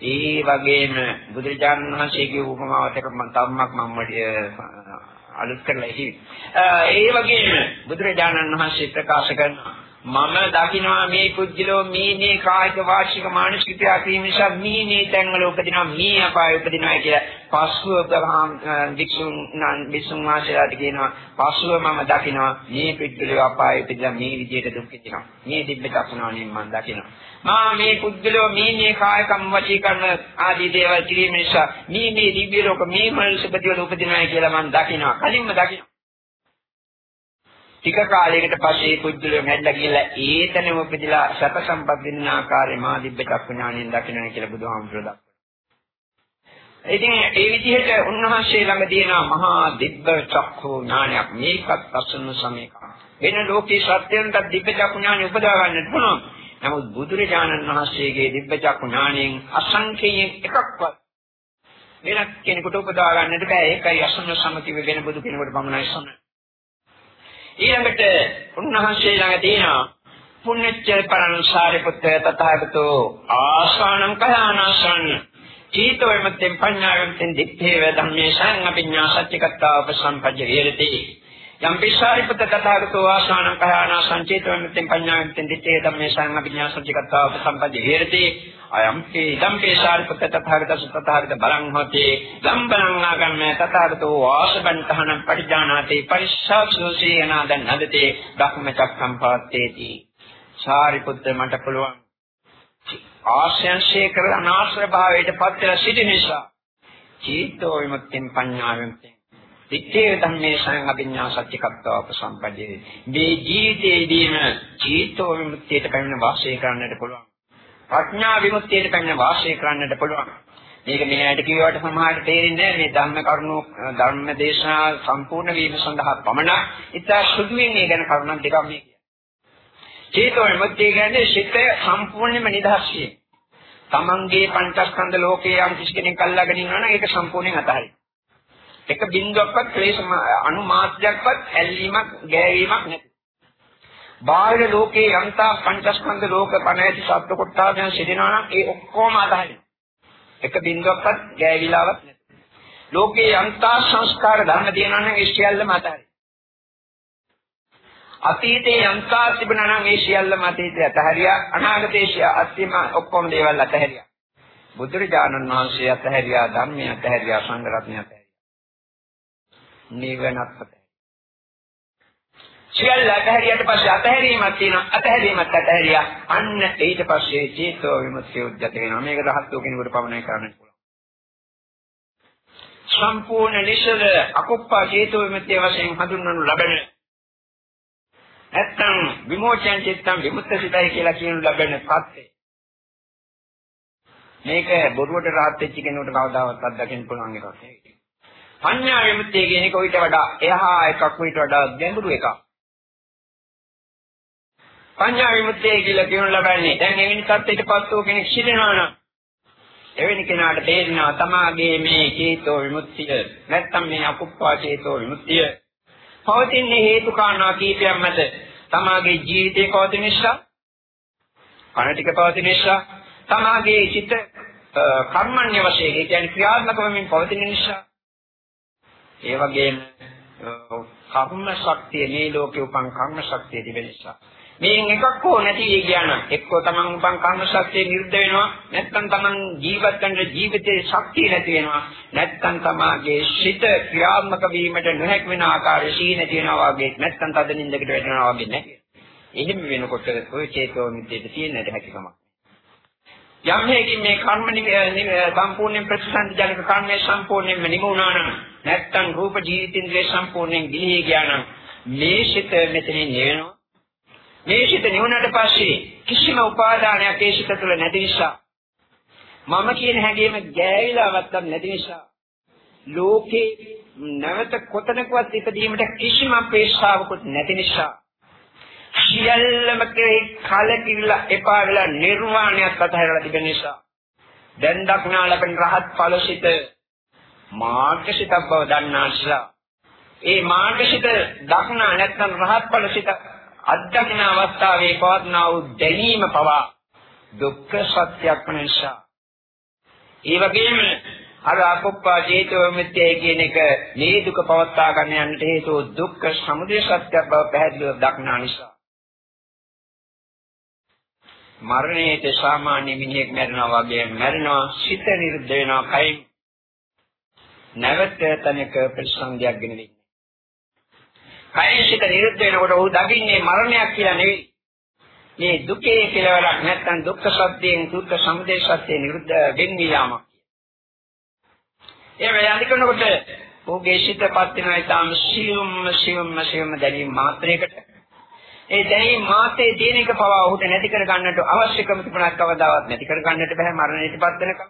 B: ඒ වගේම බුදුරජාණන් වහන්සේගේ උපමාවට මම තම්මක් මම අලුත් කරලා ඉතිවි. ඒ වගේම බුදුරජාණන් වහන්සේ ප්‍රකාශ කරනවා මම දකිනවා මේ කුජලෝ මේ මේ කායික වාචික මානසික ක්‍රියා නිසා මේ මේ තැන්වල උපදිනවා මේ අපාය උපදිනවා කියලා පස්ව වික්ෂුන් වික්ෂුන් වාසයාට කියනවා පස්ව මම දකිනවා මේ කුජලෝ අපාය උපදිනවා මේ විදිහට දුක් විඳිනවා. මේ දිබ්බ චක්ෂුණාණයෙන් මම දකිනවා. මා මේ කුජලෝ මේ මේ කායකම් වචී කරන ආදී දේවල් කිරීම නිසා මේ මේ දිව්‍ය ලෝක මේ මනුෂ්‍ය ප්‍රතිවල උපදිනවා කියලා මම දකිනවා. කලින්ම දකිනවා. ටික කාලයකට පස්සේ පුද්ගලයන් හැදලා ගිහලා ඒතනම උපදිලා සැප සම්පත් වෙන ආකාරය මා දිබ්බ චක්කු ඥාණයෙන් දකින්නයි කියලා බුදුහාමුදුරුවෝ දක්වනවා. ඉතින් ඒ විදිහට උන්වහන්සේ ළඟ තියෙන මහා දිබ්බ චක්කු ඥානයක් මේකත් අසන්න සමයක. වෙන ලෝකේ සත්‍යයන්ට දිබ්බ චක්කු ඥානය උපදවා ගන්නට පුළුවන්. නමුත් බුදුරජාණන් වහන්සේගේ දිබ්බ චක්කු ඥාණයෙන් අසංඛේයයෙන් එකක්වත් වෙනත් කෙනෙකුට උපදවා ගන්නට බෑ. ඒකයි අසන්න සමතිව වෙන බුදු කෙනෙකුට පමණයි සම්මත. ඊළඟට උන්වහන්සේ ළඟ තියෙනවා පුණ්‍යච්ච පරණසාරිපුත්‍ර තථාගතෝ ආසානං කයානාසං චීතෝ එමෙතෙන් පඤ්ඤාවෙන් දිත්තේ වේදම්මේ සංඥා සත්‍යකත්තා උපසම්පජ්ජ විහෙරති. යම් පිස්සාරිපුත්‍ර තථාගතෝ ආසානං කයානා සංචේතෝ එමෙතෙන් පඤ්ඤාවෙන් දිත්තේ ධම්මේ සංඥා සත්‍යකත්තා උපසම්පජ්ජ විහෙරති අයම්පි ඉදම්පි සාරිපුත්ත තථාගතස තථාගත බලං හොති. ගම්බලං ආගම්ම තථාගතෝ වාසබන්තහන පරිජානාති පරිස්සාසෝසී අනාදන් නදතේ ධම්මචක්ඛම් පාත්තේති. සාරිපුත්ත මට පුළුවන් ආශ්‍රයන්සේ කර අනාශ්‍රය භාවයට පත් වෙලා සිටින නිසා චීතෝ විමුක්තිය පඤ්ඤාවෙන් දිත්තේ ධම්මේ සං අභිඥා සත්‍යකත්වව සම්පදේ මේ ජීවිතයේදීම චීතෝ විමුක්තියට පැමිණ වාසය කරන්නට පුළුවන් ප්‍රඥා විමුක්තියට පැමිණ වාසය කරන්නට පුළුවන්. මේක මෙහෙයට කියවට සමහරට තේරෙන්නේ නැහැ මේ ධර්ම කරුණු ධර්ම දේශනා සම්පූර්ණ වීම සඳහා පමණ ඉතා සුදුවෙන් මේ ගැන කරුණක් දෙකක් මේ කියන්නේ. චේතෝ විමුක්තිය කියන්නේ සිත සම්පූර්ණයෙන්ම නිදහස් වීම. තමන්ගේ පංචස්කන්ධ ලෝකයේ යම් කිසි කෙනෙක් අල්ලාගෙන ඉන්නවා නම් ඒක සම්පූර්ණයෙන් අතහරින්න. එක බින්දුවක්වත් ක්ලේශ අණු මාත්‍රයක්වත් ඇල්ලීමක් ගෑවීමක් නැති. බාහිර ලෝකේ යන්තා පංචස්කන්ධ ලෝක පණ ඇති සත්ව කොටාගෙන සිටිනවා නම් ඒ ඔක්කොම අතහරින්න. එක බින්දුවක්වත් ගෑවිලාවක් නැති. ලෝකේ යන්තා සංස්කාර ධර්ම තියෙනවා නම් ඒ සියල්ලම අතහරින්න. අතීතේ යන්තා තිබුණා නම් ඒ සියල්ලම අතීතේ අතහැරියා අනාගතේ අත්‍යම ඔක්කොම දේවල් අතහැරියා. බුදුරජාණන් වහන්සේ අතහැරියා ධර්මය අතහැරියා සංඝ රත්නය අතහැරියා. නිවනත් අතහැරියා. සියල්ල අතහැරියට පස්සේ අතහැරීමක් තියෙනවා. අතහැරීමත් අතහැරියා. අන්න ඊට පස්සේ චේතෝ විමුක්තිය උද්ගත වෙනවා. මේක රහත්ෝ කෙනෙකුට පමණයි කරන්න පුළුවන්. සම්පූර්ණ නිසල අකුප්පා චේතෝ විමුක්තිය වශයෙන් හඳුන්වනු ලබන නැත්තම් විමෝචන චිත්තම් විමුක්ත සිතයි කියලා කියනු ලබන පත්තේ මේක බොරුවට රාත් වෙච්ච කෙනෙකුට කවදාවත් අත්දකින්න පුළුවන් එකක් නෙවෙයි. පඤ්ඤා විමුක්තිය කියන එක ඊට වඩා එහා එකක් ඊට වඩා ගැඹුරු එකක්. පඤ්ඤා විමුක්තිය කියලා කියනු ලබන්නේ. දැන් එවැනි තත්ත්වයකටපත් වූ කෙනෙක් සිටිනවා නම් එවැනි කෙනාට තේරෙනවා තමාගේ මේ චේතෝ විමුක්තිය නැත්තම් මේ අකුප්පා චේතෝ විමුක්තිය පවතින්නේ හේතු කාරණා කීපයක් මත තමාගේ ජීවිතේ පවතින නිසා කන ටික පවතින නිසා තමාගේ චිත්ත කර්මන්‍ය වශයෙන් ඒ කියන්නේ ක්‍රියාත්මක වෙමින් පවතින නිසා ඒ වගේම කර්ම ශක්තිය මේ ලෝකේ උපන් කර්ම ශක්තිය තිබෙන නිසා. මේන් එකක් හෝ නැති වෙයි කියන එක්කෝ තමන් උපන් කර්ම ශක්තිය නිරුද්ධ වෙනවා නැත්නම් තමන් ජීවත් වෙන ජීවිතයේ ශක්තිය නැති වෙනවා නැත්නම් තමාගේ සිත ක්‍රියාත්මක වීමට නොහැකි වෙන ආකාරය සීන තියෙනවා වගේ නැත්නම් තද නින්දකට වැටෙනවා වගේ නැහැ. එහෙම වෙනකොට ඔය චේතෝ මිද්දේට තියෙන හැකියාවක් යම් හේකින් මේ කර්ම සම්පූර්ණයෙන් ප්‍රතිසන්දි ජනක කර්මයේ සම්පූර්ණයෙන්ම නිමුණා නම් නැත්නම් රූප ජීවිතින්ද්‍රේ සම්පූර්ණයෙන් ගිලිහි ගියා නම් මේ සිත මෙතනින් නිවෙනවා. මේ සිත නිවුණාට පස්සේ කිසිම උපාදානයක් ඒ සිත තුළ නැති නිසා මම කියන හැඟීම ගෑවිලාවත් නැති නිසා ලෝකේ නැවත කොතනකවත් ඉපදීමට කිසිම අපේක්ෂාවකුත් නැති නිසා සියල්ලම කෙරෙහි කලකිරිලා එපා වෙලා නිර්වාණයක් අතහැරලා තිබෙන නිසා. දැන් දක්නා ලැබෙන රහත් ඵලසිත මාර්ගසිතක් බව දන්නා නිසා. ඒ මාර්ගසිත දක්නා නැත්නම් රහත් ඵලසිත අධ්‍යක්ෂණ අවස්ථාවේ පවත්නා වූ දැනීම පවා දුක්ඛ සත්‍යයක් නිසා. ඒ වගේම අර අකුප්පා චේතෝ මිත්‍යය කියන එක මේ දුක පවත්වා ගන්න යන්නට හේතුව දුක්ඛ සමුදය සත්‍ය බව පැහැදිලිව දක්නා නිසා. මරණයට සාමාන්‍ය මිනිහෙක් මැරෙනවා වගේ මැරෙනවා සිත නිරුද්ධ වෙනවා කයි නැවත තනක ප්‍රසංගයක් ගෙන දෙන්නේ. කයි සිත නිරුද්ධ වෙනකොට ඔහු දකින්නේ මරණයක් කියලා නෙවෙයි. මේ දුකේ කෙලවරක් නැත්නම් දුක්ඛ සත්‍යයෙන් දුක්ඛ සමුදය සත්‍ය නිරුද්ධ වෙන්නේ යාමක්. ඒ වෙලාව යනකොට ඔහුගේ සිතපත් වෙනවා ඊටාම සියුම් සියුම් සියුම් දැනීම මාත්‍රයකට ඒ දැනීම මාතේ තියෙන එක පවා ඔහුට නැති කර ගන්නට අවශ්‍යකම තිබුණත් කවදාවත් නැති කර ගන්නට බෑ මරණයටපත් වෙනකම්.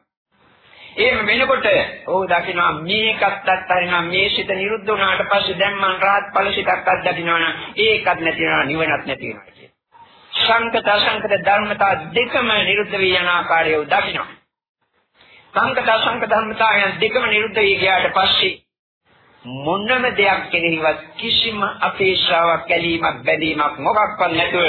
B: එහෙම වෙනකොට ඔහු දකිනවා මේකත් අත්හරිනවා මේ සිත නිරුද්ධ වුණාට පස්සේ දැන් මං රාහත් ඵල සිතක් අත්දකින්නවා නම් ඒකත් නැති වෙනවා නිවනත් නැති වෙනවා කියන. සංකත අසංකත ධර්මතා දෙකම නිරුද්ධ වී යන ආකාරය දකිනවා. සංකත අසංකත ධර්මතායන් දෙකම නිරුද්ධ වී ගියාට පස්සේ මොනම දෙයක් කෙරෙහිවත් කිසිම අපේක්ෂාවක් ඇලීමක් බැඳීමක් මොකක්වත් නැතුව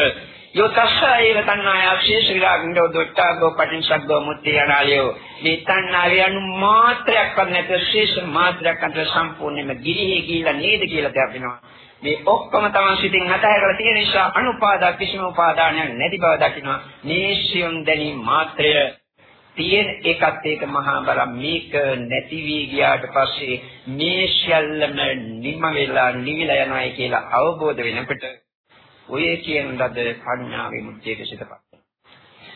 B: යොතස්සයව තණ්හාය අවශේෂ විරාගින්දෝ දොට්ටාගෝ පටිච්චසග්ගෝ මුත්‍ති යනාලියෝ මේ තණ්හාවේ අනු මාත්‍රයක්වත් නැතුව ශේෂ මාත්‍රයක් අතර සම්පූර්ණයෙන්ම ගිලිහි ගිහිලා නේද කියලා දැක්වෙනවා. මේ ඔක්කොම තමන් සිතින් අතහැරලා තියෙන නිසා අනුපාදා කිසිම උපාදානයක් නැති බව දකිනවා. මේ සියුම් දැනීම මාත්‍රය. තියෙන එකත් ඒක මහා බල මේක නැති වී ගියාට පස්සේ මේ සියල්ලම නිම වෙලා නිවිලා යනවායි කියලා අවබෝධ වෙනකොට ඔය කියන ලද ප්‍රඥා විමුක්තියට සිතපත්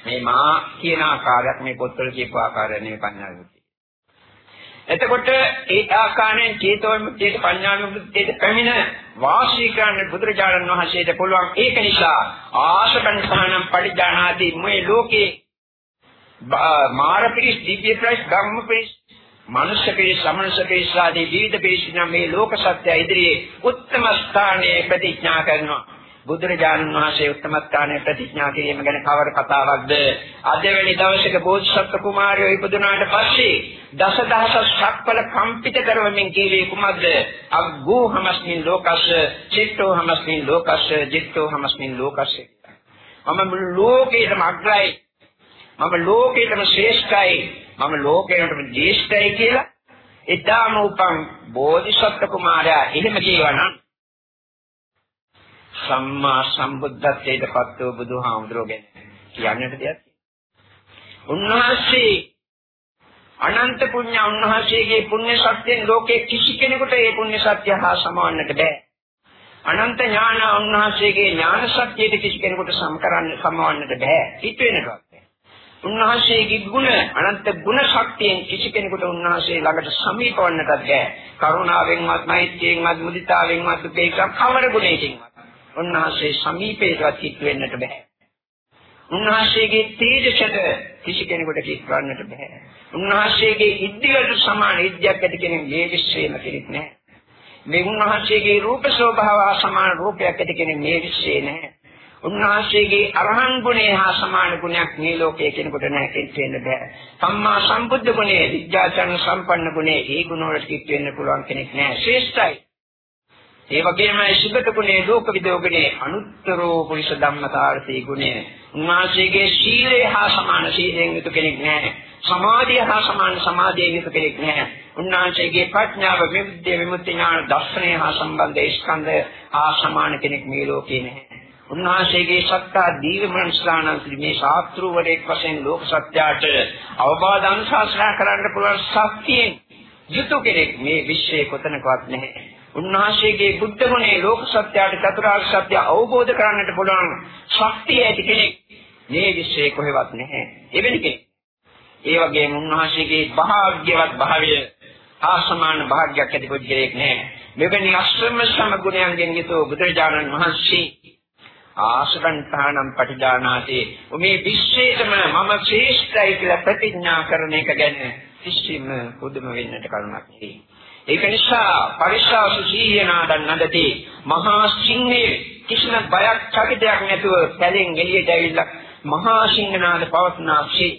B: මේ මා කියන ආකාරයක් මේ පොත්වල කියපු ආකාරය නෙවෙයි ප්‍රඥා විමුක්තිය. එතකොට ඒ ආකාරයෙන් චේතෝ විමුක්තියට ප්‍රඥා විමුක්තියට පැමිණ වාසී කරන්න බුදුරජාණන් වහන්සේට පුළුවන්. ඒක නිසා ආශකන් සහනම් පරිඥානාදී මේ ලෝකේ මාර පිරිස් දිව්‍ය පිරිස් ධම්ම පිරිස් මනුෂ්‍ය පිරිස් සමනුෂ්‍ය පිරිස් ආදී විවිධ පිරිස් නම් මේ ලෝක සත්‍ය ඉදිරියේ උත්තම ස්ථානයේ ප්‍රතිඥා කරනවා. බුදුරජාණන් වහන්සේ උත්තම ස්ථානයේ ප්‍රතිඥා කිරීම ගැන කවර කතාවක්ද? අද වෙනි දවසක බෝධිසත්ව කුමාරයෝ ඉපදුනාට පස්සේ දසදහස ශක්පල කම්පිත කරවමින් කීවේ කුමක්ද? අග්ගෝ හමස්මින් ලෝකස්ස චිත්තෝ හමස්මින් ලෝකස්ස ජිත්තෝ හමස්මින් ලෝකස්ස. මම ලෝකේටම අග්‍රයි. මම ලෝකේටම ශ්‍රේෂ්ඨයි. මම ලෝකේටම ජේෂ්ඨයි කියලා එදාම උපන් බෝධිසත්ව කුමාරයා එහෙම කියවනම් සම්මා සම්බුද්ධත්වයට පත් වූ බුදුහාමුදුරුවෝ ගැන කියන්නට දෙයක් උන්වහන්සේ අනන්ත පුණ්‍ය උන්වහන්සේගේ පුණ්‍ය සත්‍යයෙන් ලෝකේ කිසි කෙනෙකුට ඒ පුණ්‍ය සත්‍ය හා සමවන්නට බෑ. අනන්ත ඥාන උන්වහන්සේගේ ඥාන සත්‍යයට කිසි කෙනෙකුට සම කරන්න සමවන්නට බෑ. හිත වෙනකම්. උන්වහන්සේගේ ගුණ අනන්ත ගුණ ශක්තියෙන් කිසි කෙනෙකුට උන්වහන්සේ ළඟට සමීප වන්නටත් බැහැ. කරුණාවෙන්වත්, මෛත්‍රියෙන්වත්, මුදිතාවෙන්වත් දෙක කවර ගුණයකින්වත් උන්වහන්සේ සමීපේටවත් කිත් වෙන්නට බැහැ. උන්වහන්සේගේ තේජසට කිසි කෙනෙකුට කිත් වන්නට බැහැ. උන්වහන්සේගේ ඉද්ධියට සමාන ඉද්ධියක් ඇති කෙනෙක් මේ විශ්වයේම කෙනෙක් නැහැ. මේ උන්වහන්සේගේ රූප ස්වභාව සමාන රූපයක් ඇති කෙනෙක් මේ විශ්වයේ නැහැ. උන්වහන්සේගේ අරහන් ගුණය හා සමාන ගුණයක් මේ ලෝකයේ කෙනෙකුට නැහැ කිත් වෙන්න බෑ. සම්මා සම්බුද්ධ ගුණය, විද්‍යාචරණ සම්පන්න ගුණය, ඒ ගුණ වලට කිත් වෙන්න පුළුවන් කෙනෙක් නැහැ. ශ්‍රේෂ්ඨයි. ඒ වගේම සුගත ගුණේ, ලෝක විදෝ ගුණේ, අනුත්තරෝ පුරිස ධම්මතාර්ථී ගුණය. උන්වහන්සේගේ සීලය හා සමාන සීලයෙන් යුතු කෙනෙක් නැහැ. සමාධිය හා සමාන සමාධියෙන් යුතු කෙනෙක් නැහැ. උන්වහන්සේගේ ප්‍රඥාව, විමුක්තිය, විමුක්ති ඥාන, දර්ශනය හා සම්බන්ධ ස්කන්ධ හා සමාන කෙනෙක් මේ ලෝකේ නැහැ. උන්වහන්සේගේ සත්තා දීර්ඝමනස්ලානන්ති මේ ශාස්ත්‍රූවරයෙක් වශයෙන් ලෝක සත්‍යයට අවබෝධ අනුශාසනා කරන්න පුළුවන් ශක්තියෙන් යුතු කෙනෙක් මේ විශ්වයේ කොතනකවත් නැහැ. උන්වහන්සේගේ බුද්ධ ගුණේ ලෝක සත්‍යයට චතුරාර්ය සත්‍ය අවබෝධ කරන්නට පුළුවන් ශක්තිය ඇති කෙනෙක් මේ විශ්වයේ කොහෙවත් නැහැ. එවැනි කෙනෙක්. ඒ වගේම උන්වහන්සේගේ භාග්‍යවත් භාවය ආසමාන භාග්‍යයක් ඇති පුද්ගලයෙක් නැහැ. මෙවැනි අශ්‍රම සමගුණයන්ගෙන් යුතු බුදුරජාණන් වහන්සේ ආසකන්තානම් පටිදානාති මේ විශ්වයේම මම ශ්‍රේෂ්ඨයි කියලා ප්‍රතිඥා කරන එක ගැන කිසිම පුදුම වෙන්නට කරුණක් නෙවෙයි. ඒක නිසා පරිශාසු සීයනාදන් නදති මහා සිංහේ කිසිම බයක් චකිතයක් නැතුව පැලෙන් එළියට ඇවිල්ලා මහා සිංහනාද පවත්නාක්ෂි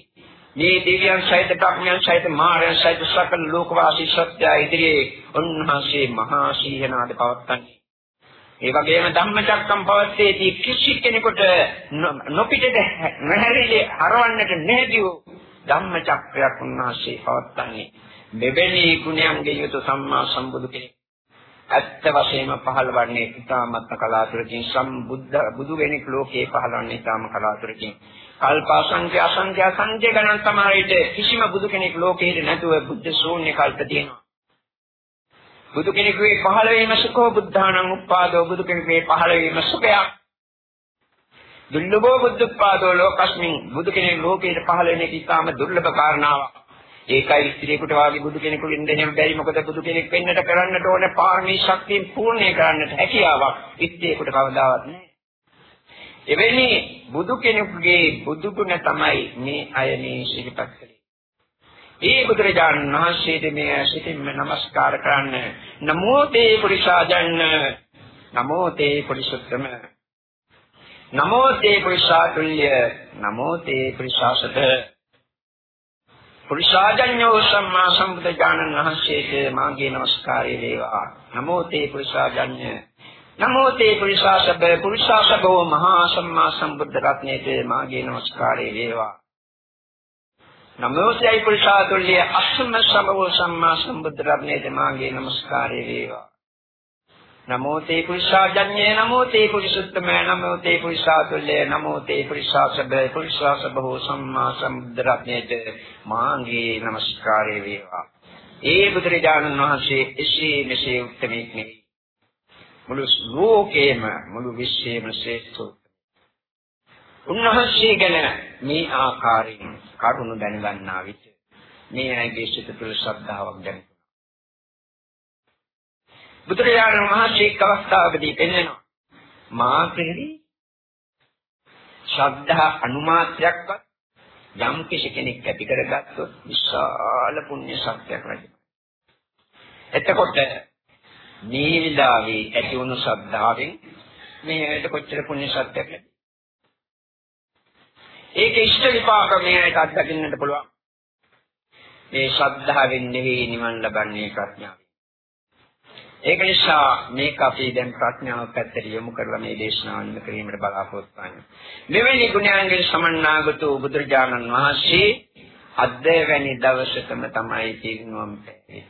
B: මේ දෙවියන් සහිත කම්යන් සහිත මාරයන් සහිත සකල ලෝකවාසී සත්‍ය ඉදිරියේ උන්වහන්සේ මහා සිංහනාද පවත්න්නේ ඒ වගේම ධම්මචක්කම් පවත්තේදී කිසි කෙනෙකුට නොපිටද නැහැරිලි හරවන්නට නැදිව ධම්මචක්‍රයක් උන්වහන්සේ පවත්තන්නේ මෙවැනි ගුණයන්ගේ යුතු සම්මා සම්බුදු කෙනෙක්. ඇත්ත වශයෙන්ම පහළවන්නේ ඉතාමත් කලාතුරකින් සම්බුද්ධ බුදු වෙනෙක් ලෝකේ පහළවන්නේ ඉතාම කලාතුරකින්. කල්ප අසංඛ්‍ය අසංඛ්‍ය අසංඛ්‍ය ගණන් තමයි කිසිම බුදු කෙනෙක් ලෝකේ නැතුව බුද්ධ ශූන්‍ය කල්ප තියෙනවා. බුදු කෙනෙකුගේ පහළ වීම සුඛෝ බුද්ධානං උප්පාදෝ බුදු කෙනෙකුගේ පහළ වීම සුඛයක්. දුර්ලභෝ බුද්ධපාදෝ ලෝකස්මින් බුදු කෙනෙක් ලෝකයට පහළ වෙන එක ඉතාම දුර්ලභ කාරණාවක්. ඒකයි ස්ත්‍රියකට වාගේ බුදු කෙනෙකුගෙන් දෙහෙම බැරි මොකද බුදු කෙනෙක් වෙන්නට කරන්නට ඕනේ පාරමී ශක්තියෙන් පූර්ණේ කරන්නට හැකියාවක් ස්ත්‍රියකට කවදාවත් නැහැ. එවැනි බුදු කෙනෙකුගේ බුදු ගුණ තමයි මේ අය මේ සිහිපත් කළේ. ඒ බුදුරජාණන් වහන්සේට මේ ඇසිතින්ම নমස්කාර කරන්න. නමෝ තේ පුරිසාජන්න. නමෝ තේ පුරිසුත්තම. නමෝ තේ පුරිසාතුල්‍ය. නමෝ තේ පුරිසාසත. පුරිසාජඤ්ඤෝ සම්මා සම්බුද්ධජානන් වහන්සේට මාගේ নমස්කාරය වේවා. නමෝ තේ පුරිසාජඤ්ඤ. නමෝ තේ පුරිසාසබ පුරිසාසබෝ මහා සම්මා සම්බුද්ධ රත්නයේ මාගේ নমස්කාරය වේවා. නමෝසයයි පුරුෂාතුල්ලිය. අස්සම සමවෝ සම්මා සම්බුද්ධ රබ්නේද මාගේ নমස්කාරය වේවා. නමෝ තේ පුරුෂාජඤ්ඤේ නමෝ තේ පුරිසුත්තමේ නමෝ තේ පුරුෂාතුල්ලිය නමෝ තේ පුරුෂාසබ්බේ පුරුෂාසබ්බෝ සම්මා සම්බුද්ධ රබ්නේද මාගේ নমස්කාරය වේවා. ඒ බුදුරජාණන් වහන්සේ එසේ මෙසේ උත්තරීක්නේ මුළු ලෝකේම මුළු විශ්වයේම ශ්‍රේෂ්ඨ උන්වහන්සේ ගැන මේ ආකාරයෙන් කරුණ දැනගන්නා විට මේ ඇගේ සිත තුළ ශ්‍රද්ධාවක් දැනෙනවා. බුදුරජාණන් වහන්සේ එක් අවස්ථාවකදී පෙන්වනවා මා කෙරෙහි ශ්‍රද්ධා අනුමාත්‍යයක්වත් යම් කිසි කෙනෙක් ඇති කරගත්තොත් විශාල පුණ්‍ය ශක්තියක් ලැබෙනවා. එතකොට මේ විලාවේ ඇති වුණු ශ්‍රද්ධාවෙන් මේ ඇයට කොච්චර පුණ්‍ය ශක්තියක් ලැබෙයි. ඒක ඉෂ්ට විපාක මේකට අත්දකින්නට පුළුවන්. මේ ශ්‍රද්ධාවෙන් නෙවෙයි නිවන් ලබන්නේ ප්‍රඥාවෙන්. ඒක නිසා මේක අපි දැන් ප්‍රඥාව පැත්තට යොමු කරලා මේ දේශනාව නිම කිරීමට බලාපොරොත්තු වෙනවා. මෙවැනි ගුණයන්ගෙන් සමන්නාගත බුදුරජාණන් වහන්සේ අද්දේවැනි දවසකම තමයි පිරිනුවම් පෑවේ.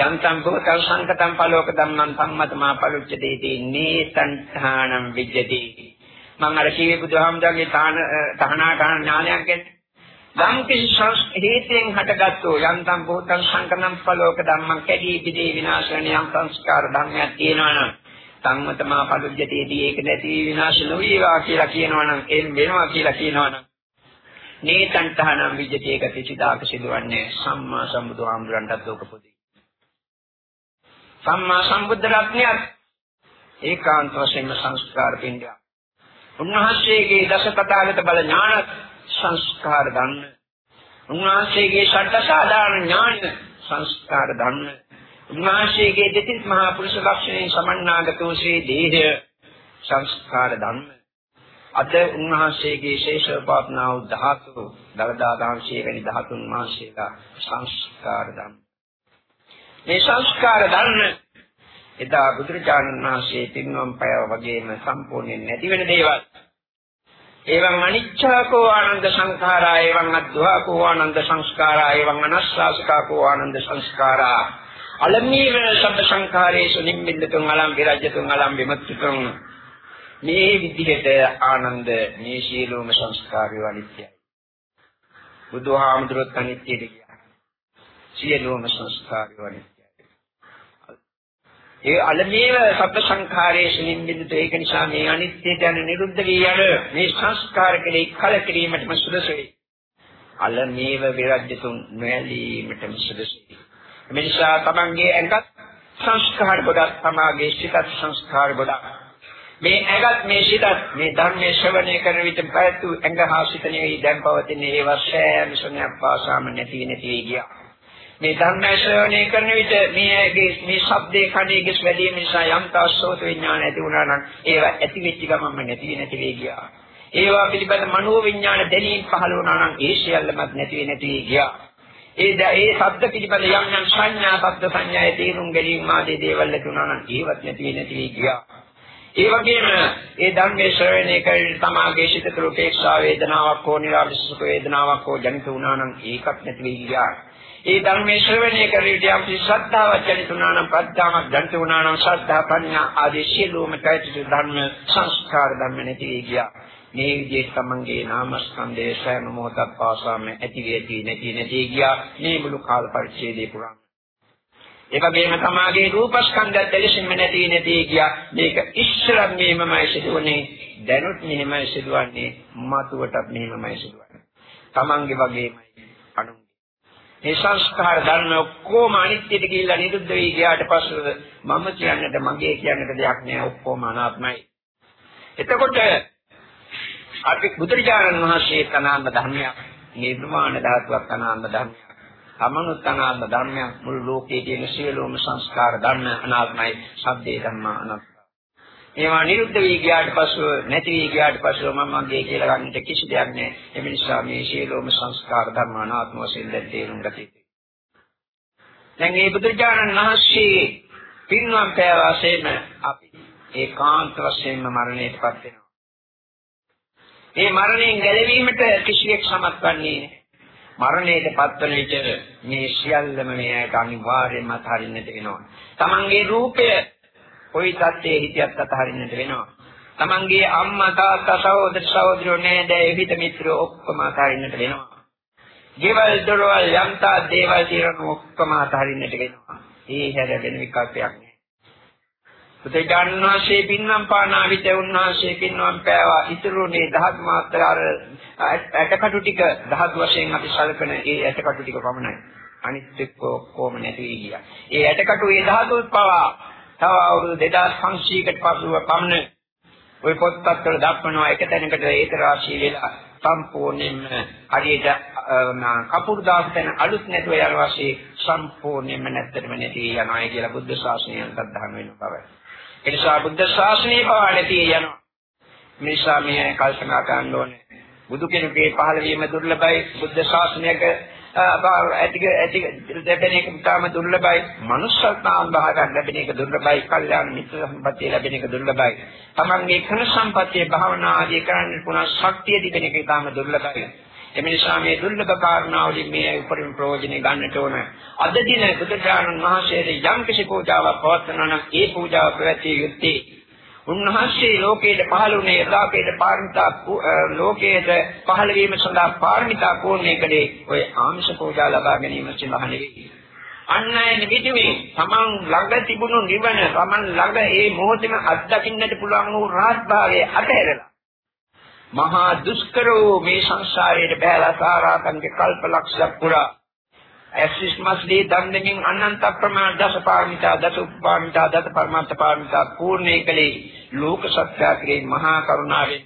B: යන්තම් භූතං සංකතං පලෝක ධම්මං සම්මතමා පලුච්චදේති නේතං විජ්ජති මම අර කීවේ බුදුහාමුදුරන්ගේ තාන තහනා ගන්න ඥානයක් ගැන. යම් කිසි හේතෙන් හටගත්තු යන්තම් බෝතං සංකනම් ඵලෝක ධම්මං කැඩී බිදී විනාශ වෙන යම් සංස්කාර ධර්මයක් තියෙනවනම් සංමතමා පදුජ්‍යතේදී ඒක නැති විනාශ නොවේවා කියලා කියනවනම් ඒ වෙනවා කියලා කියනවනම් නේතං තහනම් විජ්‍යතේ ගති සිතාක සිදුවන්නේ සම්මා සම්බුදු ආමරණ්ඩත් ලෝක පොදි සම්මා සම්බුද්ධ රත්නයත් ඒකාන්ත වශයෙන්ම සංස්කාර පින්ඩයක් උන්වහන්සේගේ දසකතාගත බල ඥාන සංස්කාර ධර්ම උන්වහන්සේගේ ෂඩ්දසාධාරණ ඥාන සංස්කාර ධර්ම උන්වහන්සේගේ දෙතිස් මහා පුරුෂ ලක්ෂණයෙන් සමන්නාගතෝ ශ්‍රී දේහය සංස්කාර ධර්ම අද උන්වහන්සේගේ ශේෂෝපාපනා වූ ධාතු දලදා දාංශයේ වැනි ධාතුන් වහන්සේලා සංස්කාර ධර්ම මේ සංස්කාර ධර්ම එදා බුදුරජාණන් වහන්සේ පින්වම් පය වගේම සම්පූර්ණයෙන් නැති වෙන දේවල්. එවං අනිච්ඡාකෝ ආනන්ද සංඛාරා එවං අද්වාකෝ ආනන්ද සංස්කාරා එවං අනස්සාසකාකෝ ආනන්ද සංස්කාරා අලමීව සබ්බ සංඛාරේසු නිම්මිද්දතුන් අලම් විරජ්‍යතුන් අලම් විමුක්තිතුන් මේ විදිහට ආනන්ද මේ සීලෝම සංස්කාරය අනිත්‍යයි. බුදුහාමුදුරුවෝ අනිත්‍යද කියනවා. සියලුම සංස්කාරය අනිත්‍යයි. ඒ අලමේව සබ්බ සංඛාරයේ නිම්බින්දු ඒක නිසා මේ අනිත්‍ය දැන නිරුද්ධ වී යන මේ සංස්කාර කෙරෙහි කලකිරීමටම සුදුසුයි. අලමේව විරජ්‍යතුන් නොඇලීමටම සුදුසුයි. මිනිසා තමන්ගේ ඇඟත් සංස්කාර ගොඩක් තමාගේ සිතත් සංස්කාර ගොඩක් මේ ඇඟත් මේ සිතත් මේ ධර්මයේ ශ්‍රවණය කරන විට පැතු ඇඟ හා සිත නෙවෙයි දැන් පවතින ඒවා සෑම ශුන්‍යයක් පාසාම නැති නැති ගියා මේ ධර්ම ශ්‍රවණය කරන විට මේගේ මේ ශබ්දේ කණේ ගිස් වැඩි නිසා යම් තාස්සෝත විඥාන ඇති වුණා නම් ඒවා ඇති වෙච්ච ගමන්ම නැති නැති වෙ ගියා ඒවා පිළිබඳ මනෝ විඥාන දැනීම් පහළ වුණා නම් ඒ සියල්ලමත් නැති නැති ගියා ඒ ඒ ශබ්ද පිළිබඳ යම් යම් සංඥා ශබ්ද සංඥායේ තේරුම් ගැනීම ආදී දේවල් ලැබුණා නම් ඒවත් නැති නැති ගියා. ඒ වගේම ඒ ධර්මයේ ශ්‍රවණය කරමින් තමාගේ සිත තුළ උපේක්ෂා වේදනාවක් හෝ නිරාමිෂ සුඛ වේදනාවක් හෝ ජනිත වුණා නම් ඒකත් නැති වෙයි ගියා. ඒ ධර්මයේ ශ්‍රවණය කරමින් යම් කිසි ශ්‍රද්ධාවක් ජනිත වුණා නම් ප්‍රඥාවක් ජනිත වුණා නම් ශ්‍රද්ධා ප්‍රඥා ආදී සියලුම කයිතු ධර්ම සංස්කාර ධර්ම නැති වෙයි ගියා. මේ විදිහට තමන්ගේ නාමස්කන්ධයේ සෑම මොහොතක් පාසාම ඇති වේති නැති නැති ගියා මේ මුළු කාල පරිච්ඡේදය පුරාම. ඒ වගේම තමාගේ රූපස්කන්ධය දෙලෙසින්ම නැති නැති ගියා මේක ඉස්සරම් මෙහෙමමයි සිදුවන්නේ දැනුත් මෙහෙමයි සිදුවන්නේ මතුවටත් මෙහෙමමයි සිදුවන්නේ. තමන්ගේ වගේමයි අනුන්ගේ. මේ සංස්කාර ධර්ම ඔක්කොම අනිත්‍යයට ගිහිල්ලා නිරුද්ධ වෙයි ගියාට පස්සේ මම කියන්නට මගේ කියන්නට දෙයක් නෑ ඔක්කොම අනාත්මයි. එතකොට අපි බුදුරජාණන් වහන්සේ තනාන්න ධර්මයක් නිර්මාණ ධාතුවක් තනාන්න ධර්මයක් තමනුත් තනාන්න ධර්මයක් මුළු ලෝකයේ තියෙන සියලුම සංස්කාර ධර්ම අනාත්මයි සබ්දේ ධම්මා අනාත්මයි ඒවා නිරුද්ධ වී ගියාට පස්සෙ නැති වී ගියාට පස්සෙ මම මගේ කියලා ගන්නට කිසි දෙයක් නැහැ ඒ නිසා මේ සියලුම සංස්කාර ධර්ම අනාත්ම වශයෙන් දැන් තේරුම් ගත යුතුයි දැන් මේ බුදුරජාණන් වහන්සේ පින්වම් පෑවාසෙම අපි ඒකාන්ත වශයෙන්ම මරණයටපත් වෙනවා ඒ මරණයෙන් ගැලවීමට කිසියෙක් සමත් වන්නේ නැහැ. මරණයට පත්වන විට මේ සියල්ලම මේකට අනිවාර්යයෙන්ම අතහරින්නට වෙනවා. තමන්ගේ රූපය කොයි තත්ත්වයේ හිටියත් අතහරින්නට වෙනවා. තමන්ගේ අම්මා තාත්තා සහෝදර සහෝදරයෝ නේද එවිට මිත්‍රයෝ ඔක්කොම අතහරින්නට වෙනවා. ගෙවල් දොරවල් යම්තා දේවල් తీරන ඔක්කොම අතහරින්නට වෙනවා. ඒ හැර වෙන විකල්පයක් නෑ. බුදුජාණන් වහන්සේ පින්නම් පානා විට උන්වහන්සේ පින්නම් පෑවා ඉතුරුනේ දහස් මාත්‍ර අර ඇටකටු ටික දහස් වශයෙන් අපි සැලකන ඒ ඇටකටු ටික පමණයි අනිත් එක්ක කොහොම නැති වෙයි ගියා. ඒ ඇටකටු ඒ දහතුත් පවා තව අවුරුදු 2500කට පසුව පමණ ওই පොත්පත් වල දක්වනවා එක තැනකට ඒක රාශී වෙලා සම්පූර්ණයෙන්ම හරියට කපුරු දාපතන අලුත් නැතුව යන වාසේ සම්පූර්ණයෙන්ම නැත්තටම නැති යනවා කියලා බුද්ධ ශාසනයෙන් සද්ධාන වෙන බවයි. ඒ නිසා බුද්ධ ශාසනය පවා නැති යනවා. මේ නිසා මේ කල්පනා කරන්න ඕනේ. බුදු කෙනෙකුගේ පහළ වීම දුර්ලභයි. බුද්ධ ශාසනයක ඇතික ඇතික ලැබෙන එක තාම දුර්ලභයි. මනුෂ්‍යත්වම් භාගයක් ලැබෙන එක දුර්ලභයි. කල්යාණ මිත්‍ර සම්පත්තිය ලැබෙන එක දුර්ලභයි. තමන්ගේ කන සම්පත්තිය භාවනා ආදී කරන්න පුළුවන් ශක්තිය තිබෙන එක තාම දුර්ලභයි. එම නිසා මේ දුර්ලභ කාරණාවලින් මේ උපරිම ප්‍රයෝජනෙ ගන්නට ඕන. අද දින බුදුරජාණන් වහන්සේට යම් කිසි පූජාවක් පවත්වනවා නම් ඒ පූජාව පැවැත්විය යුත්තේ උන්වහන්සේ ලෝකයට පහළ වුණේ යථාපේත පාරමිතා ලෝකයට පහළ වීම සඳහා පාරමිතා පූර්ණේ කලේ ඔය ආමිෂ පූජා ලබා ගැනීම සඳහා නෙවෙයි. අන්න ඒ නිමිතිමේ තමන් ළඟ තිබුණු නිවන තමන් ළඟ ඒ මොහොතේම අත්දකින්නට පුළුවන් වූ රාහත් භාවයේ අතහැරලා මහා දුෂ්කර වූ මේ සංසාරයේ බැලලා සාරාතංග කල්ප ලක්ෂයක් පුරා ඇසිස් මස්ලී දන්දමින් අනන්ත ප්‍රමාණ දස පාරමිතා දස උපපාරමිතා දස පරමාර්ථ පාරමිතා පූර්ණේ කලේ ලෝක සත්‍යයේ මහා කරුණාවෙන්.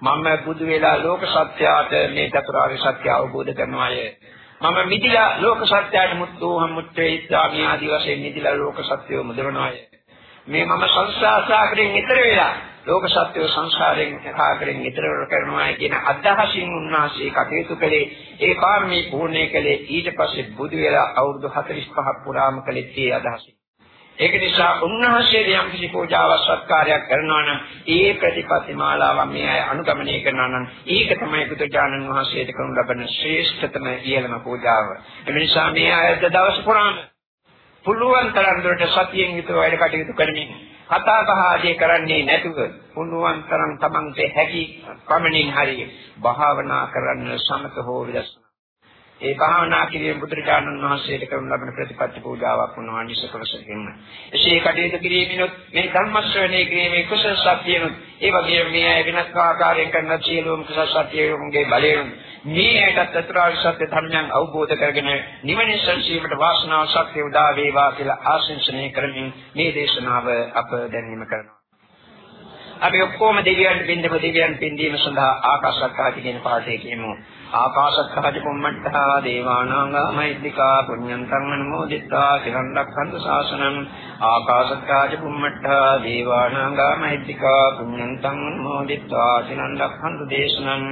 B: මම බුදු වෙලා ලෝක සත්‍යයට මේ චතුරාර්ය සත්‍ය අවබෝධ කරනවාය මම මිදිලා ලෝක සත්‍යයට මුත්තෝහම් මුත්තේ ඉස්සාමී ආදි වශයෙන් මිදිලා ලෝක සත්‍යය මුදවනවාය මේ මම සංසාර සාගරයෙන් ඈතර වෙලා ලෝක සත්‍ය සංසාරයෙන් එහාකරෙන් ඈතර කරනවා කියන අදහසින් උන්වහන්සේ කටයුතු කළේ. ඒ පාරමී පූර්ණේ කළේ. ඊට පස්සේ බුදු වෙලා අවුරුදු 45ක් පුරාම කළේ ඒ අදහසින්. ඒක නිසා උන්වහන්සේ යම් කිසි පූජාවක් සත්කාරයක් කරනවා නම් ඒ ප්‍රතිපත්ති මාලාව මේ අය අනුගමනය කරනවා නම් ඒක තමයි බුදුජානන් වහන්සේට කරනු ලබන ශ්‍රේෂ්ඨතම ඉහළම පූජාව. ඒ නිසා මේ අය දවස් පුරාම පුළුවන් තරම් දුරට සතියෙන් යුතුව වැඩ කටයුතු කරමින් කතා බහ ආදී කරන්නේ නැතුව පුළුවන් තරම් තමන්ට හැකි පමණින් හරි භාවනා කරන්න සමත හෝ විදර්ශනා. ඒ භාවනා කිරීම බුදුරජාණන් වහන්සේට කරන ලබන ප්‍රතිපත්ති පූජාවක් වුණා නිසකවසකින්. එසේ කටයුතු කිරීමෙනුත් මේ ධර්ම ශ්‍රවණය කිරීමේ කුසල සත්‍යනුත් ඒ වගේම මේ වෙනස් ආකාරයෙන් කරන සියලුම කුසල සත්‍යයන්ගේ බලයෙන් මේ ඇටත් චතුරාර්ය සත්‍ය ධර්මයන් අවබෝධ කරගෙන නිවන සංසීමට වාසනාව ශක්තිය උදා වේවා කියලා ආශිංසනය කරමින් මේ දේශනාව අප දැන්වීම කරනවා. අපි ඔක්කොම දෙවියන් පින්දම දෙවියන් පින්දීම සඳහා ආකාශත්කාති කියන පාඩේ කියමු. ආකාශත්කාති පුම්මට්ඨා දේවානාංගා මෛත්‍තිකා පුඤ්ඤන්තං අනුමෝදිත්වා සිරන් රක්ඛන්තු ශාසනං ආකාශත්කාති පුම්මට්ඨා දේවානාංගා මෛත්‍තිකා පුඤ්ඤන්තං අනුමෝදිත්වා සිරන් රක්ඛන්තු දේශනං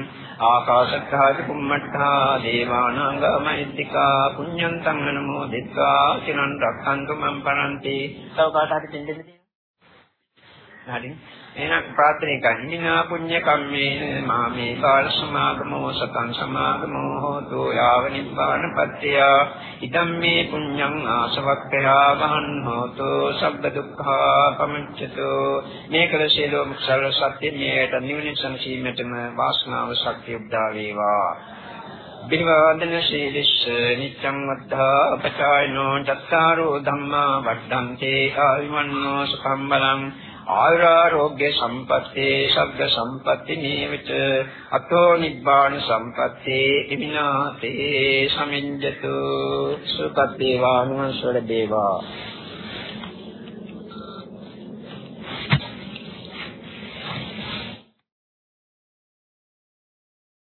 B: ආකාශත්කාති පුම්මට්ඨා දේවානාංගා මෛත්‍තිකා පුඤ්ඤන්තං අනුමෝදිත්වා සිරන් රක්ඛන්තු මම් පරන්ති. තව කාට හරි දෙන්න දෙන්න. හරි. එහෙනම් ප්‍රාර්ථනා කන්නිනා පුඤ්ඤ කම්මේ මාමේ කාල සමාගමෝ සතං සමාගමෝ හෝතු යාව නිබ්බාන පත්‍ය ඉදම්මේ පුඤ්ඤං ආසවක්ඛයා වහන් හෝතු සබ්බ දුක්ඛා පමුච්ඡතු මේ කල සියලුම සරල සත්‍ය මේට නිවන සංසීමටම වාසනාව ශක්තිය උදා වේවා. බිනවදන ශීලිස්ස නිච්ඡං වද්ධා අපචායනෝ චත්තාරෝ ධම්මා වඩ්ඩන්තේ ආයුමන්නෝ සුඛම් බලං ආයුරාෝග්‍ය සම්පත්තේ ශබ්ද සම්පatti නේවච අතෝ නිබ්බාන සම්පත්තේ ඉමිනාතේ සමිඤ්ජතු. සුපත් දේවානුසර දේවා.